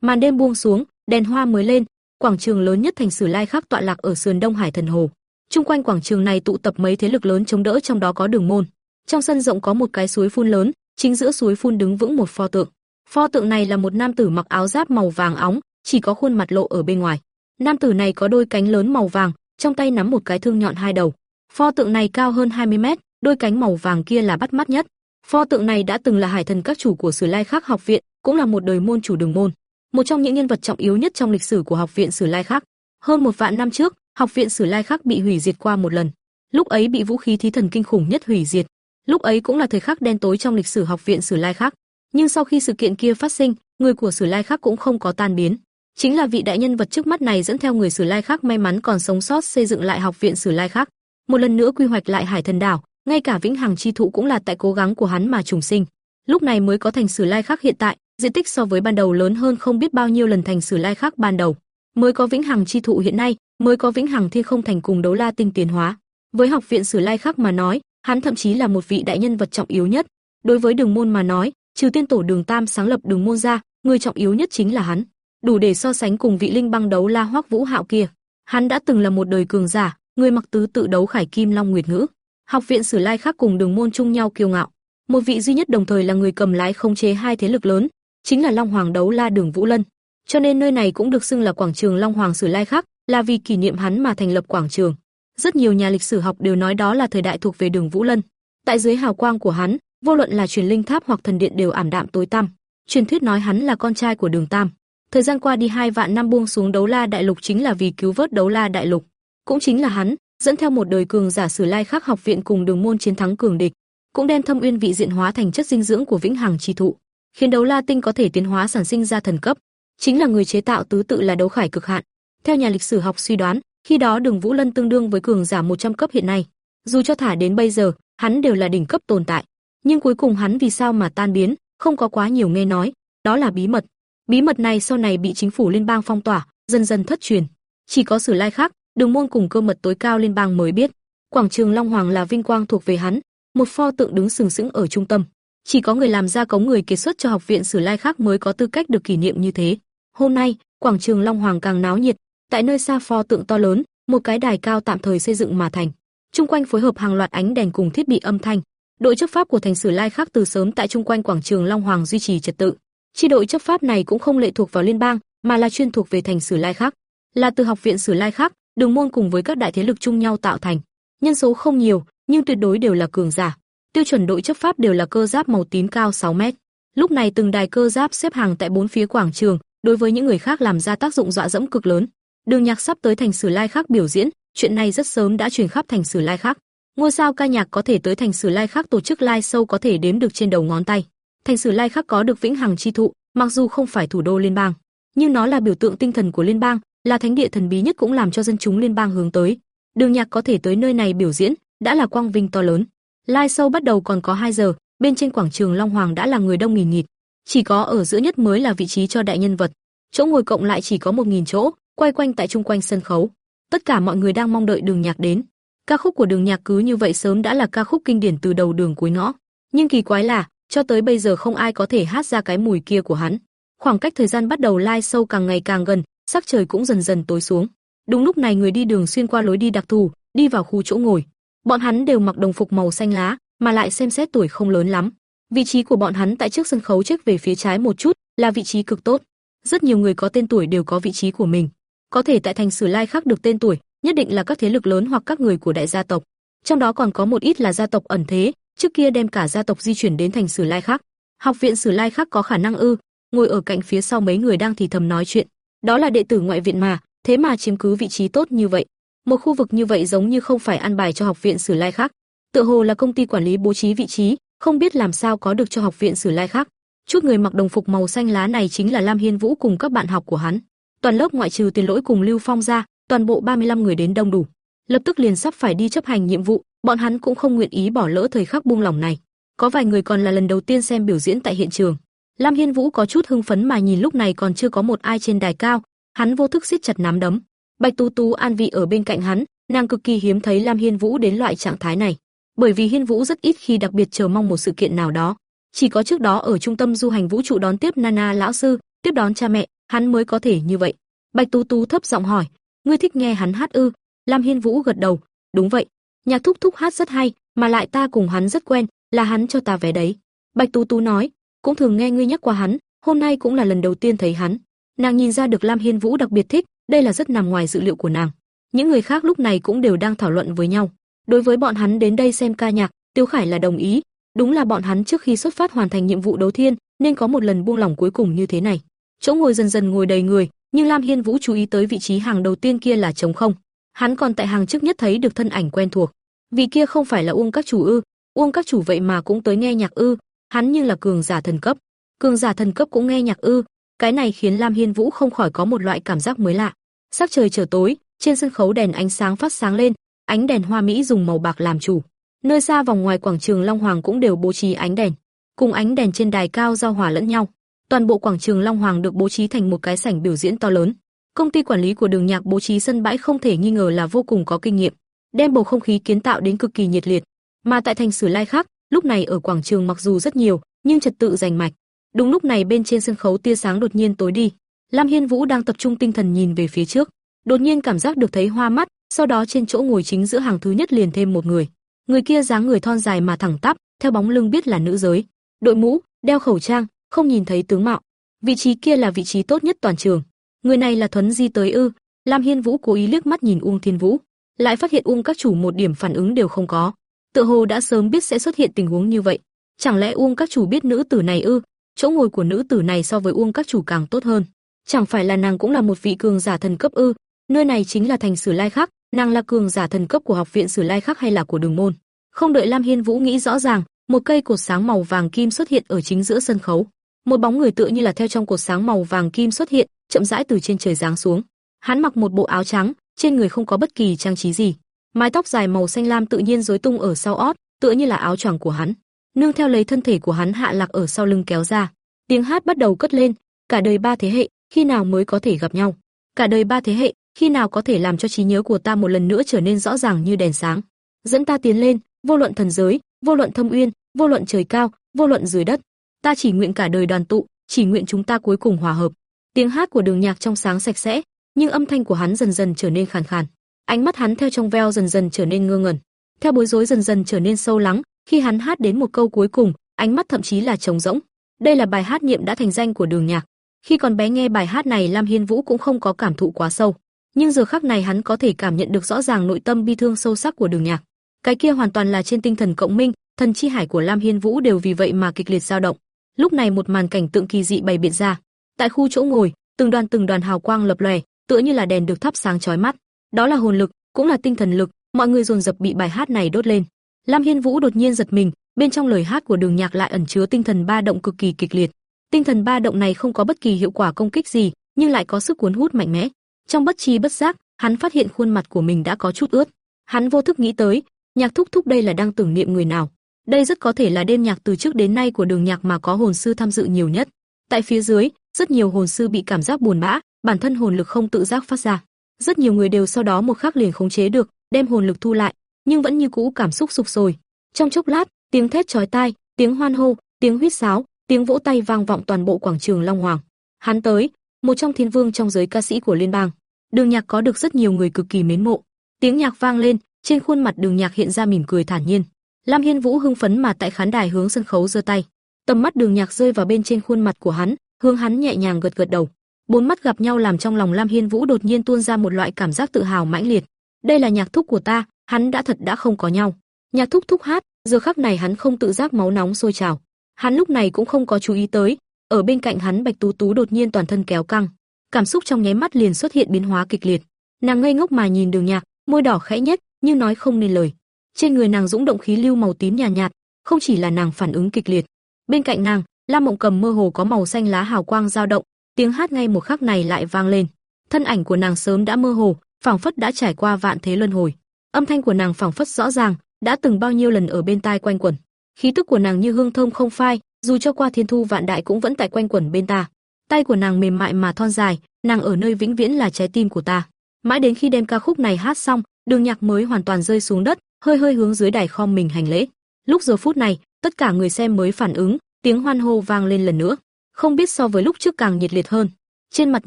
Màn đêm buông xuống, đèn hoa mới lên, quảng trường lớn nhất thành Sử Lai Khắc tọa lạc ở sườn Đông Hải Thần Hồ. Trung quanh quảng trường này tụ tập mấy thế lực lớn chống đỡ trong đó có đường môn. Trong sân rộng có một cái suối phun lớn, chính giữa suối phun đứng vững một pho tượng. Pho tượng này là một nam tử mặc áo giáp màu vàng óng, chỉ có khuôn mặt lộ ở bên ngoài. Nam tử này có đôi cánh lớn màu vàng, trong tay nắm một cái thương nhọn hai đầu. Pho tượng này cao hơn 20 mét, đôi cánh màu vàng kia là bắt mắt nhất. Pho tượng này đã từng là hải thần các chủ của Sử Lai Khắc học viện, cũng là một đời môn chủ đường môn, một trong những nhân vật trọng yếu nhất trong lịch sử của học viện Sử Lai Khắc. Hơn một vạn năm trước, học viện Sử Lai Khắc bị hủy diệt qua một lần. Lúc ấy bị vũ khí thí thần kinh khủng nhất hủy diệt. Lúc ấy cũng là thời khắc đen tối trong lịch sử học viện Sử Lai Khắc. Nhưng sau khi sự kiện kia phát sinh, người của Sử Lai Khắc cũng không có tan biến. Chính là vị đại nhân vật trước mắt này dẫn theo người Sử Lai khác may mắn còn sống sót xây dựng lại học viện Sử Lai khác một lần nữa quy hoạch lại Hải Thần đảo, ngay cả vĩnh hằng chi thụ cũng là tại cố gắng của hắn mà trùng sinh. Lúc này mới có thành Sử Lai khác hiện tại, diện tích so với ban đầu lớn hơn không biết bao nhiêu lần thành Sử Lai khác ban đầu. Mới có vĩnh hằng chi thụ hiện nay, mới có vĩnh hằng thiên không thành cùng đấu la tinh tiến hóa. Với học viện Sử Lai khác mà nói, hắn thậm chí là một vị đại nhân vật trọng yếu nhất. Đối với Đường môn mà nói, trừ tiên tổ Đường Tam sáng lập Đường môn ra, người trọng yếu nhất chính là hắn, đủ để so sánh cùng vị linh băng đấu la Hoắc Vũ Hạo kia. Hắn đã từng là một đời cường giả, người mặc tứ tự đấu khải kim long nguyệt ngữ. Học viện Sử Lai Khắc cùng Đường môn chung nhau kiêu ngạo, một vị duy nhất đồng thời là người cầm lái khống chế hai thế lực lớn, chính là Long Hoàng đấu la Đường Vũ Lân. Cho nên nơi này cũng được xưng là quảng trường Long Hoàng Sử Lai Khắc, là vì kỷ niệm hắn mà thành lập quảng trường. Rất nhiều nhà lịch sử học đều nói đó là thời đại thuộc về Đường Vũ Lân. Tại dưới hào quang của hắn, vô luận là truyền linh tháp hoặc thần điện đều ảm đạm tối tăm. Truyền thuyết nói hắn là con trai của Đường Tam. Thời gian qua đi hai vạn năm buông xuống đấu la đại lục chính là vì cứu vớt đấu la đại lục. Cũng chính là hắn, dẫn theo một đời cường giả Sử Lai Khắc học viện cùng Đường môn chiến thắng cường địch, cũng đem thâm uyên vị diện hóa thành chất dinh dưỡng của vĩnh hằng chi thụ, khiến đấu la tinh có thể tiến hóa sản sinh ra thần cấp, chính là người chế tạo tứ tự là đấu khải cực hạn. Theo nhà lịch sử học suy đoán, khi đó Đường Vũ Lân tương đương với cường giả 100 cấp hiện nay. Dù cho thả đến bây giờ, hắn đều là đỉnh cấp tồn tại, nhưng cuối cùng hắn vì sao mà tan biến, không có quá nhiều nghe nói, đó là bí mật. Bí mật này sau này bị chính phủ liên bang phong tỏa, dần dần thất truyền. Chỉ có Sử Lai khác, Đường môn cùng cơ mật tối cao liên bang mới biết. Quảng trường Long Hoàng là vinh quang thuộc về hắn, một pho tượng đứng sừng sững ở trung tâm. Chỉ có người làm ra cống người kiệt xuất cho học viện Sử Lai khác mới có tư cách được kỷ niệm như thế. Hôm nay, quảng trường Long Hoàng càng náo nhiệt, tại nơi xa pho tượng to lớn, một cái đài cao tạm thời xây dựng mà thành. Trung quanh phối hợp hàng loạt ánh đèn cùng thiết bị âm thanh. Đội chấp pháp của thành Sử Lai khác từ sớm tại trung quanh quảng trường Long Hoàng duy trì trật tự. Chi đội chấp pháp này cũng không lệ thuộc vào liên bang, mà là chuyên thuộc về thành Sử Lai khác, là từ học viện Sử Lai khác, đường môn cùng với các đại thế lực chung nhau tạo thành. Nhân số không nhiều, nhưng tuyệt đối đều là cường giả. Tiêu chuẩn đội chấp pháp đều là cơ giáp màu tím cao 6 mét. Lúc này từng đài cơ giáp xếp hàng tại bốn phía quảng trường, đối với những người khác làm ra tác dụng dọa dẫm cực lớn. Đường Nhạc sắp tới thành Sử Lai khác biểu diễn, chuyện này rất sớm đã truyền khắp thành Sử Lai khác. Ngôi sao ca nhạc có thể tới thành Sử Lai khác tổ chức live show có thể đếm được trên đầu ngón tay. Thành Sử Lai khác có được vĩnh hằng chi thụ, mặc dù không phải thủ đô liên bang, nhưng nó là biểu tượng tinh thần của liên bang, là thánh địa thần bí nhất cũng làm cho dân chúng liên bang hướng tới. Đường Nhạc có thể tới nơi này biểu diễn, đã là quang vinh to lớn. lai sâu bắt đầu còn có 2 giờ, bên trên quảng trường Long Hoàng đã là người đông nghìn nghịt, chỉ có ở giữa nhất mới là vị trí cho đại nhân vật. Chỗ ngồi cộng lại chỉ có 1000 chỗ, quay quanh tại trung quanh sân khấu. Tất cả mọi người đang mong đợi Đường Nhạc đến. Ca khúc của Đường Nhạc cứ như vậy sớm đã là ca khúc kinh điển từ đầu đường cuối ngõ, nhưng kỳ quái là, cho tới bây giờ không ai có thể hát ra cái mùi kia của hắn. Khoảng cách thời gian bắt đầu lai sâu càng ngày càng gần, sắc trời cũng dần dần tối xuống. Đúng lúc này người đi đường xuyên qua lối đi đặc thù, đi vào khu chỗ ngồi. Bọn hắn đều mặc đồng phục màu xanh lá, mà lại xem xét tuổi không lớn lắm. Vị trí của bọn hắn tại trước sân khấu trước về phía trái một chút, là vị trí cực tốt. Rất nhiều người có tên tuổi đều có vị trí của mình. Có thể tại thành Sử Lai khác được tên tuổi, nhất định là các thế lực lớn hoặc các người của đại gia tộc. Trong đó còn có một ít là gia tộc ẩn thế, trước kia đem cả gia tộc di chuyển đến thành Sử Lai khác. Học viện Sử Lai khác có khả năng ư? Ngồi ở cạnh phía sau mấy người đang thì thầm nói chuyện. Đó là đệ tử ngoại viện mà, thế mà chiếm cứ vị trí tốt như vậy. Một khu vực như vậy giống như không phải ăn bài cho học viện Sử Lai khác. Tựa hồ là công ty quản lý bố trí vị trí, không biết làm sao có được cho học viện Sử Lai khác. Chút người mặc đồng phục màu xanh lá này chính là Lam Hiên Vũ cùng các bạn học của hắn. Toàn lớp ngoại trừ Tiền Lỗi cùng Lưu Phong ra, toàn bộ 35 người đến đông đủ. Lập tức liền sắp phải đi chấp hành nhiệm vụ, bọn hắn cũng không nguyện ý bỏ lỡ thời khắc buông lỏng này. Có vài người còn là lần đầu tiên xem biểu diễn tại hiện trường. Lam Hiên Vũ có chút hưng phấn mà nhìn lúc này còn chưa có một ai trên đài cao, hắn vô thức siết chặt nắm đấm. Bạch Tú Tú an vị ở bên cạnh hắn, nàng cực kỳ hiếm thấy Lam Hiên Vũ đến loại trạng thái này, bởi vì Hiên Vũ rất ít khi đặc biệt chờ mong một sự kiện nào đó. Chỉ có trước đó ở trung tâm du hành vũ trụ đón tiếp Nana lão sư, tiếp đón cha mẹ, hắn mới có thể như vậy. Bạch Tú Tú thấp giọng hỏi, ngươi thích nghe hắn hát ư? Lam Hiên Vũ gật đầu, đúng vậy, nhạc thúc thúc hát rất hay, mà lại ta cùng hắn rất quen, là hắn cho ta vé đấy. Bạch Tú Tú nói, cũng thường nghe ngươi nhắc qua hắn, hôm nay cũng là lần đầu tiên thấy hắn. Nàng nhìn ra được Lam Hiên Vũ đặc biệt thích, đây là rất nằm ngoài dự liệu của nàng. Những người khác lúc này cũng đều đang thảo luận với nhau. Đối với bọn hắn đến đây xem ca nhạc, Tiêu Khải là đồng ý, đúng là bọn hắn trước khi xuất phát hoàn thành nhiệm vụ đấu thiên, nên có một lần buông lỏng cuối cùng như thế này. Chỗ ngồi dần dần ngồi đầy người, nhưng Lam Hiên Vũ chú ý tới vị trí hàng đầu tiên kia là trống không. Hắn còn tại hàng trước nhất thấy được thân ảnh quen thuộc. Vị kia không phải là Uông các chủ ư? Uông các chủ vậy mà cũng tới nghe nhạc ư? Hắn như là cường giả thần cấp. Cường giả thần cấp cũng nghe nhạc ư? Cái này khiến Lam Hiên Vũ không khỏi có một loại cảm giác mới lạ. Sắc trời trở tối, trên sân khấu đèn ánh sáng phát sáng lên, ánh đèn hoa mỹ dùng màu bạc làm chủ. Nơi xa vòng ngoài quảng trường Long Hoàng cũng đều bố trí ánh đèn, cùng ánh đèn trên đài cao giao hòa lẫn nhau. Toàn bộ quảng trường Long Hoàng được bố trí thành một cái sảnh biểu diễn to lớn. Công ty quản lý của Đường Nhạc bố trí sân bãi không thể nghi ngờ là vô cùng có kinh nghiệm, đem bầu không khí kiến tạo đến cực kỳ nhiệt liệt. Mà tại thành Sử Lai khác, lúc này ở quảng trường mặc dù rất nhiều, nhưng trật tự rành mạch. Đúng lúc này bên trên sân khấu tia sáng đột nhiên tối đi. Lam Hiên Vũ đang tập trung tinh thần nhìn về phía trước, đột nhiên cảm giác được thấy hoa mắt, sau đó trên chỗ ngồi chính giữa hàng thứ nhất liền thêm một người. Người kia dáng người thon dài mà thẳng tắp, theo bóng lưng biết là nữ giới. Đội mũ, đeo khẩu trang, không nhìn thấy tướng mạo. Vị trí kia là vị trí tốt nhất toàn trường. Người này là Thuấn Di tới ư? Lam Hiên Vũ cố ý liếc mắt nhìn Uông Thiên Vũ, lại phát hiện Uông các chủ một điểm phản ứng đều không có. tựa hồ đã sớm biết sẽ xuất hiện tình huống như vậy. Chẳng lẽ Uông các chủ biết nữ tử này ư? Chỗ ngồi của nữ tử này so với Uông các chủ càng tốt hơn. Chẳng phải là nàng cũng là một vị cường giả thần cấp ư? Nơi này chính là thành Sử Lai Khắc, nàng là cường giả thần cấp của học viện Sử Lai Khắc hay là của Đường môn? Không đợi Lam Hiên Vũ nghĩ rõ ràng, một cây cột sáng màu vàng kim xuất hiện ở chính giữa sân khấu. Một bóng người tựa như là theo trong cột sáng màu vàng kim xuất hiện, chậm rãi từ trên trời giáng xuống. Hắn mặc một bộ áo trắng, trên người không có bất kỳ trang trí gì. Mái tóc dài màu xanh lam tự nhiên rối tung ở sau ót, tựa như là áo choàng của hắn. Nương theo lấy thân thể của hắn hạ lạc ở sau lưng kéo ra. Tiếng hát bắt đầu cất lên, cả đời ba thế hệ, khi nào mới có thể gặp nhau? Cả đời ba thế hệ, khi nào có thể làm cho trí nhớ của ta một lần nữa trở nên rõ ràng như đèn sáng? Dẫn ta tiến lên, vô luận thần giới, vô luận thâm uyên, vô luận trời cao, vô luận dưới đất, ta chỉ nguyện cả đời đoàn tụ, chỉ nguyện chúng ta cuối cùng hòa hợp. Tiếng hát của Đường Nhạc trong sáng sạch sẽ, nhưng âm thanh của hắn dần dần trở nên khàn khàn. Ánh mắt hắn theo trong veo dần dần trở nên ngơ ngẩn, theo bối rối dần dần trở nên sâu lắng, khi hắn hát đến một câu cuối cùng, ánh mắt thậm chí là trống rỗng. Đây là bài hát niệm đã thành danh của Đường Nhạc. Khi còn bé nghe bài hát này Lam Hiên Vũ cũng không có cảm thụ quá sâu, nhưng giờ khắc này hắn có thể cảm nhận được rõ ràng nội tâm bi thương sâu sắc của Đường Nhạc. Cái kia hoàn toàn là trên tinh thần cộng minh, thần chi hải của Lam Hiên Vũ đều vì vậy mà kịch liệt dao động. Lúc này một màn cảnh tượng kỳ dị bày biện ra. Tại khu chỗ ngồi, từng đoàn từng đoàn hào quang lập lòe, tựa như là đèn được thắp sáng chói mắt. Đó là hồn lực, cũng là tinh thần lực, mọi người dồn dập bị bài hát này đốt lên. Lam Hiên Vũ đột nhiên giật mình, bên trong lời hát của Đường Nhạc lại ẩn chứa tinh thần ba động cực kỳ kịch liệt. Tinh thần ba động này không có bất kỳ hiệu quả công kích gì, nhưng lại có sức cuốn hút mạnh mẽ. Trong bất chi bất giác, hắn phát hiện khuôn mặt của mình đã có chút ướt. Hắn vô thức nghĩ tới, Nhạc Thúc Thúc đây là đang tưởng niệm người nào. Đây rất có thể là đêm nhạc từ trước đến nay của Đường Nhạc mà có hồn sư tham dự nhiều nhất. Tại phía dưới, rất nhiều hồn sư bị cảm giác buồn bã, bản thân hồn lực không tự giác phát ra. Rất nhiều người đều sau đó một khắc liền khống chế được, đem hồn lực thu lại, nhưng vẫn như cũ cảm xúc sụp sôi. Trong chốc lát, tiếng thét chói tai, tiếng hoan hô, tiếng huýt sáo, tiếng vỗ tay vang vọng toàn bộ quảng trường Long Hoàng. Hắn tới, một trong thiên vương trong giới ca sĩ của liên bang. Đường Nhạc có được rất nhiều người cực kỳ mến mộ. Tiếng nhạc vang lên, trên khuôn mặt Đường Nhạc hiện ra mỉm cười thản nhiên. Lam Hiên Vũ hưng phấn mà tại khán đài hướng sân khấu giơ tay. Tầm mắt Đường Nhạc rơi vào bên trên khuôn mặt của hắn, hướng hắn nhẹ nhàng gật gật đầu. Bốn mắt gặp nhau làm trong lòng Lam Hiên Vũ đột nhiên tuôn ra một loại cảm giác tự hào mãnh liệt. Đây là nhạc thúc của ta, hắn đã thật đã không có nhau. Nhạc thúc thúc hát, giờ khắc này hắn không tự giác máu nóng sôi trào. Hắn lúc này cũng không có chú ý tới, ở bên cạnh hắn Bạch Tú Tú đột nhiên toàn thân kéo căng, cảm xúc trong nháy mắt liền xuất hiện biến hóa kịch liệt. Nàng ngây ngốc mà nhìn Đường Nhạc, môi đỏ khẽ nhếch, nhưng nói không nên lời. Trên người nàng dũng động khí lưu màu tím nhàn nhạt, nhạt, không chỉ là nàng phản ứng kịch liệt. Bên cạnh nàng, Lam Mộng Cầm mơ hồ có màu xanh lá hào quang dao động, tiếng hát ngay một khắc này lại vang lên. Thân ảnh của nàng sớm đã mơ hồ, phảng phất đã trải qua vạn thế luân hồi. Âm thanh của nàng phảng phất rõ ràng, đã từng bao nhiêu lần ở bên tai quanh quẩn. Khí tức của nàng như hương thơm không phai, dù cho qua thiên thu vạn đại cũng vẫn tại quanh quẩn bên ta. Tay của nàng mềm mại mà thon dài, nàng ở nơi vĩnh viễn là trái tim của ta. Mãi đến khi đem ca khúc này hát xong, Đường Nhạc mới hoàn toàn rơi xuống đất, hơi hơi hướng dưới đài khom mình hành lễ. Lúc giờ phút này, tất cả người xem mới phản ứng, tiếng hoan hô vang lên lần nữa. Không biết so với lúc trước càng nhiệt liệt hơn. Trên mặt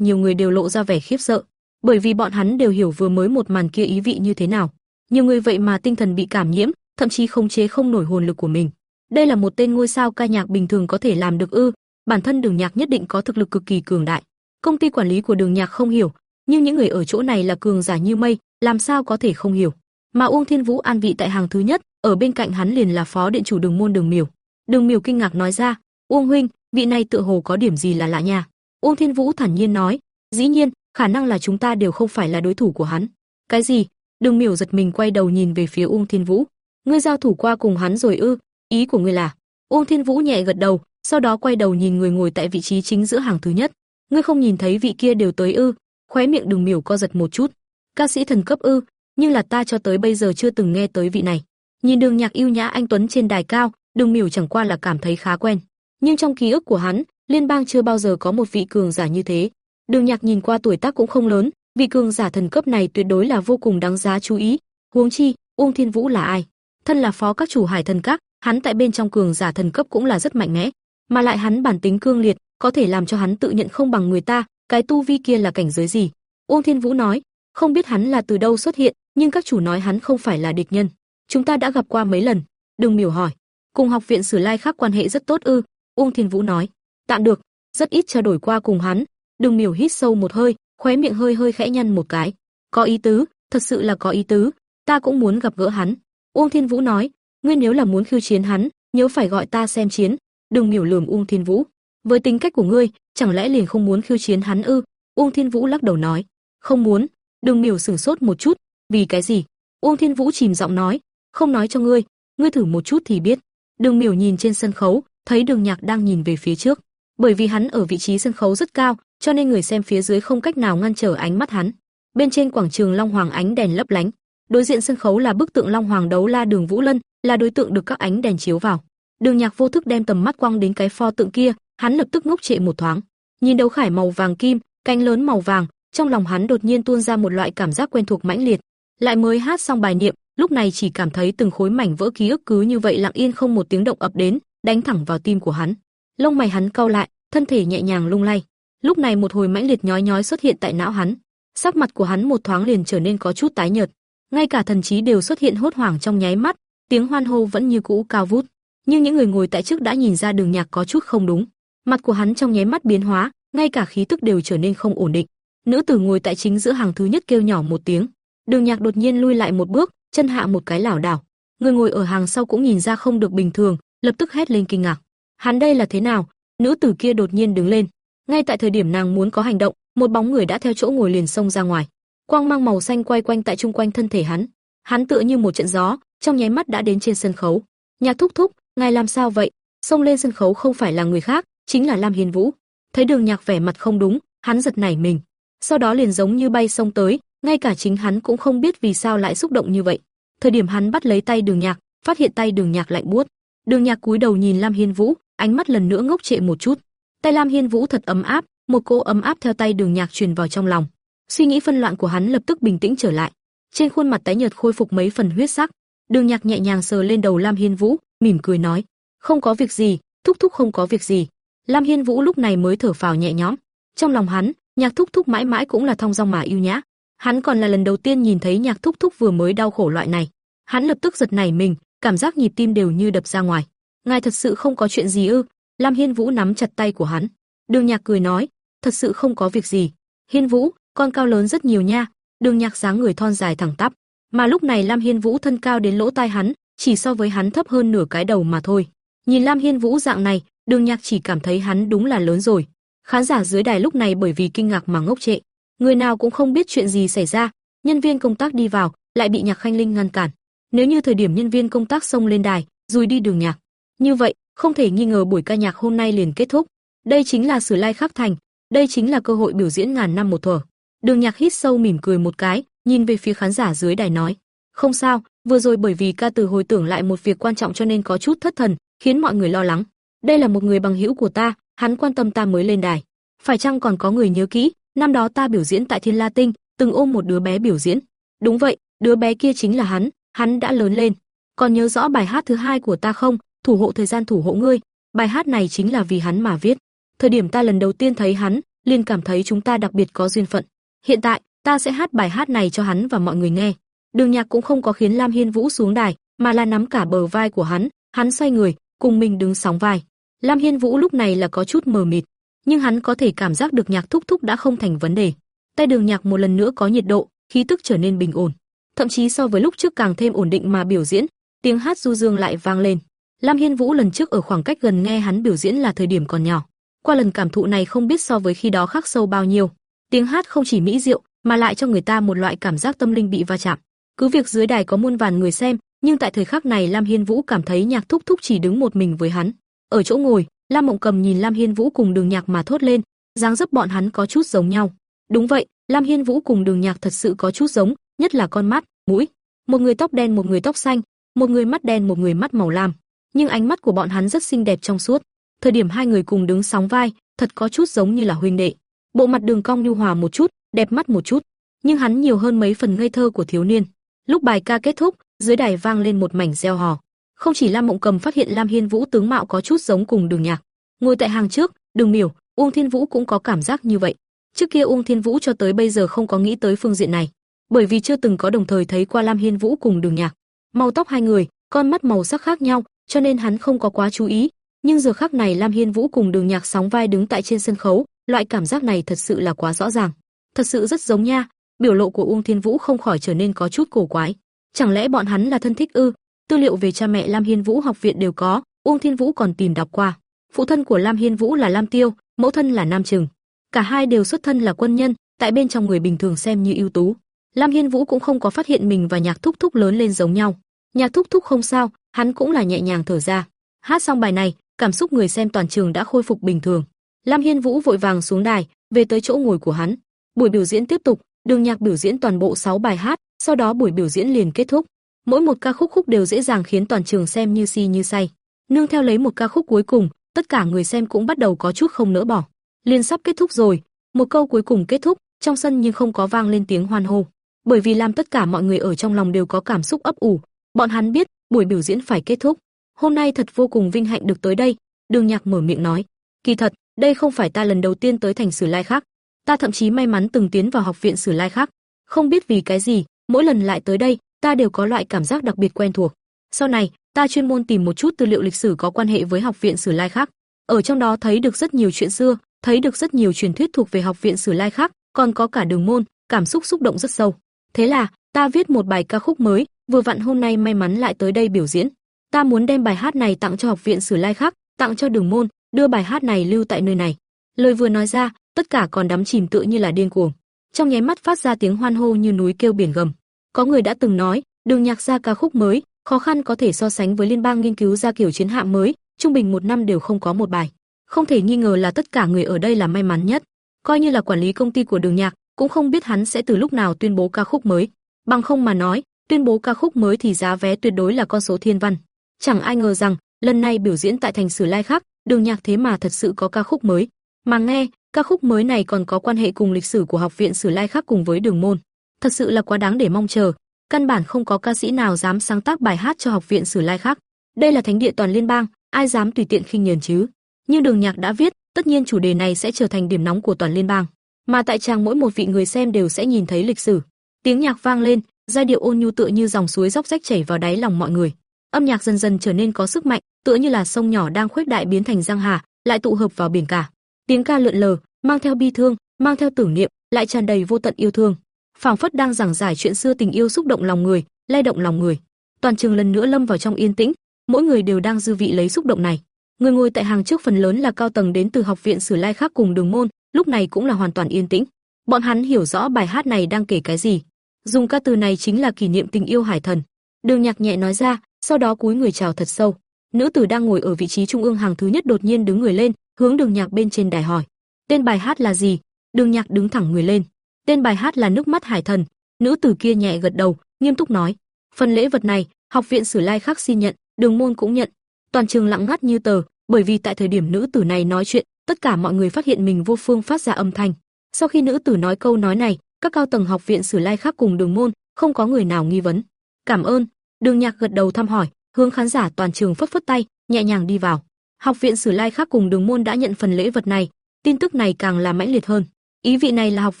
nhiều người đều lộ ra vẻ khiếp sợ, bởi vì bọn hắn đều hiểu vừa mới một màn kia ý vị như thế nào. Nhiều người vậy mà tinh thần bị cảm nhiễm, thậm chí không chế không nổi hồn lực của mình. Đây là một tên ngôi sao ca nhạc bình thường có thể làm được ư? Bản thân Đường Nhạc nhất định có thực lực cực kỳ cường đại. Công ty quản lý của Đường Nhạc không hiểu, nhưng những người ở chỗ này là cường giả như mây, làm sao có thể không hiểu. Mà Uông Thiên Vũ an vị tại hàng thứ nhất, ở bên cạnh hắn liền là phó điện chủ Đường môn Đường Miểu. Đường Miểu kinh ngạc nói ra, "Uông huynh, vị này tựa hồ có điểm gì là lạ nha." Uông Thiên Vũ thản nhiên nói, "Dĩ nhiên, khả năng là chúng ta đều không phải là đối thủ của hắn." "Cái gì?" Đường Miểu giật mình quay đầu nhìn về phía Uông Thiên Vũ. "Ngươi giao thủ qua cùng hắn rồi ư? Ý của ngươi là?" Uông Thiên Vũ nhẹ gật đầu, sau đó quay đầu nhìn người ngồi tại vị trí chính giữa hàng thứ nhất. "Ngươi không nhìn thấy vị kia đều tới ư?" Khóe miệng Đường Miểu co giật một chút. "Ca sĩ thần cấp ư? Nhưng là ta cho tới bây giờ chưa từng nghe tới vị này." Nhìn Đường Nhạc yêu nhã anh tuấn trên đài cao, Đường Miểu chẳng qua là cảm thấy khá quen, nhưng trong ký ức của hắn, liên bang chưa bao giờ có một vị cường giả như thế. Đường Nhạc nhìn qua tuổi tác cũng không lớn, vị cường giả thần cấp này tuyệt đối là vô cùng đáng giá chú ý. Huống chi, Uông Thiên Vũ là ai? Thân là phó các chủ Hải Thần Các, hắn tại bên trong cường giả thần cấp cũng là rất mạnh mẽ, mà lại hắn bản tính cương liệt, có thể làm cho hắn tự nhận không bằng người ta, cái tu vi kia là cảnh giới gì? Uông Thiên Vũ nói, không biết hắn là từ đâu xuất hiện, nhưng các chủ nói hắn không phải là địch nhân. Chúng ta đã gặp qua mấy lần. Đường Miểu hỏi, cùng học viện Sử Lai khác quan hệ rất tốt ư? Uông Thiên Vũ nói, tạm được, rất ít trao đổi qua cùng hắn. Đường Miểu hít sâu một hơi, khóe miệng hơi hơi khẽ nhăn một cái. Có ý tứ, thật sự là có ý tứ, ta cũng muốn gặp gỡ hắn. Uông Thiên Vũ nói, ngươi nếu là muốn khiêu chiến hắn, nhớ phải gọi ta xem chiến. Đường Miểu lườm Uông Thiên Vũ, với tính cách của ngươi, chẳng lẽ liền không muốn khiêu chiến hắn ư? Uông Thiên Vũ lắc đầu nói, không muốn. Đường Miểu sửng sốt một chút, vì cái gì? Uông Thiên Vũ chìm giọng nói, không nói cho ngươi, ngươi thử một chút thì biết. Đường Miểu nhìn trên sân khấu, thấy Đường Nhạc đang nhìn về phía trước, bởi vì hắn ở vị trí sân khấu rất cao, cho nên người xem phía dưới không cách nào ngăn trở ánh mắt hắn. Bên trên quảng trường Long Hoàng ánh đèn lấp lánh, đối diện sân khấu là bức tượng Long Hoàng đấu la Đường Vũ Lân, là đối tượng được các ánh đèn chiếu vào. Đường Nhạc vô thức đem tầm mắt quăng đến cái pho tượng kia, hắn lập tức ngốc trệ một thoáng. Nhìn đấu khải màu vàng kim, cánh lớn màu vàng, trong lòng hắn đột nhiên tuôn ra một loại cảm giác quen thuộc mãnh liệt. Lại mới hát xong bài niệm, lúc này chỉ cảm thấy từng khối mảnh vỡ ký ức cứ như vậy lặng yên không một tiếng động ập đến, đánh thẳng vào tim của hắn. Lông mày hắn cau lại, thân thể nhẹ nhàng lung lay. Lúc này một hồi mãnh liệt nhói nhói xuất hiện tại não hắn, sắc mặt của hắn một thoáng liền trở nên có chút tái nhợt, ngay cả thần trí đều xuất hiện hốt hoảng trong nháy mắt, tiếng hoan hô vẫn như cũ cao vút, nhưng những người ngồi tại trước đã nhìn ra Đường Nhạc có chút không đúng. Mặt của hắn trong nháy mắt biến hóa, ngay cả khí tức đều trở nên không ổn định. Nữ tử ngồi tại chính giữa hàng thứ nhất kêu nhỏ một tiếng. Đường Nhạc đột nhiên lui lại một bước, chân hạ một cái lảo đảo. Người ngồi ở hàng sau cũng nhìn ra không được bình thường, lập tức hét lên kinh ngạc. Hắn đây là thế nào? nữ tử kia đột nhiên đứng lên. Ngay tại thời điểm nàng muốn có hành động, một bóng người đã theo chỗ ngồi liền xông ra ngoài. Quang mang màu xanh quay quanh tại trung quanh thân thể hắn. Hắn tựa như một trận gió, trong nháy mắt đã đến trên sân khấu. Nhạc thúc thúc, ngài làm sao vậy? Xông lên sân khấu không phải là người khác, chính là Lam Hiên Vũ. Thấy Đường Nhạc vẻ mặt không đúng, hắn giật nảy mình. Sau đó liền giống như bay xông tới, ngay cả chính hắn cũng không biết vì sao lại xúc động như vậy. Thời điểm hắn bắt lấy tay Đường Nhạc, phát hiện tay Đường Nhạc lạnh buốt. Đường Nhạc cúi đầu nhìn Lam Hiên Vũ, ánh mắt lần nữa ngốc trệ một chút. Tay Lam Hiên Vũ thật ấm áp, một cỗ ấm áp theo tay Đường Nhạc truyền vào trong lòng. Suy nghĩ phân loạn của hắn lập tức bình tĩnh trở lại. Trên khuôn mặt tái nhợt khôi phục mấy phần huyết sắc. Đường Nhạc nhẹ nhàng sờ lên đầu Lam Hiên Vũ, mỉm cười nói: "Không có việc gì, thúc thúc không có việc gì." Lam Hiên Vũ lúc này mới thở phào nhẹ nhõm. Trong lòng hắn, Nhạc thúc thúc mãi mãi cũng là thong dong mà yêu nhã. Hắn còn là lần đầu tiên nhìn thấy Nhạc thúc thúc vừa mới đau khổ loại này. Hắn lập tức giật nảy mình, cảm giác nhịp tim đều như đập ra ngoài. Ngài thật sự không có chuyện gì ư? Lam Hiên Vũ nắm chặt tay của hắn. Đường Nhạc cười nói, thật sự không có việc gì. Hiên Vũ, con cao lớn rất nhiều nha. Đường Nhạc dáng người thon dài thẳng tắp, mà lúc này Lam Hiên Vũ thân cao đến lỗ tai hắn, chỉ so với hắn thấp hơn nửa cái đầu mà thôi. Nhìn Lam Hiên Vũ dạng này, Đường Nhạc chỉ cảm thấy hắn đúng là lớn rồi. Khán giả dưới đài lúc này bởi vì kinh ngạc mà ngốc trệ, người nào cũng không biết chuyện gì xảy ra, nhân viên công tác đi vào, lại bị Nhạc Khanh Linh ngăn cản. Nếu như thời điểm nhân viên công tác xông lên đài, rồi đi Đường Nhạc, như vậy, không thể nghi ngờ buổi ca nhạc hôm nay liền kết thúc. Đây chính là Sử Lai Khắc Thành, đây chính là cơ hội biểu diễn ngàn năm một thuở. Đường Nhạc hít sâu mỉm cười một cái, nhìn về phía khán giả dưới đài nói: "Không sao, vừa rồi bởi vì ca từ hồi tưởng lại một việc quan trọng cho nên có chút thất thần, khiến mọi người lo lắng. Đây là một người bằng hữu của ta, hắn quan tâm ta mới lên đài. Phải chăng còn có người nhớ kỹ, năm đó ta biểu diễn tại Thiên La Tinh, từng ôm một đứa bé biểu diễn. Đúng vậy, đứa bé kia chính là hắn, hắn đã lớn lên. Còn nhớ rõ bài hát thứ hai của ta không? Thủ hộ thời gian thủ hộ ngươi. Bài hát này chính là vì hắn mà viết. Thời điểm ta lần đầu tiên thấy hắn, liền cảm thấy chúng ta đặc biệt có duyên phận. Hiện tại, ta sẽ hát bài hát này cho hắn và mọi người nghe. Đường Nhạc cũng không có khiến Lam Hiên Vũ xuống đài, mà là nắm cả bờ vai của hắn, hắn xoay người, cùng mình đứng sóng vai. Lam Hiên Vũ lúc này là có chút mờ mịt, nhưng hắn có thể cảm giác được nhạc thúc thúc đã không thành vấn đề. Tay đường nhạc một lần nữa có nhiệt độ, khí tức trở nên bình ổn, thậm chí so với lúc trước càng thêm ổn định mà biểu diễn, tiếng hát du dương lại vang lên. Lam Hiên Vũ lần trước ở khoảng cách gần nghe hắn biểu diễn là thời điểm còn nhỏ, qua lần cảm thụ này không biết so với khi đó khác sâu bao nhiêu. Tiếng hát không chỉ mỹ diệu, mà lại cho người ta một loại cảm giác tâm linh bị va chạm. Cứ việc dưới đài có muôn vàn người xem, nhưng tại thời khắc này Lam Hiên Vũ cảm thấy nhạc thúc thúc chỉ đứng một mình với hắn. Ở chỗ ngồi, Lam Mộng Cầm nhìn Lam Hiên Vũ cùng Đường Nhạc mà thốt lên, dáng dấp bọn hắn có chút giống nhau. Đúng vậy, Lam Hiên Vũ cùng Đường Nhạc thật sự có chút giống, nhất là con mắt, mũi. Một người tóc đen một người tóc xanh, một người mắt đen một người mắt màu lam, nhưng ánh mắt của bọn hắn rất xinh đẹp trong suốt. Thời điểm hai người cùng đứng sóng vai, thật có chút giống như là huynh đệ. Bộ mặt đường cong nhu hòa một chút, đẹp mắt một chút, nhưng hắn nhiều hơn mấy phần ngây thơ của thiếu niên. Lúc bài ca kết thúc, dưới đài vang lên một mảnh reo hò. Không chỉ Lam Mộng Cầm phát hiện Lam Hiên Vũ tướng mạo có chút giống cùng Đường Nhạc, ngồi tại hàng trước, Đường Miểu, Uông Thiên Vũ cũng có cảm giác như vậy. Trước kia Uông Thiên Vũ cho tới bây giờ không có nghĩ tới phương diện này, bởi vì chưa từng có đồng thời thấy qua Lam Hiên Vũ cùng Đường Nhạc. Màu tóc hai người, con mắt màu sắc khác nhau, cho nên hắn không có quá chú ý, nhưng giờ khắc này Lam Hiên Vũ cùng Đường Nhạc sóng vai đứng tại trên sân khấu, loại cảm giác này thật sự là quá rõ ràng. Thật sự rất giống nha, biểu lộ của Uông Thiên Vũ không khỏi trở nên có chút cổ quái. Chẳng lẽ bọn hắn là thân thích ư? Tư liệu về cha mẹ Lam Hiên Vũ học viện đều có, Uông Thiên Vũ còn tìm đọc qua. Phụ thân của Lam Hiên Vũ là Lam Tiêu, mẫu thân là Nam Trừng. Cả hai đều xuất thân là quân nhân, tại bên trong người bình thường xem như ưu tú. Lam Hiên Vũ cũng không có phát hiện mình và Nhạc Thúc Thúc lớn lên giống nhau. Nhạc Thúc Thúc không sao, hắn cũng là nhẹ nhàng thở ra. Hát xong bài này, cảm xúc người xem toàn trường đã khôi phục bình thường. Lam Hiên Vũ vội vàng xuống đài, về tới chỗ ngồi của hắn. Buổi biểu diễn tiếp tục, Đường Nhạc biểu diễn toàn bộ 6 bài hát, sau đó buổi biểu diễn liền kết thúc. Mỗi một ca khúc khúc đều dễ dàng khiến toàn trường xem như si như say. Nương theo lấy một ca khúc cuối cùng, tất cả người xem cũng bắt đầu có chút không nỡ bỏ. Liên sắp kết thúc rồi, một câu cuối cùng kết thúc, trong sân nhưng không có vang lên tiếng hoan hô, bởi vì làm tất cả mọi người ở trong lòng đều có cảm xúc ấp ủ, bọn hắn biết, buổi biểu diễn phải kết thúc. Hôm nay thật vô cùng vinh hạnh được tới đây, Đường Nhạc mở miệng nói, kỳ thật, đây không phải ta lần đầu tiên tới thành Sử Lai khác, ta thậm chí may mắn từng tiến vào học viện Sử Lai khác, không biết vì cái gì, mỗi lần lại tới đây, ta đều có loại cảm giác đặc biệt quen thuộc. Sau này, ta chuyên môn tìm một chút tư liệu lịch sử có quan hệ với học viện Sử Lai khác, ở trong đó thấy được rất nhiều chuyện xưa, thấy được rất nhiều truyền thuyết thuộc về học viện Sử Lai khác, còn có cả đường môn, cảm xúc xúc động rất sâu. Thế là, ta viết một bài ca khúc mới, vừa vặn hôm nay may mắn lại tới đây biểu diễn. Ta muốn đem bài hát này tặng cho học viện Sử Lai khác, tặng cho đường môn, đưa bài hát này lưu tại nơi này. Lời vừa nói ra, tất cả còn đắm chìm tựa như là điên cuồng. Trong nháy mắt phát ra tiếng hoan hô như núi kêu biển gầm. Có người đã từng nói, Đường Nhạc ra ca khúc mới, khó khăn có thể so sánh với liên bang nghiên cứu ra kiểu chiến hạm mới, trung bình một năm đều không có một bài. Không thể nghi ngờ là tất cả người ở đây là may mắn nhất. Coi như là quản lý công ty của Đường Nhạc, cũng không biết hắn sẽ từ lúc nào tuyên bố ca khúc mới. Bằng không mà nói, tuyên bố ca khúc mới thì giá vé tuyệt đối là con số thiên văn. Chẳng ai ngờ rằng, lần này biểu diễn tại thành Sử Lai khác, Đường Nhạc thế mà thật sự có ca khúc mới. Mà nghe, ca khúc mới này còn có quan hệ cùng lịch sử của học viện Sử Lai khác cùng với Đường môn. Thật sự là quá đáng để mong chờ, căn bản không có ca sĩ nào dám sáng tác bài hát cho học viện Sử Lai khác. Đây là thánh địa toàn liên bang, ai dám tùy tiện khinh nhờn chứ? như Đường Nhạc đã viết, tất nhiên chủ đề này sẽ trở thành điểm nóng của toàn liên bang, mà tại trang mỗi một vị người xem đều sẽ nhìn thấy lịch sử. Tiếng nhạc vang lên, giai điệu ôn nhu tựa như dòng suối róc rách chảy vào đáy lòng mọi người. Âm nhạc dần dần trở nên có sức mạnh, tựa như là sông nhỏ đang khuếch đại biến thành giang hà, lại tụ hợp vào biển cả. Tiếng ca lượn lờ, mang theo bi thương, mang theo tưởng niệm, lại tràn đầy vô tận yêu thương. Phảng phất đang giảng giải chuyện xưa tình yêu xúc động lòng người, lay động lòng người. Toàn trường lần nữa lâm vào trong yên tĩnh, mỗi người đều đang dư vị lấy xúc động này. Người ngồi tại hàng trước phần lớn là cao tầng đến từ học viện Sử Lai khác cùng Đường môn, lúc này cũng là hoàn toàn yên tĩnh. Bọn hắn hiểu rõ bài hát này đang kể cái gì. Dùng ca từ này chính là kỷ niệm tình yêu hải thần. Đường Nhạc nhẹ nói ra, sau đó cúi người chào thật sâu. Nữ tử đang ngồi ở vị trí trung ương hàng thứ nhất đột nhiên đứng người lên, hướng Đường Nhạc bên trên đài hỏi: "Tên bài hát là gì?" Đường Nhạc đứng thẳng người lên. "Tên bài hát là Nước mắt hải thần." Nữ tử kia nhẹ gật đầu, nghiêm túc nói: "Phần lễ vật này, học viện Sử Lai khác xin nhận, Đường môn cũng nhận." Toàn trường lặng ngắt như tờ, bởi vì tại thời điểm nữ tử này nói chuyện, tất cả mọi người phát hiện mình vô phương phát ra âm thanh. Sau khi nữ tử nói câu nói này, các cao tầng học viện Sử Lai khác cùng Đường môn, không có người nào nghi vấn. "Cảm ơn." Đường Nhạc gật đầu thăm hỏi, hướng khán giả toàn trường phất phất tay, nhẹ nhàng đi vào. Học viện Sử Lai khác cùng Đường môn đã nhận phần lễ vật này, tin tức này càng là mãnh liệt hơn. Ý vị này là học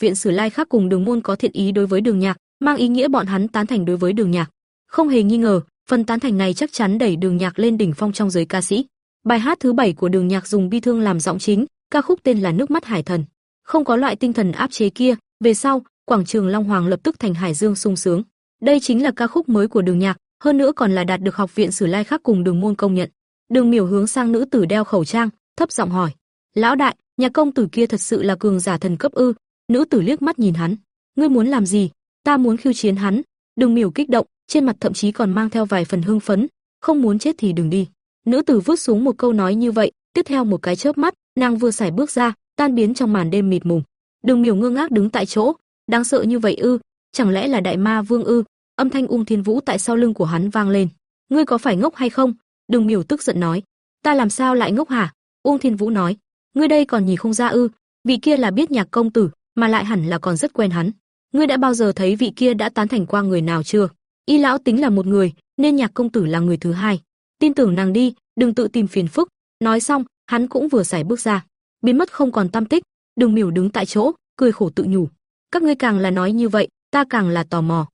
viện Sử Lai khác cùng Đường môn có thiện ý đối với Đường Nhạc, mang ý nghĩa bọn hắn tán thành đối với Đường Nhạc. Không hề nghi ngờ, phần tán thành này chắc chắn đẩy Đường Nhạc lên đỉnh phong trong giới ca sĩ. Bài hát thứ bảy của Đường Nhạc dùng bi thương làm giọng chính, ca khúc tên là Nước mắt hải thần. Không có loại tinh thần áp chế kia, về sau, quảng trường Long Hoàng lập tức thành hải dương sung sướng. Đây chính là ca khúc mới của Đường Nhạc, hơn nữa còn là đạt được học viện Sử Lai khác cùng Đường môn công nhận. Đường Miểu hướng sang nữ tử đeo khẩu trang, thấp giọng hỏi: "Lão đại, nhà công tử kia thật sự là cường giả thần cấp ư?" Nữ tử liếc mắt nhìn hắn: "Ngươi muốn làm gì?" "Ta muốn khiêu chiến hắn." Đừng Miểu kích động, trên mặt thậm chí còn mang theo vài phần hưng phấn, "Không muốn chết thì đừng đi." Nữ tử vứt xuống một câu nói như vậy, tiếp theo một cái chớp mắt, nàng vừa xài bước ra, tan biến trong màn đêm mịt mùng. Đường Miểu ngơ ngác đứng tại chỗ, đáng sợ như vậy ư? Chẳng lẽ là đại ma vương ư? Âm thanh Ung Thiên Vũ tại sau lưng của hắn vang lên. Ngươi có phải ngốc hay không? Đường Miểu tức giận nói. Ta làm sao lại ngốc hả? Ung Thiên Vũ nói. Ngươi đây còn nhìn không ra ư? Vị kia là biết nhạc công tử, mà lại hẳn là còn rất quen hắn. Ngươi đã bao giờ thấy vị kia đã tán thành qua người nào chưa? Y lão tính là một người, nên nhạc công tử là người thứ hai. Tin tưởng nàng đi, đừng tự tìm phiền phức. Nói xong, hắn cũng vừa xài bước ra, biến mất không còn tam tích. Đường Miểu đứng tại chỗ, cười khổ tự nhủ. Các ngươi càng là nói như vậy, ta càng là tò mò.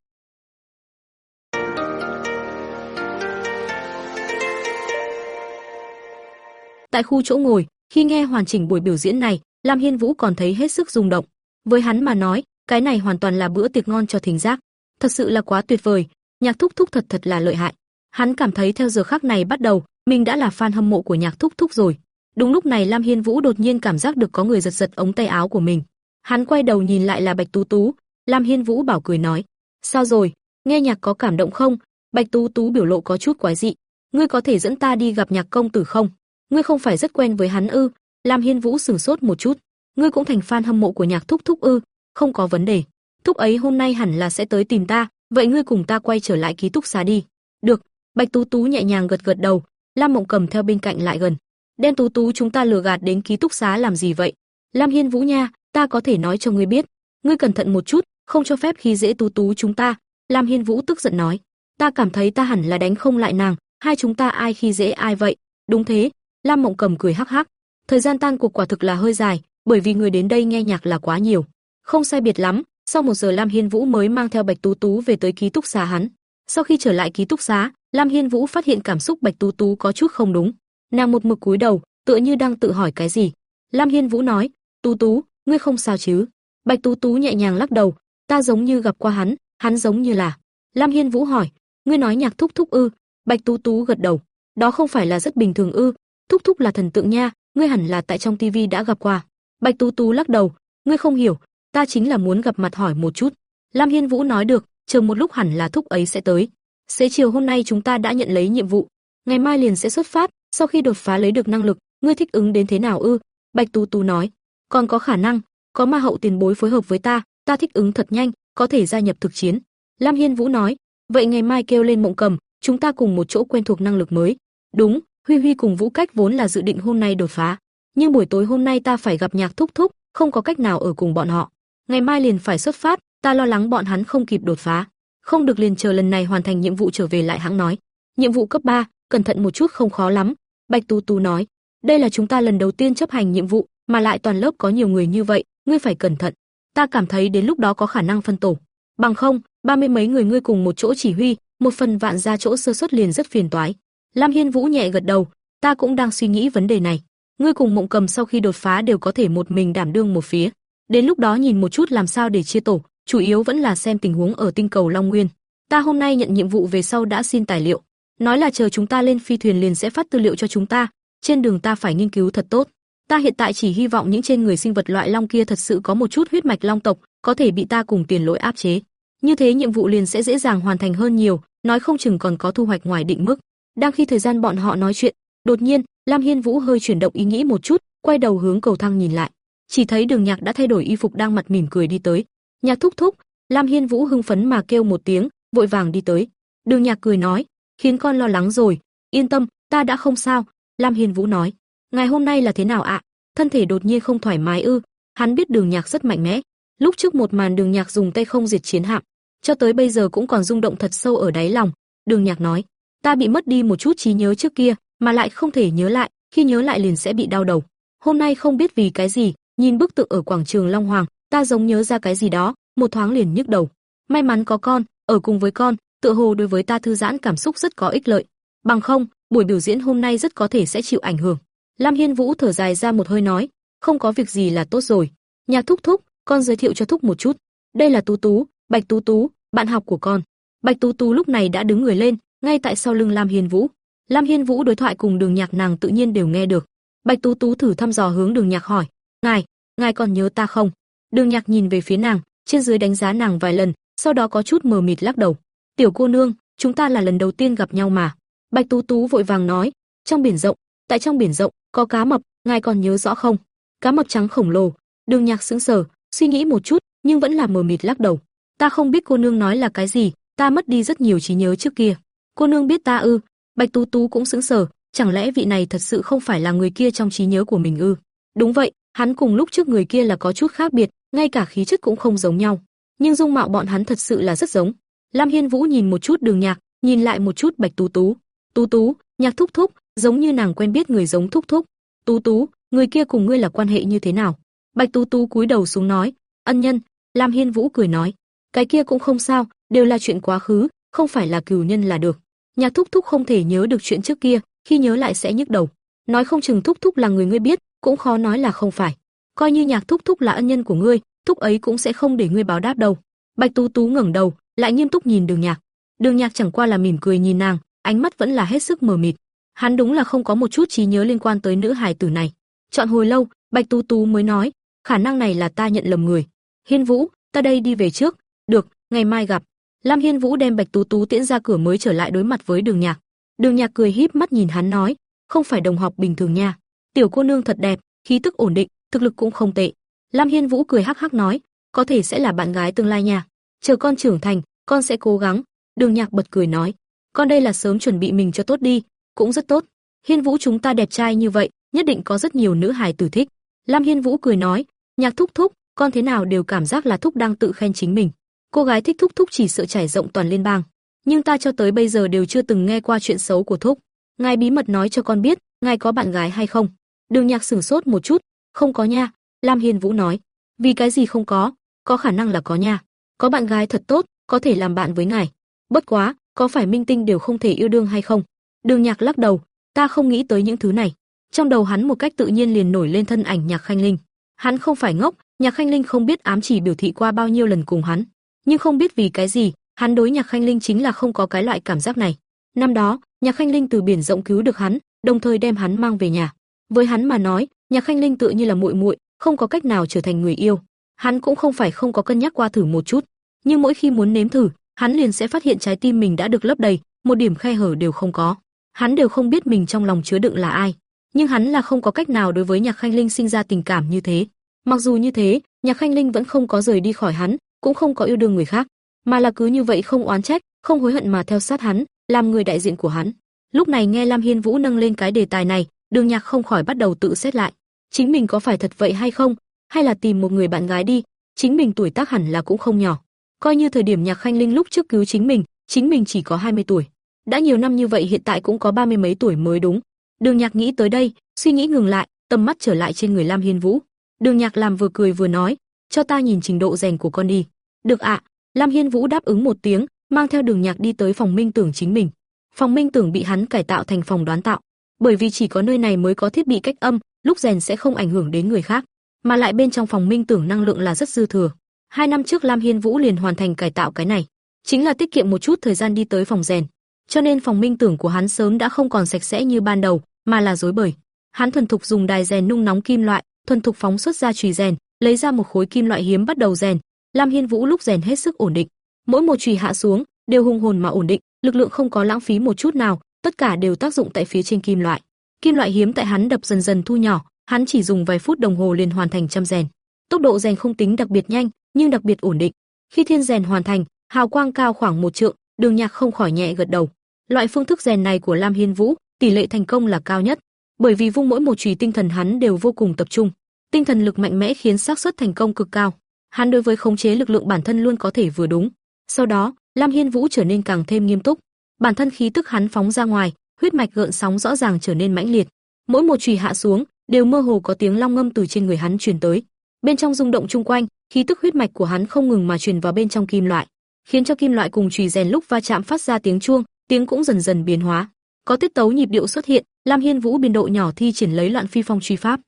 Tại khu chỗ ngồi, khi nghe hoàn chỉnh buổi biểu diễn này, Lam Hiên Vũ còn thấy hết sức rung động. Với hắn mà nói, cái này hoàn toàn là bữa tiệc ngon cho thính giác. Thật sự là quá tuyệt vời, nhạc thúc thúc thật thật là lợi hại. Hắn cảm thấy theo giờ khắc này bắt đầu, mình đã là fan hâm mộ của nhạc thúc thúc rồi. Đúng lúc này Lam Hiên Vũ đột nhiên cảm giác được có người giật giật ống tay áo của mình. Hắn quay đầu nhìn lại là Bạch Tú Tú, Lam Hiên Vũ bảo cười nói: "Sao rồi, nghe nhạc có cảm động không?" Bạch Tú Tú biểu lộ có chút quái dị. "Ngươi có thể dẫn ta đi gặp nhạc công tử không?" Ngươi không phải rất quen với hắn ư? Lam Hiên Vũ sửng sốt một chút, ngươi cũng thành fan hâm mộ của Nhạc Thúc Thúc ư? Không có vấn đề. Thúc ấy hôm nay hẳn là sẽ tới tìm ta, vậy ngươi cùng ta quay trở lại ký túc xá đi. Được, Bạch Tú Tú nhẹ nhàng gật gật đầu, Lam Mộng Cầm theo bên cạnh lại gần. Đen Tú Tú chúng ta lừa gạt đến ký túc xá làm gì vậy? Lam Hiên Vũ nha, ta có thể nói cho ngươi biết, ngươi cẩn thận một chút, không cho phép khi dễ Tú Tú chúng ta. Lam Hiên Vũ tức giận nói, ta cảm thấy ta hẳn là đánh không lại nàng, hai chúng ta ai khi dễ ai vậy? Đúng thế, Lam Mộng Cầm cười hắc hắc. Thời gian tan cuộc quả thực là hơi dài, bởi vì người đến đây nghe nhạc là quá nhiều. Không sai biệt lắm, sau một giờ Lam Hiên Vũ mới mang theo Bạch Tú Tú về tới ký túc xá hắn. Sau khi trở lại ký túc xá, Lam Hiên Vũ phát hiện cảm xúc Bạch Tú Tú có chút không đúng. Nàng một mực cúi đầu, tựa như đang tự hỏi cái gì. Lam Hiên Vũ nói: "Tú Tú, ngươi không sao chứ?" Bạch Tú Tú nhẹ nhàng lắc đầu, "Ta giống như gặp qua hắn, hắn giống như là." Lam Hiên Vũ hỏi: "Ngươi nói nhạc thúc thúc ư?" Bạch Tú Tú gật đầu, "Đó không phải là rất bình thường ư? Thúc thúc là thần tượng nha, ngươi hẳn là tại trong tivi đã gặp qua. Bạch Tú Tú lắc đầu, ngươi không hiểu, ta chính là muốn gặp mặt hỏi một chút. Lam Hiên Vũ nói được, chờ một lúc hẳn là thúc ấy sẽ tới. Xế chiều hôm nay chúng ta đã nhận lấy nhiệm vụ, ngày mai liền sẽ xuất phát, sau khi đột phá lấy được năng lực, ngươi thích ứng đến thế nào ư? Bạch Tú Tú nói, còn có khả năng, có ma hậu tiền bối phối hợp với ta, ta thích ứng thật nhanh, có thể gia nhập thực chiến. Lam Hiên Vũ nói, vậy ngày mai kêu lên Mộng Cầm, chúng ta cùng một chỗ quen thuộc năng lực mới. Đúng, Huy Huy cùng Vũ Cách vốn là dự định hôm nay đột phá, nhưng buổi tối hôm nay ta phải gặp Nhạc Thúc Thúc, không có cách nào ở cùng bọn họ. Ngày mai liền phải xuất phát, ta lo lắng bọn hắn không kịp đột phá. Không được liền chờ lần này hoàn thành nhiệm vụ trở về lại hãng nói. Nhiệm vụ cấp 3, cẩn thận một chút không khó lắm. Bạch Tú Tú nói, đây là chúng ta lần đầu tiên chấp hành nhiệm vụ, mà lại toàn lớp có nhiều người như vậy, ngươi phải cẩn thận. Ta cảm thấy đến lúc đó có khả năng phân tổ. Bằng không, ba mươi mấy người ngươi cùng một chỗ chỉ huy, một phần vạn ra chỗ sơ suất liền rất phiền toái. Lam Hiên Vũ nhẹ gật đầu, ta cũng đang suy nghĩ vấn đề này. Ngươi cùng Mộng Cầm sau khi đột phá đều có thể một mình đảm đương một phía. Đến lúc đó nhìn một chút làm sao để chia tổ, chủ yếu vẫn là xem tình huống ở tinh cầu Long Nguyên. Ta hôm nay nhận nhiệm vụ về sau đã xin tài liệu, nói là chờ chúng ta lên phi thuyền liền sẽ phát tư liệu cho chúng ta, trên đường ta phải nghiên cứu thật tốt. Ta hiện tại chỉ hy vọng những trên người sinh vật loại long kia thật sự có một chút huyết mạch long tộc, có thể bị ta cùng tiền lỗi áp chế. Như thế nhiệm vụ liền sẽ dễ dàng hoàn thành hơn nhiều, nói không chừng còn có thu hoạch ngoài định mức. Đang khi thời gian bọn họ nói chuyện, đột nhiên, Lam Hiên Vũ hơi chuyển động ý nghĩ một chút, quay đầu hướng cầu thang nhìn lại, chỉ thấy Đường Nhạc đã thay đổi y phục đang mặt mỉm cười đi tới. "Nhạc thúc thúc." Lam Hiên Vũ hưng phấn mà kêu một tiếng, vội vàng đi tới. Đường Nhạc cười nói, "Khiến con lo lắng rồi, yên tâm, ta đã không sao." Lam Hiên Vũ nói, "Ngày hôm nay là thế nào ạ?" Thân thể đột nhiên không thoải mái ư? Hắn biết Đường Nhạc rất mạnh mẽ, lúc trước một màn Đường Nhạc dùng tay không diệt chiến hạm, cho tới bây giờ cũng còn rung động thật sâu ở đáy lòng. Đường Nhạc nói, "Ta bị mất đi một chút trí nhớ trước kia, mà lại không thể nhớ lại, khi nhớ lại liền sẽ bị đau đầu. Hôm nay không biết vì cái gì, nhìn bức tượng ở quảng trường Long Hoàng, ta giống nhớ ra cái gì đó, một thoáng liền nhức đầu. May mắn có con, ở cùng với con, tựa hồ đối với ta thư giãn cảm xúc rất có ích lợi. Bằng không, buổi biểu diễn hôm nay rất có thể sẽ chịu ảnh hưởng. Lam Hiên Vũ thở dài ra một hơi nói, không có việc gì là tốt rồi. Nhà thúc thúc, con giới thiệu cho thúc một chút. Đây là Tú Tú, Bạch Tú Tú, bạn học của con. Bạch Tú Tú lúc này đã đứng người lên, ngay tại sau lưng Lam Hiên Vũ. Lam Hiên Vũ đối thoại cùng Đường Nhạc nàng tự nhiên đều nghe được. Bạch Tú Tú thử thăm dò hướng Đường Nhạc hỏi, "Ngài, ngài còn nhớ ta không?" Đường Nhạc nhìn về phía nàng, trên dưới đánh giá nàng vài lần, sau đó có chút mờ mịt lắc đầu. "Tiểu cô nương, chúng ta là lần đầu tiên gặp nhau mà." Bạch Tú Tú vội vàng nói, "Trong biển rộng, tại trong biển rộng có cá mập, ngài còn nhớ rõ không?" Cá mập trắng khổng lồ. Đường Nhạc sững sờ, suy nghĩ một chút, nhưng vẫn là mờ mịt lắc đầu. "Ta không biết cô nương nói là cái gì, ta mất đi rất nhiều trí nhớ trước kia." "Cô nương biết ta ư?" Bạch Tú Tú cũng sững sờ, chẳng lẽ vị này thật sự không phải là người kia trong trí nhớ của mình ư? Đúng vậy, hắn cùng lúc trước người kia là có chút khác biệt, ngay cả khí chất cũng không giống nhau, nhưng dung mạo bọn hắn thật sự là rất giống. Lam Hiên Vũ nhìn một chút Đường Nhạc, nhìn lại một chút Bạch Tú Tú. Tú Tú, Nhạc thúc thúc, giống như nàng quen biết người giống thúc thúc. Tú Tú, người kia cùng ngươi là quan hệ như thế nào? Bạch Tú Tú cúi đầu xuống nói, ân nhân. Lam Hiên Vũ cười nói, cái kia cũng không sao, đều là chuyện quá khứ, không phải là cừu nhân là được. Nhạc thúc thúc không thể nhớ được chuyện trước kia, khi nhớ lại sẽ nhức đầu. Nói không chừng thúc thúc là người ngươi biết, cũng khó nói là không phải. Coi như nhạc thúc thúc là ân nhân của ngươi, thúc ấy cũng sẽ không để ngươi báo đáp đâu. Bạch Tú Tú ngẩng đầu, lại nghiêm túc nhìn Đường Nhạc. Đường Nhạc chẳng qua là mỉm cười nhìn nàng, ánh mắt vẫn là hết sức mờ mịt. Hắn đúng là không có một chút trí nhớ liên quan tới nữ hài tử này. Chọn hồi lâu, Bạch Tú Tú mới nói, khả năng này là ta nhận lầm người. Hiên Vũ, ta đây đi về trước. Được, ngày mai gặp. Lam Hiên Vũ đem Bạch Tú Tú tiễn ra cửa mới trở lại đối mặt với Đường Nhạc. Đường Nhạc cười híp mắt nhìn hắn nói, không phải đồng học bình thường nha. Tiểu cô nương thật đẹp, khí tức ổn định, thực lực cũng không tệ. Lam Hiên Vũ cười hắc hắc nói, có thể sẽ là bạn gái tương lai nha. Chờ con trưởng thành, con sẽ cố gắng. Đường Nhạc bật cười nói, con đây là sớm chuẩn bị mình cho tốt đi, cũng rất tốt. Hiên Vũ chúng ta đẹp trai như vậy, nhất định có rất nhiều nữ hài tử thích. Lam Hiên Vũ cười nói, Nhạc thúc thúc, con thế nào đều cảm giác là thúc đang tự khen chính mình. Cô gái thích thúc thúc chỉ sợ trải rộng toàn liên bang, nhưng ta cho tới bây giờ đều chưa từng nghe qua chuyện xấu của thúc. Ngài bí mật nói cho con biết, ngài có bạn gái hay không? Đường Nhạc sửng sốt một chút, không có nha, Lam Hiên Vũ nói. Vì cái gì không có? Có khả năng là có nha. Có bạn gái thật tốt, có thể làm bạn với ngài. Bất quá, có phải minh tinh đều không thể yêu đương hay không? Đường Nhạc lắc đầu, ta không nghĩ tới những thứ này. Trong đầu hắn một cách tự nhiên liền nổi lên thân ảnh Nhạc Khanh Linh. Hắn không phải ngốc, Nhạc Khanh Linh không biết ám chỉ biểu thị qua bao nhiêu lần cùng hắn nhưng không biết vì cái gì, hắn đối Nhạc Khanh Linh chính là không có cái loại cảm giác này. Năm đó, Nhạc Khanh Linh từ biển rộng cứu được hắn, đồng thời đem hắn mang về nhà. Với hắn mà nói, Nhạc Khanh Linh tự như là muội muội, không có cách nào trở thành người yêu. Hắn cũng không phải không có cân nhắc qua thử một chút, nhưng mỗi khi muốn nếm thử, hắn liền sẽ phát hiện trái tim mình đã được lấp đầy, một điểm khe hở đều không có. Hắn đều không biết mình trong lòng chứa đựng là ai, nhưng hắn là không có cách nào đối với Nhạc Khanh Linh sinh ra tình cảm như thế. Mặc dù như thế, Nhạc Khanh Linh vẫn không có rời đi khỏi hắn, cũng không có yêu đương người khác, mà là cứ như vậy không oán trách, không hối hận mà theo sát hắn, làm người đại diện của hắn. Lúc này nghe Lam Hiên Vũ nâng lên cái đề tài này, Đường Nhạc không khỏi bắt đầu tự xét lại, chính mình có phải thật vậy hay không, hay là tìm một người bạn gái đi, chính mình tuổi tác hẳn là cũng không nhỏ. Coi như thời điểm Nhạc Khanh Linh lúc trước cứu chính mình, chính mình chỉ có 20 tuổi. Đã nhiều năm như vậy hiện tại cũng có ba mươi mấy tuổi mới đúng. Đường Nhạc nghĩ tới đây, suy nghĩ ngừng lại, tầm mắt trở lại trên người Lam Hiên Vũ. Đường Nhạc làm vừa cười vừa nói, cho ta nhìn trình độ rèn của con đi. Được ạ. Lam Hiên Vũ đáp ứng một tiếng, mang theo Đường Nhạc đi tới phòng Minh Tưởng chính mình. Phòng Minh Tưởng bị hắn cải tạo thành phòng đoán tạo, bởi vì chỉ có nơi này mới có thiết bị cách âm, lúc rèn sẽ không ảnh hưởng đến người khác, mà lại bên trong phòng Minh Tưởng năng lượng là rất dư thừa. Hai năm trước Lam Hiên Vũ liền hoàn thành cải tạo cái này, chính là tiết kiệm một chút thời gian đi tới phòng rèn. Cho nên phòng minh tưởng của hắn sớm đã không còn sạch sẽ như ban đầu, mà là rối bời. Hắn thuần thục dùng đài rèn nung nóng kim loại, thuần thục phóng xuất ra chùy rèn, lấy ra một khối kim loại hiếm bắt đầu rèn. Lam Hiên Vũ lúc rèn hết sức ổn định, mỗi một chùy hạ xuống đều hùng hồn mà ổn định, lực lượng không có lãng phí một chút nào, tất cả đều tác dụng tại phía trên kim loại. Kim loại hiếm tại hắn đập dần dần thu nhỏ, hắn chỉ dùng vài phút đồng hồ liền hoàn thành trăm rèn. Tốc độ rèn không tính đặc biệt nhanh, nhưng đặc biệt ổn định. Khi thiên rèn hoàn thành, hào quang cao khoảng một trượng, Đường Nhạc không khỏi nhẹ gật đầu. Loại phương thức rèn này của Lam Hiên Vũ, tỷ lệ thành công là cao nhất, bởi vì vung mỗi một chùy tinh thần hắn đều vô cùng tập trung, tinh thần lực mạnh mẽ khiến xác suất thành công cực cao. Hắn đối với khống chế lực lượng bản thân luôn có thể vừa đúng. Sau đó, Lam Hiên Vũ trở nên càng thêm nghiêm túc, bản thân khí tức hắn phóng ra ngoài, huyết mạch gợn sóng rõ ràng trở nên mãnh liệt. Mỗi một chùy hạ xuống, đều mơ hồ có tiếng long ngâm từ trên người hắn truyền tới. Bên trong rung động chung quanh, khí tức huyết mạch của hắn không ngừng mà truyền vào bên trong kim loại khiến cho kim loại cùng chùy rèn lúc va chạm phát ra tiếng chuông, tiếng cũng dần dần biến hóa. Có tiết tấu nhịp điệu xuất hiện, Lam Hiên Vũ biên độ nhỏ thi triển lấy loạn phi phong truy pháp.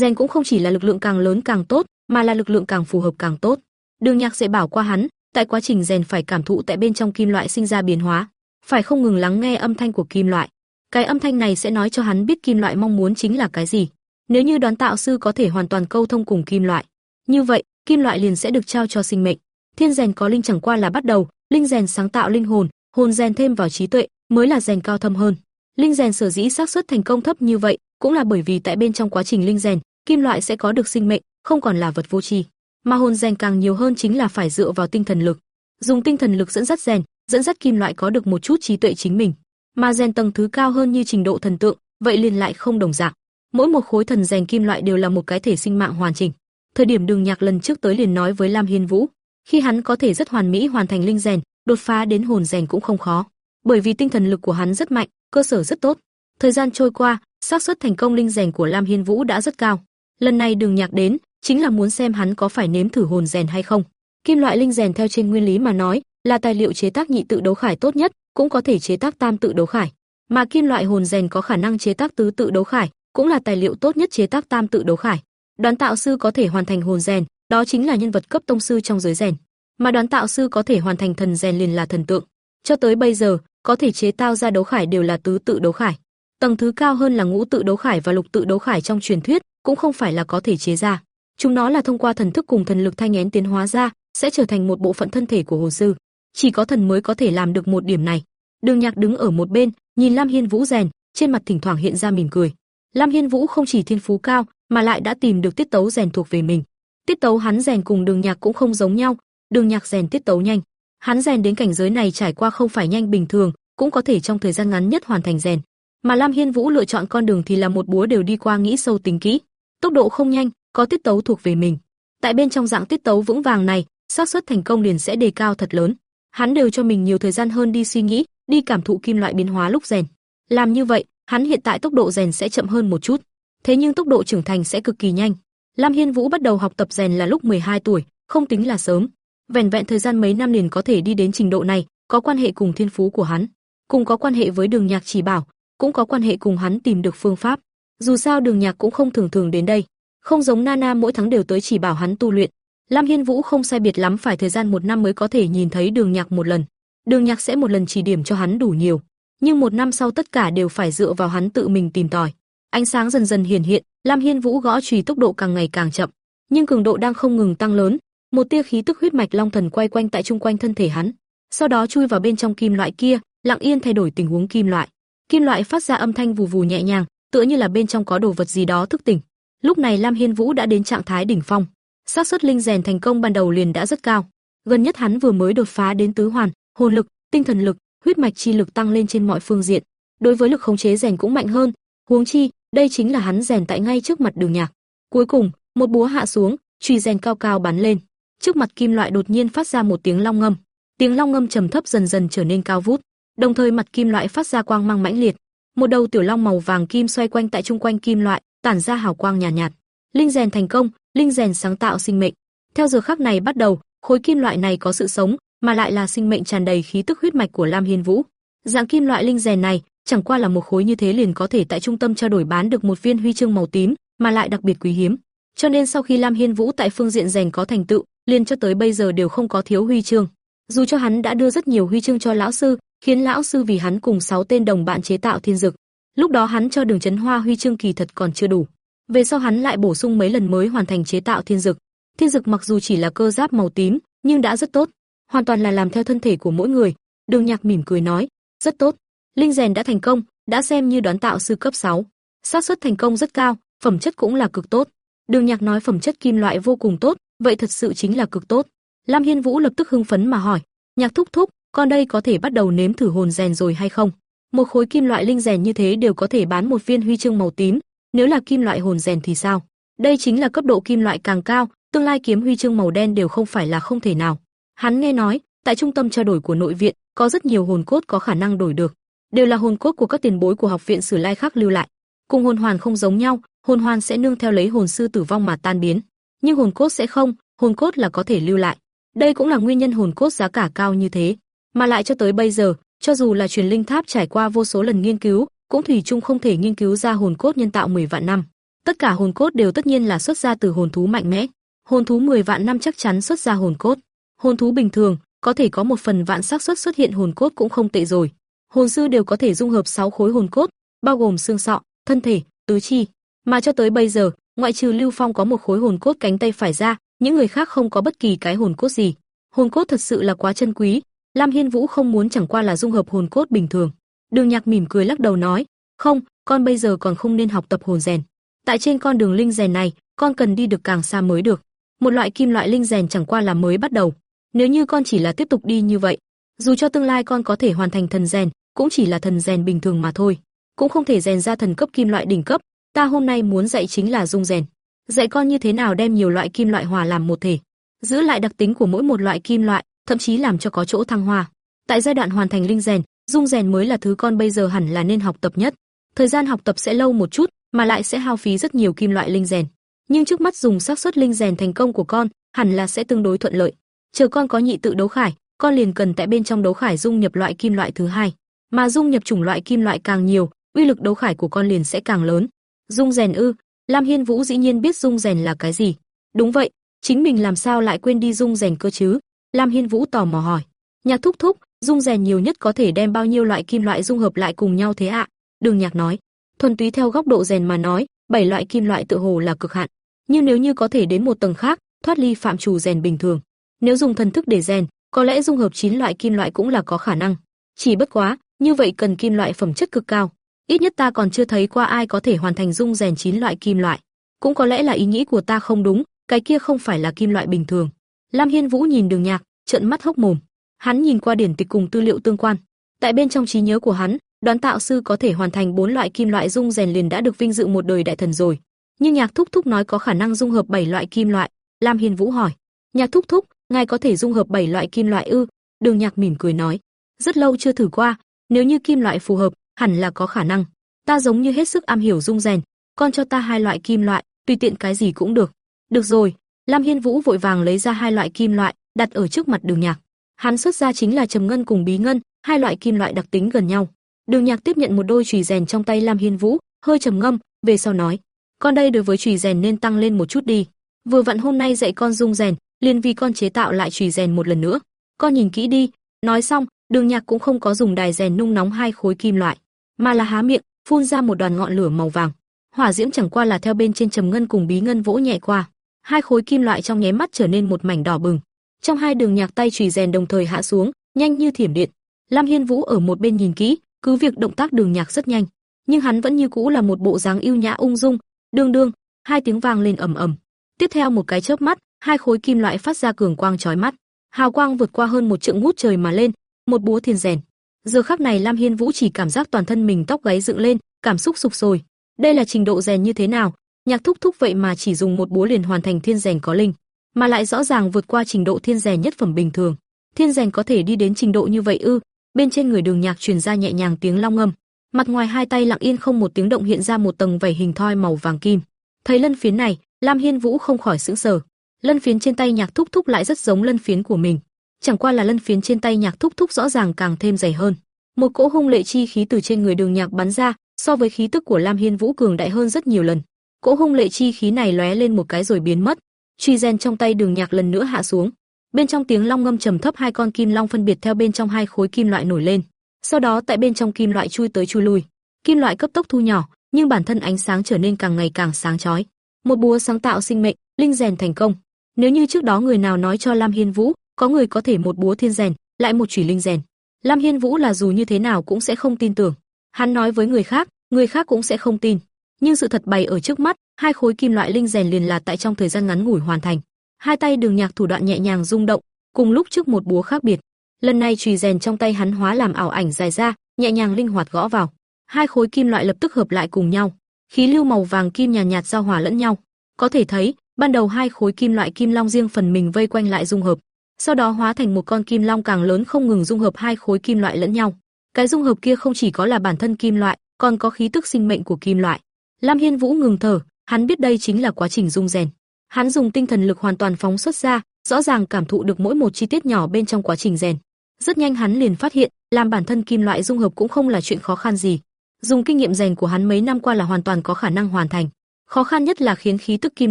Gen cũng không chỉ là lực lượng càng lớn càng tốt, mà là lực lượng càng phù hợp càng tốt. Đường Nhạc sẽ bảo qua hắn, tại quá trình rèn phải cảm thụ tại bên trong kim loại sinh ra biến hóa, phải không ngừng lắng nghe âm thanh của kim loại. Cái âm thanh này sẽ nói cho hắn biết kim loại mong muốn chính là cái gì. Nếu như đoán tạo sư có thể hoàn toàn câu thông cùng kim loại, như vậy, kim loại liền sẽ được trao cho sinh mệnh. Thiên rèn có linh chẳng qua là bắt đầu, linh rèn sáng tạo linh hồn, hồn rèn thêm vào trí tuệ, mới là rèn cao thâm hơn. Linh rèn sở dĩ xác suất thành công thấp như vậy, cũng là bởi vì tại bên trong quá trình linh rèn, kim loại sẽ có được sinh mệnh, không còn là vật vô tri. Mà hồn rèn càng nhiều hơn chính là phải dựa vào tinh thần lực. Dùng tinh thần lực dẫn dắt rèn, dẫn dắt kim loại có được một chút trí tuệ chính mình. Mà rèn tầng thứ cao hơn như trình độ thần tượng, vậy liền lại không đồng dạng. Mỗi một khối thần rèn kim loại đều là một cái thể sinh mạng hoàn chỉnh. Thời điểm Đường Nhạc lần trước tới liền nói với Lam Hiên Vũ, khi hắn có thể rất hoàn mỹ hoàn thành linh rèn, đột phá đến hồn rèn cũng không khó, bởi vì tinh thần lực của hắn rất mạnh, cơ sở rất tốt. Thời gian trôi qua, xác suất thành công linh rèn của Lam Hiên Vũ đã rất cao. Lần này Đường Nhạc đến, chính là muốn xem hắn có phải nếm thử hồn rèn hay không. Kim loại linh rèn theo trên nguyên lý mà nói, là tài liệu chế tác nhị tự đấu khải tốt nhất, cũng có thể chế tác tam tự đấu khải. Mà kim loại hồn rèn có khả năng chế tác tứ tự đấu khải, cũng là tài liệu tốt nhất chế tác tam tự đấu khải. Đoán tạo sư có thể hoàn thành hồn rèn, đó chính là nhân vật cấp tông sư trong giới rèn, mà đoán tạo sư có thể hoàn thành thần rèn liền là thần tượng. Cho tới bây giờ, có thể chế tạo ra đấu khải đều là tứ tự đấu khải. Tầng thứ cao hơn là ngũ tự đấu khải và lục tự đấu khải trong truyền thuyết, cũng không phải là có thể chế ra. Chúng nó là thông qua thần thức cùng thần lực thanh én tiến hóa ra, sẽ trở thành một bộ phận thân thể của hồ sư. Chỉ có thần mới có thể làm được một điểm này. Đường Nhạc đứng ở một bên, nhìn Lam Hiên Vũ rèn, trên mặt thỉnh thoảng hiện ra mỉm cười. Lam Hiên Vũ không chỉ thiên phú cao, mà lại đã tìm được tiết tấu rèn thuộc về mình. Tiết tấu hắn rèn cùng Đường Nhạc cũng không giống nhau, Đường Nhạc rèn tiết tấu nhanh. Hắn rèn đến cảnh giới này trải qua không phải nhanh bình thường, cũng có thể trong thời gian ngắn nhất hoàn thành rèn. Mà Lam Hiên Vũ lựa chọn con đường thì là một búa đều đi qua nghĩ sâu tính kỹ, tốc độ không nhanh, có tiết tấu thuộc về mình. Tại bên trong dạng tiết tấu vững vàng này, xác suất thành công liền sẽ đề cao thật lớn. Hắn đều cho mình nhiều thời gian hơn đi suy nghĩ, đi cảm thụ kim loại biến hóa lúc rèn. Làm như vậy, hắn hiện tại tốc độ rèn sẽ chậm hơn một chút, thế nhưng tốc độ trưởng thành sẽ cực kỳ nhanh. Lam Hiên Vũ bắt đầu học tập rèn là lúc 12 tuổi, không tính là sớm. Vẻn vẹn thời gian mấy năm liền có thể đi đến trình độ này, có quan hệ cùng thiên phú của hắn, cùng có quan hệ với Đường Nhạc chỉ bảo, cũng có quan hệ cùng hắn tìm được phương pháp. Dù sao Đường Nhạc cũng không thường thường đến đây, không giống Nana mỗi tháng đều tới chỉ bảo hắn tu luyện. Lam Hiên Vũ không sai biệt lắm phải thời gian một năm mới có thể nhìn thấy Đường Nhạc một lần. Đường Nhạc sẽ một lần chỉ điểm cho hắn đủ nhiều, nhưng một năm sau tất cả đều phải dựa vào hắn tự mình tìm tòi. Ánh sáng dần dần hiển hiện, Lam Hiên Vũ gõ chùy tốc độ càng ngày càng chậm, nhưng cường độ đang không ngừng tăng lớn, một tia khí tức huyết mạch long thần quay quanh tại trung quanh thân thể hắn, sau đó chui vào bên trong kim loại kia, lặng yên thay đổi tình huống kim loại. Kim loại phát ra âm thanh vù vù nhẹ nhàng, tựa như là bên trong có đồ vật gì đó thức tỉnh. Lúc này Lam Hiên Vũ đã đến trạng thái đỉnh phong, xác suất linh rèn thành công ban đầu liền đã rất cao. Gần nhất hắn vừa mới đột phá đến tứ hoàn, hồn lực, tinh thần lực, huyết mạch chi lực tăng lên trên mọi phương diện. Đối với lực khống chế rèn cũng mạnh hơn, huống chi, đây chính là hắn rèn tại ngay trước mặt Đường Nhạc. Cuối cùng, một búa hạ xuống, chùy rèn cao cao bắn lên. Trước mặt kim loại đột nhiên phát ra một tiếng long ngâm. Tiếng long ngâm trầm thấp dần dần trở nên cao vút, đồng thời mặt kim loại phát ra quang mang mãnh liệt. Một đầu tiểu long màu vàng kim xoay quanh tại trung quanh kim loại, tản ra hào quang nhàn nhạt, nhạt. Linh rèn thành công, linh rèn sáng tạo sinh mệnh. Theo giờ khắc này bắt đầu, khối kim loại này có sự sống, mà lại là sinh mệnh tràn đầy khí tức huyết mạch của Lam Hiên Vũ. Dạng kim loại linh rèn này, chẳng qua là một khối như thế liền có thể tại trung tâm trao đổi bán được một viên huy chương màu tím, mà lại đặc biệt quý hiếm. Cho nên sau khi Lam Hiên Vũ tại phương diện rèn có thành tựu, liền cho tới bây giờ đều không có thiếu huy chương. Dù cho hắn đã đưa rất nhiều huy chương cho lão sư, khiến lão sư vì hắn cùng 6 tên đồng bạn chế tạo thiên dực. Lúc đó hắn cho Đường Chấn Hoa huy chương kỳ thật còn chưa đủ. Về sau hắn lại bổ sung mấy lần mới hoàn thành chế tạo thiên dực. Thiên dực mặc dù chỉ là cơ giáp màu tím, nhưng đã rất tốt, hoàn toàn là làm theo thân thể của mỗi người. Đường Nhạc mỉm cười nói, rất tốt. Linh rèn đã thành công, đã xem như đoán tạo sư cấp 6. xác suất thành công rất cao, phẩm chất cũng là cực tốt. Đường Nhạc nói phẩm chất kim loại vô cùng tốt, vậy thật sự chính là cực tốt. Lam Hiên Vũ lập tức hưng phấn mà hỏi, "Nhạc thúc thúc, con đây có thể bắt đầu nếm thử hồn rèn rồi hay không?" Một khối kim loại linh rèn như thế đều có thể bán một viên huy chương màu tím, nếu là kim loại hồn rèn thì sao? Đây chính là cấp độ kim loại càng cao, tương lai kiếm huy chương màu đen đều không phải là không thể nào. Hắn nghe nói, tại trung tâm trao đổi của nội viện, có rất nhiều hồn cốt có khả năng đổi được, đều là hồn cốt của các tiền bối của học viện Sử Lai khác lưu lại. Cùng hồn hoàn không giống nhau, hồn hoàn sẽ nương theo lấy hồn sư tử vong mà tan biến, nhưng hồn cốt sẽ không, hồn cốt là có thể lưu lại. Đây cũng là nguyên nhân hồn cốt giá cả cao như thế, mà lại cho tới bây giờ, cho dù là truyền linh tháp trải qua vô số lần nghiên cứu, cũng thủy chung không thể nghiên cứu ra hồn cốt nhân tạo 10 vạn năm. Tất cả hồn cốt đều tất nhiên là xuất ra từ hồn thú mạnh mẽ. Hồn thú 10 vạn năm chắc chắn xuất ra hồn cốt. Hồn thú bình thường, có thể có một phần vạn xác suất xuất hiện hồn cốt cũng không tệ rồi. Hồn sư đều có thể dung hợp 6 khối hồn cốt, bao gồm xương sọ, thân thể, tứ chi, mà cho tới bây giờ, ngoại trừ Lưu Phong có một khối hồn cốt cánh tay phải ra, những người khác không có bất kỳ cái hồn cốt gì. Hồn cốt thật sự là quá chân quý, Lam Hiên Vũ không muốn chẳng qua là dung hợp hồn cốt bình thường. Đường Nhạc mỉm cười lắc đầu nói, "Không, con bây giờ còn không nên học tập hồn rèn. Tại trên con đường linh rèn này, con cần đi được càng xa mới được. Một loại kim loại linh rèn chẳng qua là mới bắt đầu. Nếu như con chỉ là tiếp tục đi như vậy, dù cho tương lai con có thể hoàn thành thần rèn, cũng chỉ là thần rèn bình thường mà thôi, cũng không thể rèn ra thần cấp kim loại đỉnh cấp. Ta hôm nay muốn dạy chính là dung rèn, dạy con như thế nào đem nhiều loại kim loại hòa làm một thể, giữ lại đặc tính của mỗi một loại kim loại, thậm chí làm cho có chỗ thăng hoa. Tại giai đoạn hoàn thành linh rèn, dung rèn mới là thứ con bây giờ hẳn là nên học tập nhất. Thời gian học tập sẽ lâu một chút, mà lại sẽ hao phí rất nhiều kim loại linh rèn. Nhưng trước mắt dùng xác suất linh rèn thành công của con, hẳn là sẽ tương đối thuận lợi. Chờ con có nhị tự đấu khải, con liền cần tại bên trong đấu khải dung nhập loại kim loại thứ hai, mà dung nhập chủng loại kim loại càng nhiều, uy lực đấu khải của con liền sẽ càng lớn. Dung rèn ư? Lam Hiên Vũ dĩ nhiên biết dung rèn là cái gì. Đúng vậy, chính mình làm sao lại quên đi dung rèn cơ chứ? Lam Hiên Vũ tò mò hỏi. Nhạc thúc thúc, dung rèn nhiều nhất có thể đem bao nhiêu loại kim loại dung hợp lại cùng nhau thế ạ? Đường Nhạc nói. Thuần túy theo góc độ rèn mà nói, bảy loại kim loại tự hồ là cực hạn. Nhưng nếu như có thể đến một tầng khác, thoát ly phạm trù rèn bình thường, nếu dùng thần thức để rèn, có lẽ dung hợp 9 loại kim loại cũng là có khả năng. Chỉ bất quá, như vậy cần kim loại phẩm chất cực cao. Ít nhất ta còn chưa thấy qua ai có thể hoàn thành dung rèn 9 loại kim loại. Cũng có lẽ là ý nghĩ của ta không đúng, cái kia không phải là kim loại bình thường. Lam Hiên Vũ nhìn Đường Nhạc, trợn mắt hốc mồm. Hắn nhìn qua điển tịch cùng tư liệu tương quan. Tại bên trong trí nhớ của hắn, đoán tạo sư có thể hoàn thành bốn loại kim loại dung rèn liền đã được vinh dự một đời đại thần rồi. Nhưng Nhạc Thúc Thúc nói có khả năng dung hợp bảy loại kim loại. Lam Hiên Vũ hỏi, Nhạc Thúc Thúc, ngài có thể dung hợp bảy loại kim loại ư? Đường Nhạc mỉm cười nói, rất lâu chưa thử qua, nếu như kim loại phù hợp, hẳn là có khả năng. Ta giống như hết sức am hiểu dung rèn, con cho ta hai loại kim loại, tùy tiện cái gì cũng được. Được rồi, Lam Hiên Vũ vội vàng lấy ra hai loại kim loại, đặt ở trước mặt Đường Nhạc. Hắn xuất ra chính là trầm ngân cùng bí ngân, hai loại kim loại đặc tính gần nhau. Đường Nhạc tiếp nhận một đôi chùy rèn trong tay Lam Hiên Vũ, hơi trầm ngâm, về sau nói: "Con đây đối với chùy rèn nên tăng lên một chút đi. Vừa vặn hôm nay dạy con dung rèn, liền vì con chế tạo lại chùy rèn một lần nữa. Con nhìn kỹ đi." Nói xong, Đường Nhạc cũng không có dùng đài rèn nung nóng hai khối kim loại, mà là há miệng, phun ra một đoàn ngọn lửa màu vàng. Hỏa diễm chẳng qua là theo bên trên trầm ngân cùng bí ngân vỗ nhẹ qua, hai khối kim loại trong nháy mắt trở nên một mảnh đỏ bừng. Trong hai đường nhạc tay chùy rèn đồng thời hạ xuống, nhanh như thiểm điện. Lam Hiên Vũ ở một bên nhìn kỹ, cứ việc động tác đường nhạc rất nhanh, nhưng hắn vẫn như cũ là một bộ dáng yêu nhã ung dung. Đương đương, hai tiếng vang lên ầm ầm. Tiếp theo một cái chớp mắt, hai khối kim loại phát ra cường quang chói mắt, hào quang vượt qua hơn một trượng ngút trời mà lên, một búa thiên rèn. Giờ khắc này Lam Hiên Vũ chỉ cảm giác toàn thân mình tóc gáy dựng lên, cảm xúc sục sôi. Đây là trình độ rèn như thế nào? Nhạc thúc thúc vậy mà chỉ dùng một búa liền hoàn thành thiên rèn có linh, mà lại rõ ràng vượt qua trình độ thiên rèn nhất phẩm bình thường. Thiên rèn có thể đi đến trình độ như vậy ư? Bên trên người Đường Nhạc truyền ra nhẹ nhàng tiếng long ngâm, mặt ngoài hai tay lặng yên không một tiếng động hiện ra một tầng vảy hình thoi màu vàng kim. Thấy lân phiến này, Lam Hiên Vũ không khỏi sững sờ. Lân phiến trên tay Nhạc Thúc Thúc lại rất giống lân phiến của mình, chẳng qua là lân phiến trên tay Nhạc Thúc Thúc rõ ràng càng thêm dày hơn. Một cỗ hung lệ chi khí từ trên người Đường Nhạc bắn ra, so với khí tức của Lam Hiên Vũ cường đại hơn rất nhiều lần. Cỗ hung lệ chi khí này lóe lên một cái rồi biến mất. Truy gen trong tay Đường Nhạc lần nữa hạ xuống. Bên trong tiếng long ngâm trầm thấp hai con kim long phân biệt theo bên trong hai khối kim loại nổi lên. Sau đó tại bên trong kim loại chui tới chui lui. Kim loại cấp tốc thu nhỏ, nhưng bản thân ánh sáng trở nên càng ngày càng sáng chói. Một búa sáng tạo sinh mệnh, linh rèn thành công. Nếu như trước đó người nào nói cho Lam Hiên Vũ, có người có thể một búa thiên rèn, lại một chủy linh rèn, Lam Hiên Vũ là dù như thế nào cũng sẽ không tin tưởng. Hắn nói với người khác, người khác cũng sẽ không tin. Nhưng sự thật bày ở trước mắt, hai khối kim loại linh rèn liền là tại trong thời gian ngắn ngủi hoàn thành. Hai tay Đường Nhạc thủ đoạn nhẹ nhàng rung động, cùng lúc trước một búa khác biệt. Lần này chùy rèn trong tay hắn hóa làm ảo ảnh dài ra, nhẹ nhàng linh hoạt gõ vào. Hai khối kim loại lập tức hợp lại cùng nhau, khí lưu màu vàng kim nhàn nhạt, nhạt giao hòa lẫn nhau. Có thể thấy, ban đầu hai khối kim loại kim long riêng phần mình vây quanh lại dung hợp, sau đó hóa thành một con kim long càng lớn không ngừng dung hợp hai khối kim loại lẫn nhau. Cái dung hợp kia không chỉ có là bản thân kim loại, còn có khí tức sinh mệnh của kim loại. Lam Hiên Vũ ngừng thở, hắn biết đây chính là quá trình dung rèn. Hắn dùng tinh thần lực hoàn toàn phóng xuất ra, rõ ràng cảm thụ được mỗi một chi tiết nhỏ bên trong quá trình rèn. Rất nhanh hắn liền phát hiện, làm bản thân kim loại dung hợp cũng không là chuyện khó khăn gì. Dùng kinh nghiệm rèn của hắn mấy năm qua là hoàn toàn có khả năng hoàn thành. Khó khăn nhất là khiến khí tức kim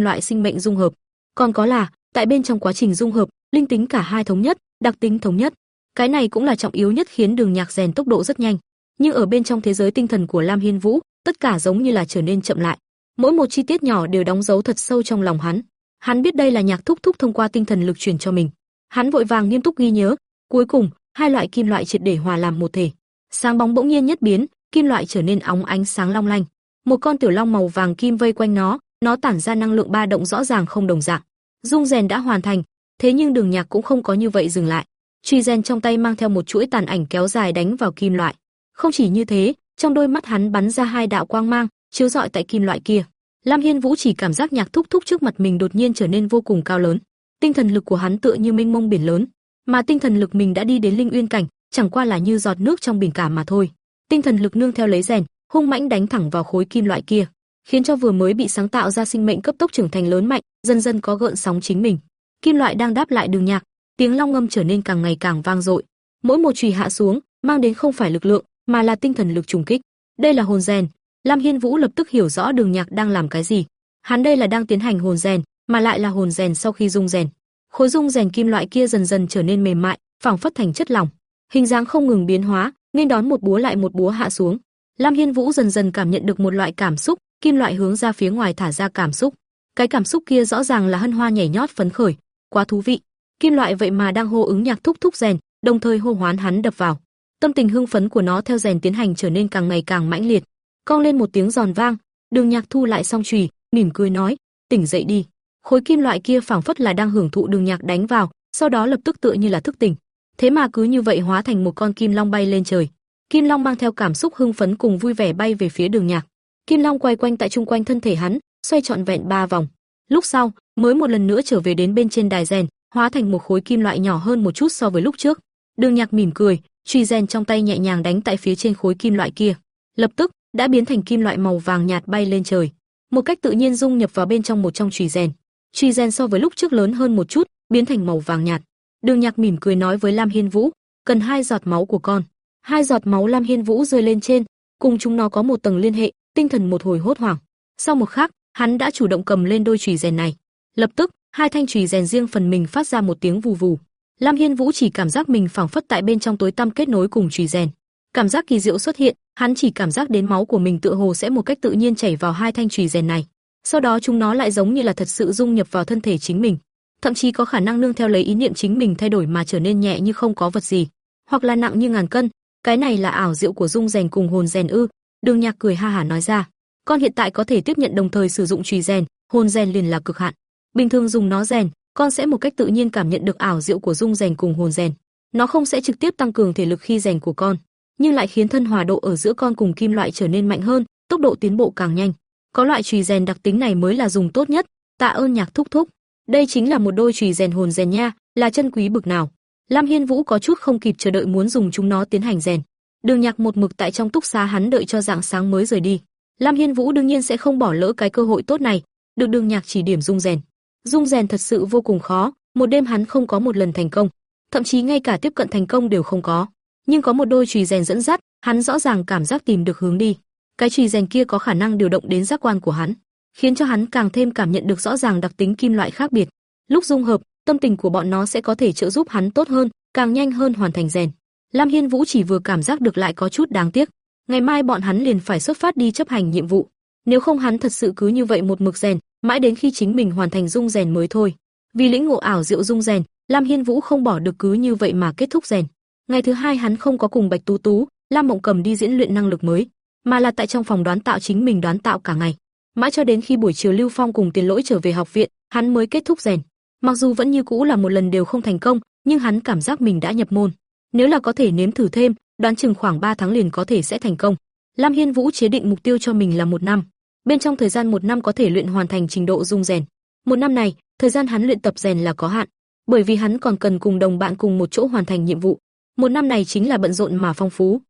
loại sinh mệnh dung hợp. Còn có là, tại bên trong quá trình dung hợp, linh tính cả hai thống nhất, đặc tính thống nhất. Cái này cũng là trọng yếu nhất khiến Đường Nhạc rèn tốc độ rất nhanh. Nhưng ở bên trong thế giới tinh thần của Lam Hiên Vũ, tất cả giống như là trở nên chậm lại. Mỗi một chi tiết nhỏ đều đóng dấu thật sâu trong lòng hắn. Hắn biết đây là Nhạc thúc thúc thông qua tinh thần lực truyền cho mình. Hắn vội vàng nghiêm túc ghi nhớ, cuối cùng, hai loại kim loại triệt để hòa làm một thể. Sáng bóng bỗng nhiên nhất biến, kim loại trở nên óng ánh sáng long lanh. Một con tiểu long màu vàng kim vây quanh nó, nó tản ra năng lượng ba động rõ ràng không đồng dạng. Dung rèn đã hoàn thành, thế nhưng Đường Nhạc cũng không có như vậy dừng lại. Truy rèn trong tay mang theo một chuỗi tàn ảnh kéo dài đánh vào kim loại. Không chỉ như thế, trong đôi mắt hắn bắn ra hai đạo quang mang, chiếu rọi tại kim loại kia. Lam Hiên Vũ chỉ cảm giác Nhạc thúc thúc trước mặt mình đột nhiên trở nên vô cùng cao lớn. Tinh thần lực của hắn tựa như mênh mông biển lớn, mà tinh thần lực mình đã đi đến linh uyên cảnh, chẳng qua là như giọt nước trong biển cả mà thôi. Tinh thần lực nương theo lấy rèn, hung mãnh đánh thẳng vào khối kim loại kia, khiến cho vừa mới bị sáng tạo ra sinh mệnh cấp tốc trưởng thành lớn mạnh, dần dần có gợn sóng chính mình. Kim loại đang đáp lại đường nhạc, tiếng long ngâm trở nên càng ngày càng vang dội. Mỗi một chùy hạ xuống, mang đến không phải lực lượng, mà là tinh thần lực trùng kích. Đây là hồn rèn. Lam Hiên Vũ lập tức hiểu rõ đường nhạc đang làm cái gì. Hắn đây là đang tiến hành hồn rèn, mà lại là hồn rèn sau khi dung rèn. Khối dung rèn kim loại kia dần dần trở nên mềm mại, phảng phất thành chất lỏng. Hình dáng không ngừng biến hóa, nên đón một búa lại một búa hạ xuống. Lam Hiên Vũ dần dần cảm nhận được một loại cảm xúc, kim loại hướng ra phía ngoài thả ra cảm xúc. Cái cảm xúc kia rõ ràng là hân hoa nhảy nhót phấn khởi, quá thú vị. Kim loại vậy mà đang hô ứng nhạc thúc thúc rèn, đồng thời hô hoán hắn đập vào. Tâm tình hưng phấn của nó theo rèn tiến hành trở nên càng ngày càng mãnh liệt. Cong lên một tiếng giòn vang, Đường Nhạc thu lại song chùy, mỉm cười nói, "Tỉnh dậy đi." Khối kim loại kia phảng phất là đang hưởng thụ Đường Nhạc đánh vào, sau đó lập tức tựa như là thức tỉnh. Thế mà cứ như vậy hóa thành một con kim long bay lên trời. Kim long mang theo cảm xúc hưng phấn cùng vui vẻ bay về phía Đường Nhạc. Kim long quay quanh tại trung quanh thân thể hắn, xoay trọn vẹn ba vòng. Lúc sau, mới một lần nữa trở về đến bên trên đài rèn, hóa thành một khối kim loại nhỏ hơn một chút so với lúc trước. Đường Nhạc mỉm cười, truy rèn trong tay nhẹ nhàng đánh tại phía trên khối kim loại kia, lập tức đã biến thành kim loại màu vàng nhạt bay lên trời, một cách tự nhiên dung nhập vào bên trong một trong chùy rèn. Chùy rèn so với lúc trước lớn hơn một chút, biến thành màu vàng nhạt. Đường Nhạc mỉm cười nói với Lam Hiên Vũ, cần hai giọt máu của con. Hai giọt máu Lam Hiên Vũ rơi lên trên, cùng chúng nó có một tầng liên hệ, tinh thần một hồi hốt hoảng. Sau một khắc, hắn đã chủ động cầm lên đôi chùy rèn này. Lập tức, hai thanh chùy rèn riêng phần mình phát ra một tiếng vù vù. Lam Hiên Vũ chỉ cảm giác mình phảng phất tại bên trong tối tăm kết nối cùng chùy rèn. Cảm giác kỳ diệu xuất hiện, hắn chỉ cảm giác đến máu của mình tựa hồ sẽ một cách tự nhiên chảy vào hai thanh chùy rèn này. Sau đó chúng nó lại giống như là thật sự dung nhập vào thân thể chính mình, thậm chí có khả năng nương theo lấy ý niệm chính mình thay đổi mà trở nên nhẹ như không có vật gì, hoặc là nặng như ngàn cân. Cái này là ảo diệu của dung rèn cùng hồn rèn ư? Đường Nhạc cười ha hả nói ra, con hiện tại có thể tiếp nhận đồng thời sử dụng chùy rèn, hồn rèn liền là cực hạn. Bình thường dùng nó rèn, con sẽ một cách tự nhiên cảm nhận được ảo diệu của dung rèn cùng hồn rèn. Nó không sẽ trực tiếp tăng cường thể lực khi rèn của con, nhưng lại khiến thân hòa độ ở giữa con cùng kim loại trở nên mạnh hơn, tốc độ tiến bộ càng nhanh. Có loại chùy rèn đặc tính này mới là dùng tốt nhất, tạ ơn nhạc thúc thúc. Đây chính là một đôi chùy rèn hồn rèn nha, là chân quý bực nào. Lam Hiên Vũ có chút không kịp chờ đợi muốn dùng chúng nó tiến hành rèn. Đường Nhạc một mực tại trong túc xá hắn đợi cho dạng sáng mới rời đi. Lam Hiên Vũ đương nhiên sẽ không bỏ lỡ cái cơ hội tốt này, được Đường Nhạc chỉ điểm dung rèn. Dung rèn thật sự vô cùng khó, một đêm hắn không có một lần thành công, thậm chí ngay cả tiếp cận thành công đều không có. Nhưng có một đôi chùy rèn dẫn dắt, hắn rõ ràng cảm giác tìm được hướng đi. Cái chùy rèn kia có khả năng điều động đến giác quan của hắn, khiến cho hắn càng thêm cảm nhận được rõ ràng đặc tính kim loại khác biệt. Lúc dung hợp, tâm tình của bọn nó sẽ có thể trợ giúp hắn tốt hơn, càng nhanh hơn hoàn thành rèn. Lam Hiên Vũ chỉ vừa cảm giác được lại có chút đáng tiếc. Ngày mai bọn hắn liền phải xuất phát đi chấp hành nhiệm vụ. Nếu không hắn thật sự cứ như vậy một mực rèn, mãi đến khi chính mình hoàn thành dung rèn mới thôi. Vì lĩnh ngộ ảo diệu dung rèn, Lam Hiên Vũ không bỏ được cứ như vậy mà kết thúc rèn. Ngày thứ hai hắn không có cùng Bạch Tú Tú, Lam Mộng Cầm đi diễn luyện năng lực mới, mà là tại trong phòng đoán tạo chính mình đoán tạo cả ngày. Mãi cho đến khi buổi chiều Lưu Phong cùng Tiền Lỗi trở về học viện, hắn mới kết thúc rèn. Mặc dù vẫn như cũ là một lần đều không thành công, nhưng hắn cảm giác mình đã nhập môn. Nếu là có thể nếm thử thêm, đoán chừng khoảng 3 tháng liền có thể sẽ thành công. Lam Hiên Vũ chế định mục tiêu cho mình là một năm. Bên trong thời gian một năm có thể luyện hoàn thành trình độ dung rèn. Một năm này, thời gian hắn luyện tập rèn là có hạn, bởi vì hắn còn cần cùng đồng bạn cùng một chỗ hoàn thành nhiệm vụ. Một năm này chính là bận rộn mà phong phú.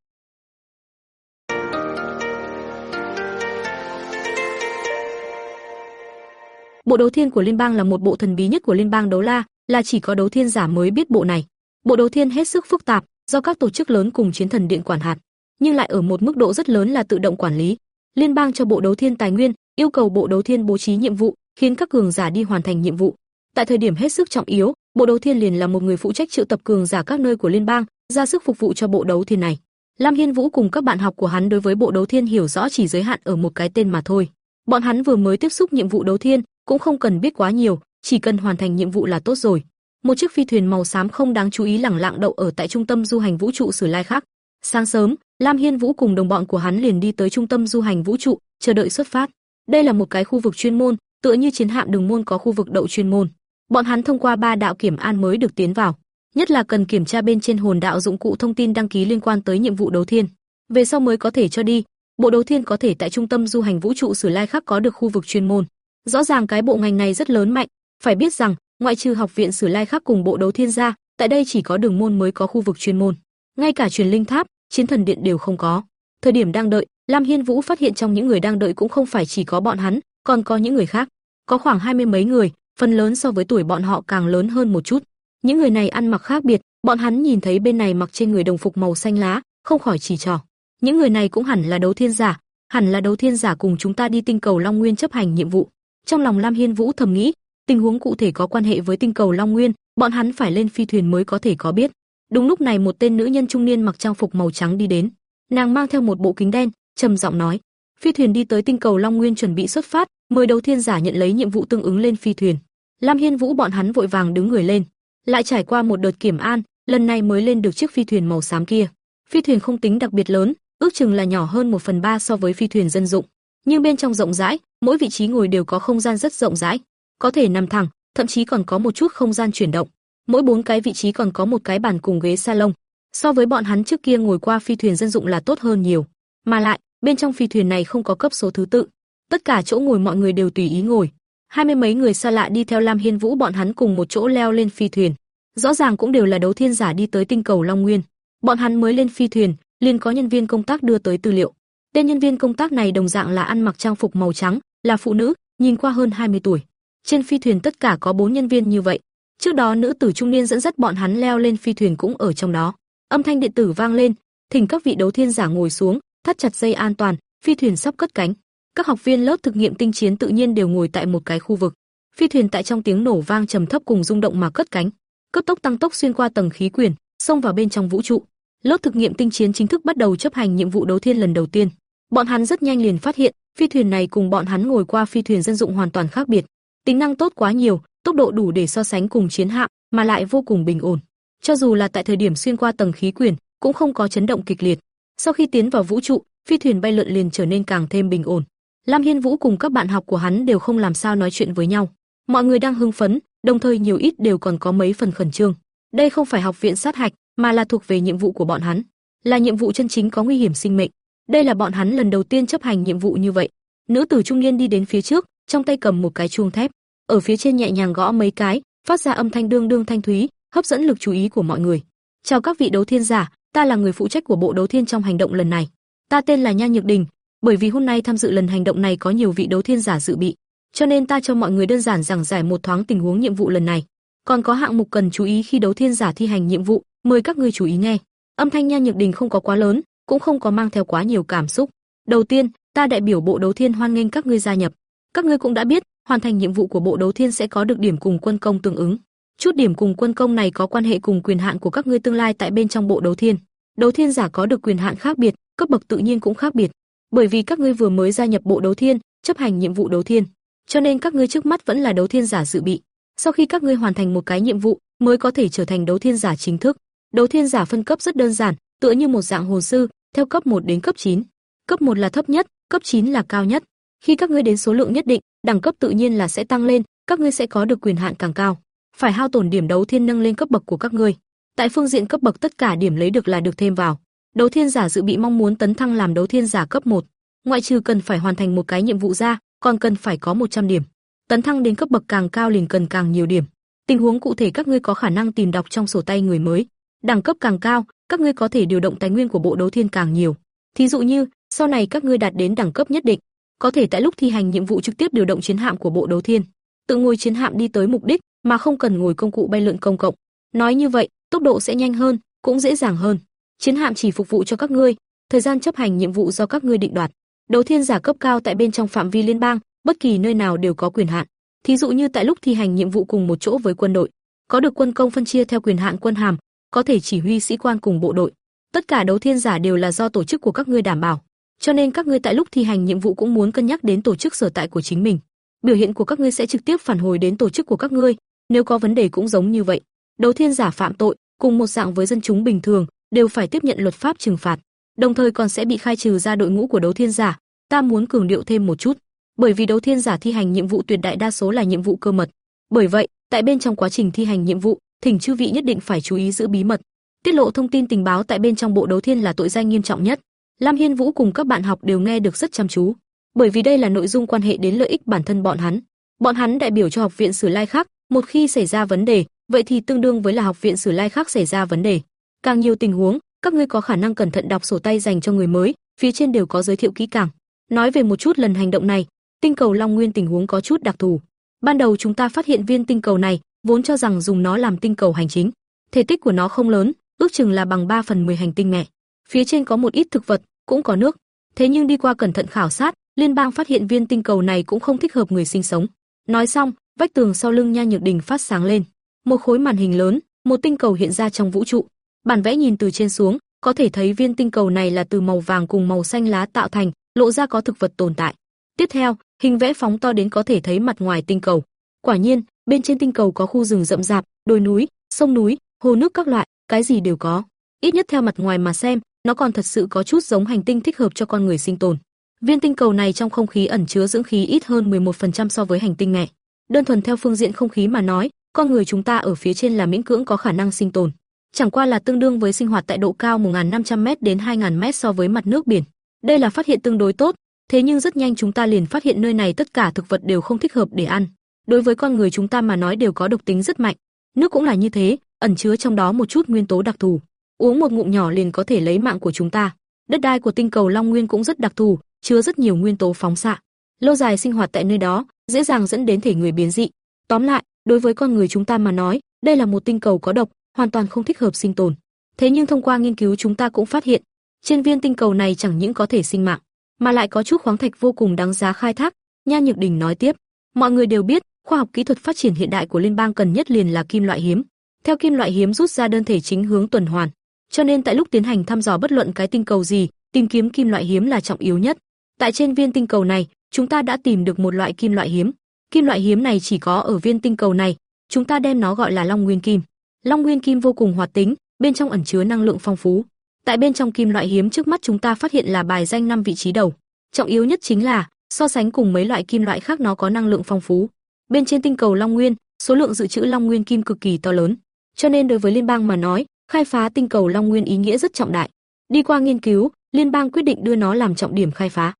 Bộ đấu thiên của liên bang là một bộ thần bí nhất của liên bang đấu la, là chỉ có đấu thiên giả mới biết bộ này. Bộ đấu thiên hết sức phức tạp, do các tổ chức lớn cùng chiến thần điện quản hạt, nhưng lại ở một mức độ rất lớn là tự động quản lý. Liên bang cho bộ đấu thiên tài nguyên, yêu cầu bộ đấu thiên bố trí nhiệm vụ, khiến các cường giả đi hoàn thành nhiệm vụ. Tại thời điểm hết sức trọng yếu, bộ đấu thiên liền là một người phụ trách triệu tập cường giả các nơi của liên bang, ra sức phục vụ cho bộ đấu thiên này. Lam Hiên Vũ cùng các bạn học của hắn đối với bộ đấu thiên hiểu rõ chỉ giới hạn ở một cái tên mà thôi. Bọn hắn vừa mới tiếp xúc nhiệm vụ đấu thiên, cũng không cần biết quá nhiều, chỉ cần hoàn thành nhiệm vụ là tốt rồi. Một chiếc phi thuyền màu xám không đáng chú ý lẳng lặng đậu ở tại trung tâm du hành vũ trụ Sử Lai khác. Sáng sớm, Lam Hiên Vũ cùng đồng bọn của hắn liền đi tới trung tâm du hành vũ trụ, chờ đợi xuất phát. Đây là một cái khu vực chuyên môn, tựa như chiến hạm đường môn có khu vực đậu chuyên môn. Bọn hắn thông qua ba đạo kiểm an mới được tiến vào, nhất là cần kiểm tra bên trên hồn đạo dụng cụ thông tin đăng ký liên quan tới nhiệm vụ đấu thiên. Về sau mới có thể cho đi. Bộ đấu thiên có thể tại trung tâm du hành vũ trụ Sử Lai khác có được khu vực chuyên môn. Rõ ràng cái bộ ngành này rất lớn mạnh, phải biết rằng, ngoại trừ học viện Sử Lai khác cùng bộ đấu thiên ra, tại đây chỉ có đường môn mới có khu vực chuyên môn. Ngay cả truyền linh tháp, chiến thần điện đều không có. Thời điểm đang đợi, Lam Hiên Vũ phát hiện trong những người đang đợi cũng không phải chỉ có bọn hắn, còn có những người khác. Có khoảng hai mươi mấy người, phần lớn so với tuổi bọn họ càng lớn hơn một chút. Những người này ăn mặc khác biệt, bọn hắn nhìn thấy bên này mặc trên người đồng phục màu xanh lá, không khỏi chỉ trỏ. Những người này cũng hẳn là đấu thiên giả, hẳn là đấu thiên giả cùng chúng ta đi tinh cầu Long Nguyên chấp hành nhiệm vụ. Trong lòng Lam Hiên Vũ thầm nghĩ, tình huống cụ thể có quan hệ với tinh cầu Long Nguyên, bọn hắn phải lên phi thuyền mới có thể có biết. Đúng lúc này một tên nữ nhân trung niên mặc trang phục màu trắng đi đến, nàng mang theo một bộ kính đen, trầm giọng nói: "Phi thuyền đi tới tinh cầu Long Nguyên chuẩn bị xuất phát, mời đấu thiên giả nhận lấy nhiệm vụ tương ứng lên phi thuyền." Lam Hiên Vũ bọn hắn vội vàng đứng người lên, lại trải qua một đợt kiểm an, lần này mới lên được chiếc phi thuyền màu xám kia. Phi thuyền không tính đặc biệt lớn, ước chừng là nhỏ hơn một phần ba so với phi thuyền dân dụng, nhưng bên trong rộng rãi, mỗi vị trí ngồi đều có không gian rất rộng rãi, có thể nằm thẳng, thậm chí còn có một chút không gian chuyển động. Mỗi bốn cái vị trí còn có một cái bàn cùng ghế salon. So với bọn hắn trước kia ngồi qua phi thuyền dân dụng là tốt hơn nhiều, mà lại, bên trong phi thuyền này không có cấp số thứ tự, tất cả chỗ ngồi mọi người đều tùy ý ngồi. Hai mươi mấy người xa lạ đi theo Lam Hiên Vũ bọn hắn cùng một chỗ leo lên phi thuyền. Rõ ràng cũng đều là đấu thiên giả đi tới tinh cầu Long Nguyên. Bọn hắn mới lên phi thuyền, liền có nhân viên công tác đưa tới tư liệu. Tên nhân viên công tác này đồng dạng là ăn mặc trang phục màu trắng, là phụ nữ, nhìn qua hơn 20 tuổi. Trên phi thuyền tất cả có 4 nhân viên như vậy. Trước đó nữ tử trung niên dẫn dắt bọn hắn leo lên phi thuyền cũng ở trong đó. Âm thanh điện tử vang lên, thỉnh các vị đấu thiên giả ngồi xuống, thắt chặt dây an toàn, phi thuyền sắp cất cánh. Các học viên lớp thực nghiệm tinh chiến tự nhiên đều ngồi tại một cái khu vực. Phi thuyền tại trong tiếng nổ vang trầm thấp cùng rung động mà cất cánh, cấp tốc tăng tốc xuyên qua tầng khí quyển, xông vào bên trong vũ trụ. Lớp thực nghiệm tinh chiến chính thức bắt đầu chấp hành nhiệm vụ đấu thiên lần đầu tiên. Bọn hắn rất nhanh liền phát hiện, phi thuyền này cùng bọn hắn ngồi qua phi thuyền dân dụng hoàn toàn khác biệt. Tính năng tốt quá nhiều, tốc độ đủ để so sánh cùng chiến hạm, mà lại vô cùng bình ổn. Cho dù là tại thời điểm xuyên qua tầng khí quyển, cũng không có chấn động kịch liệt. Sau khi tiến vào vũ trụ, phi thuyền bay lượn liền trở nên càng thêm bình ổn. Lam Hiên Vũ cùng các bạn học của hắn đều không làm sao nói chuyện với nhau. Mọi người đang hưng phấn, đồng thời nhiều ít đều còn có mấy phần khẩn trương. Đây không phải học viện sát hạch, mà là thuộc về nhiệm vụ của bọn hắn, là nhiệm vụ chân chính có nguy hiểm sinh mệnh. Đây là bọn hắn lần đầu tiên chấp hành nhiệm vụ như vậy. Nữ tử trung niên đi đến phía trước, trong tay cầm một cái chuông thép, ở phía trên nhẹ nhàng gõ mấy cái, phát ra âm thanh đương đương thanh thúy, hấp dẫn lực chú ý của mọi người. "Chào các vị đấu thiên giả, ta là người phụ trách của bộ đấu thiên trong hành động lần này. Ta tên là Nha Nhược Đình, bởi vì hôm nay tham dự lần hành động này có nhiều vị đấu thiên giả dự bị, cho nên ta cho mọi người đơn giản giảng giải một thoáng tình huống nhiệm vụ lần này. Còn có hạng mục cần chú ý khi đấu thiên giả thi hành nhiệm vụ, mời các ngươi chú ý nghe." Âm thanh Nha Nhược Đình không có quá lớn, cũng không có mang theo quá nhiều cảm xúc. Đầu tiên, ta đại biểu bộ đấu thiên hoan nghênh các ngươi gia nhập. Các ngươi cũng đã biết, hoàn thành nhiệm vụ của bộ đấu thiên sẽ có được điểm cùng quân công tương ứng. Chút điểm cùng quân công này có quan hệ cùng quyền hạn của các ngươi tương lai tại bên trong bộ đấu thiên. Đấu thiên giả có được quyền hạn khác biệt, cấp bậc tự nhiên cũng khác biệt. Bởi vì các ngươi vừa mới gia nhập bộ đấu thiên, chấp hành nhiệm vụ đấu thiên, cho nên các ngươi trước mắt vẫn là đấu thiên giả dự bị. Sau khi các ngươi hoàn thành một cái nhiệm vụ, mới có thể trở thành đấu thiên giả chính thức. Đấu thiên giả phân cấp rất đơn giản, tựa như một dạng hồn sư, theo cấp 1 đến cấp 9. Cấp 1 là thấp nhất, cấp 9 là cao nhất. Khi các ngươi đến số lượng nhất định, đẳng cấp tự nhiên là sẽ tăng lên, các ngươi sẽ có được quyền hạn càng cao. Phải hao tổn điểm đấu thiên nâng lên cấp bậc của các ngươi. Tại phương diện cấp bậc tất cả điểm lấy được là được thêm vào. Đấu thiên giả dự bị mong muốn tấn thăng làm đấu thiên giả cấp 1, ngoại trừ cần phải hoàn thành một cái nhiệm vụ ra, còn cần phải có 100 điểm. Tấn thăng đến cấp bậc càng cao liền cần càng nhiều điểm. Tình huống cụ thể các ngươi có khả năng tìm đọc trong sổ tay người mới. Đẳng cấp càng cao, các ngươi có thể điều động tài nguyên của bộ đấu thiên càng nhiều. Thí dụ như, sau này các ngươi đạt đến đẳng cấp nhất định, có thể tại lúc thi hành nhiệm vụ trực tiếp điều động chiến hạm của bộ đấu thiên, tự ngồi chiến hạm đi tới mục đích mà không cần ngồi công cụ bay lượn công cộng. Nói như vậy, tốc độ sẽ nhanh hơn, cũng dễ dàng hơn. Chiến hạm chỉ phục vụ cho các ngươi, thời gian chấp hành nhiệm vụ do các ngươi định đoạt. Đấu thiên giả cấp cao tại bên trong phạm vi liên bang, bất kỳ nơi nào đều có quyền hạn. Thí dụ như tại lúc thi hành nhiệm vụ cùng một chỗ với quân đội, có được quân công phân chia theo quyền hạn quân hàm, có thể chỉ huy sĩ quan cùng bộ đội. Tất cả đấu thiên giả đều là do tổ chức của các ngươi đảm bảo, cho nên các ngươi tại lúc thi hành nhiệm vụ cũng muốn cân nhắc đến tổ chức sở tại của chính mình. Biểu hiện của các ngươi sẽ trực tiếp phản hồi đến tổ chức của các ngươi, nếu có vấn đề cũng giống như vậy. Đấu thiên giả phạm tội, cùng một dạng với dân chúng bình thường, đều phải tiếp nhận luật pháp trừng phạt, đồng thời còn sẽ bị khai trừ ra đội ngũ của đấu thiên giả. Ta muốn cường điệu thêm một chút, bởi vì đấu thiên giả thi hành nhiệm vụ tuyệt đại đa số là nhiệm vụ cơ mật. Bởi vậy, tại bên trong quá trình thi hành nhiệm vụ, thỉnh chư vị nhất định phải chú ý giữ bí mật. Tiết lộ thông tin tình báo tại bên trong bộ đấu thiên là tội danh nghiêm trọng nhất. Lam Hiên Vũ cùng các bạn học đều nghe được rất chăm chú, bởi vì đây là nội dung quan hệ đến lợi ích bản thân bọn hắn. Bọn hắn đại biểu cho học viện Sử Lai khác, một khi xảy ra vấn đề, vậy thì tương đương với là học viện Sử Lai khác xảy ra vấn đề. Càng nhiều tình huống, các ngươi có khả năng cẩn thận đọc sổ tay dành cho người mới, phía trên đều có giới thiệu kỹ càng. Nói về một chút lần hành động này, tinh cầu Long Nguyên tình huống có chút đặc thù. Ban đầu chúng ta phát hiện viên tinh cầu này, vốn cho rằng dùng nó làm tinh cầu hành chính. Thể tích của nó không lớn, ước chừng là bằng 3 phần 10 hành tinh mẹ. Phía trên có một ít thực vật, cũng có nước. Thế nhưng đi qua cẩn thận khảo sát, liên bang phát hiện viên tinh cầu này cũng không thích hợp người sinh sống. Nói xong, vách tường sau lưng Nha Nhược Đình phát sáng lên, một khối màn hình lớn, một tinh cầu hiện ra trong vũ trụ. Bản vẽ nhìn từ trên xuống, có thể thấy viên tinh cầu này là từ màu vàng cùng màu xanh lá tạo thành, lộ ra có thực vật tồn tại. Tiếp theo, hình vẽ phóng to đến có thể thấy mặt ngoài tinh cầu. Quả nhiên, bên trên tinh cầu có khu rừng rậm rạp, đồi núi, sông núi, hồ nước các loại, cái gì đều có. Ít nhất theo mặt ngoài mà xem, nó còn thật sự có chút giống hành tinh thích hợp cho con người sinh tồn. Viên tinh cầu này trong không khí ẩn chứa dưỡng khí ít hơn 11% so với hành tinh mẹ. Đơn thuần theo phương diện không khí mà nói, con người chúng ta ở phía trên là miễn cưỡng có khả năng sinh tồn. Chẳng qua là tương đương với sinh hoạt tại độ cao 1500m đến 2000m so với mặt nước biển. Đây là phát hiện tương đối tốt, thế nhưng rất nhanh chúng ta liền phát hiện nơi này tất cả thực vật đều không thích hợp để ăn. Đối với con người chúng ta mà nói đều có độc tính rất mạnh. Nước cũng là như thế, ẩn chứa trong đó một chút nguyên tố đặc thù. Uống một ngụm nhỏ liền có thể lấy mạng của chúng ta. Đất đai của tinh cầu Long Nguyên cũng rất đặc thù, chứa rất nhiều nguyên tố phóng xạ. Lâu dài sinh hoạt tại nơi đó, dễ dàng dẫn đến thể người biến dị. Tóm lại, đối với con người chúng ta mà nói, đây là một tinh cầu có độc, hoàn toàn không thích hợp sinh tồn. Thế nhưng thông qua nghiên cứu chúng ta cũng phát hiện, trên viên tinh cầu này chẳng những có thể sinh mạng, mà lại có chút khoáng thạch vô cùng đáng giá khai thác. Nha Nhược Đình nói tiếp, mọi người đều biết, khoa học kỹ thuật phát triển hiện đại của liên bang cần nhất liền là kim loại hiếm. Theo kim loại hiếm rút ra đơn thể chính hướng tuần hoàn, cho nên tại lúc tiến hành thăm dò bất luận cái tinh cầu gì, tìm kiếm kim loại hiếm là trọng yếu nhất. Tại trên viên tinh cầu này, chúng ta đã tìm được một loại kim loại hiếm. Kim loại hiếm này chỉ có ở viên tinh cầu này, chúng ta đem nó gọi là Long Nguyên Kim. Long Nguyên Kim vô cùng hoạt tính, bên trong ẩn chứa năng lượng phong phú. Tại bên trong kim loại hiếm trước mắt chúng ta phát hiện là bài danh năm vị trí đầu. Trọng yếu nhất chính là, so sánh cùng mấy loại kim loại khác nó có năng lượng phong phú. Bên trên tinh cầu Long Nguyên, số lượng dự trữ Long Nguyên Kim cực kỳ to lớn, cho nên đối với liên bang mà nói, khai phá tinh cầu Long Nguyên ý nghĩa rất trọng đại. Đi qua nghiên cứu, liên bang quyết định đưa nó làm trọng điểm khai phá.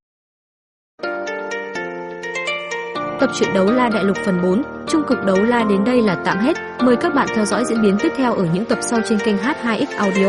Tập truyện đấu la đại lục phần 4, trung cực đấu la đến đây là tạm hết. Mời các bạn theo dõi diễn biến tiếp theo ở những tập sau trên kênh H2X Audio.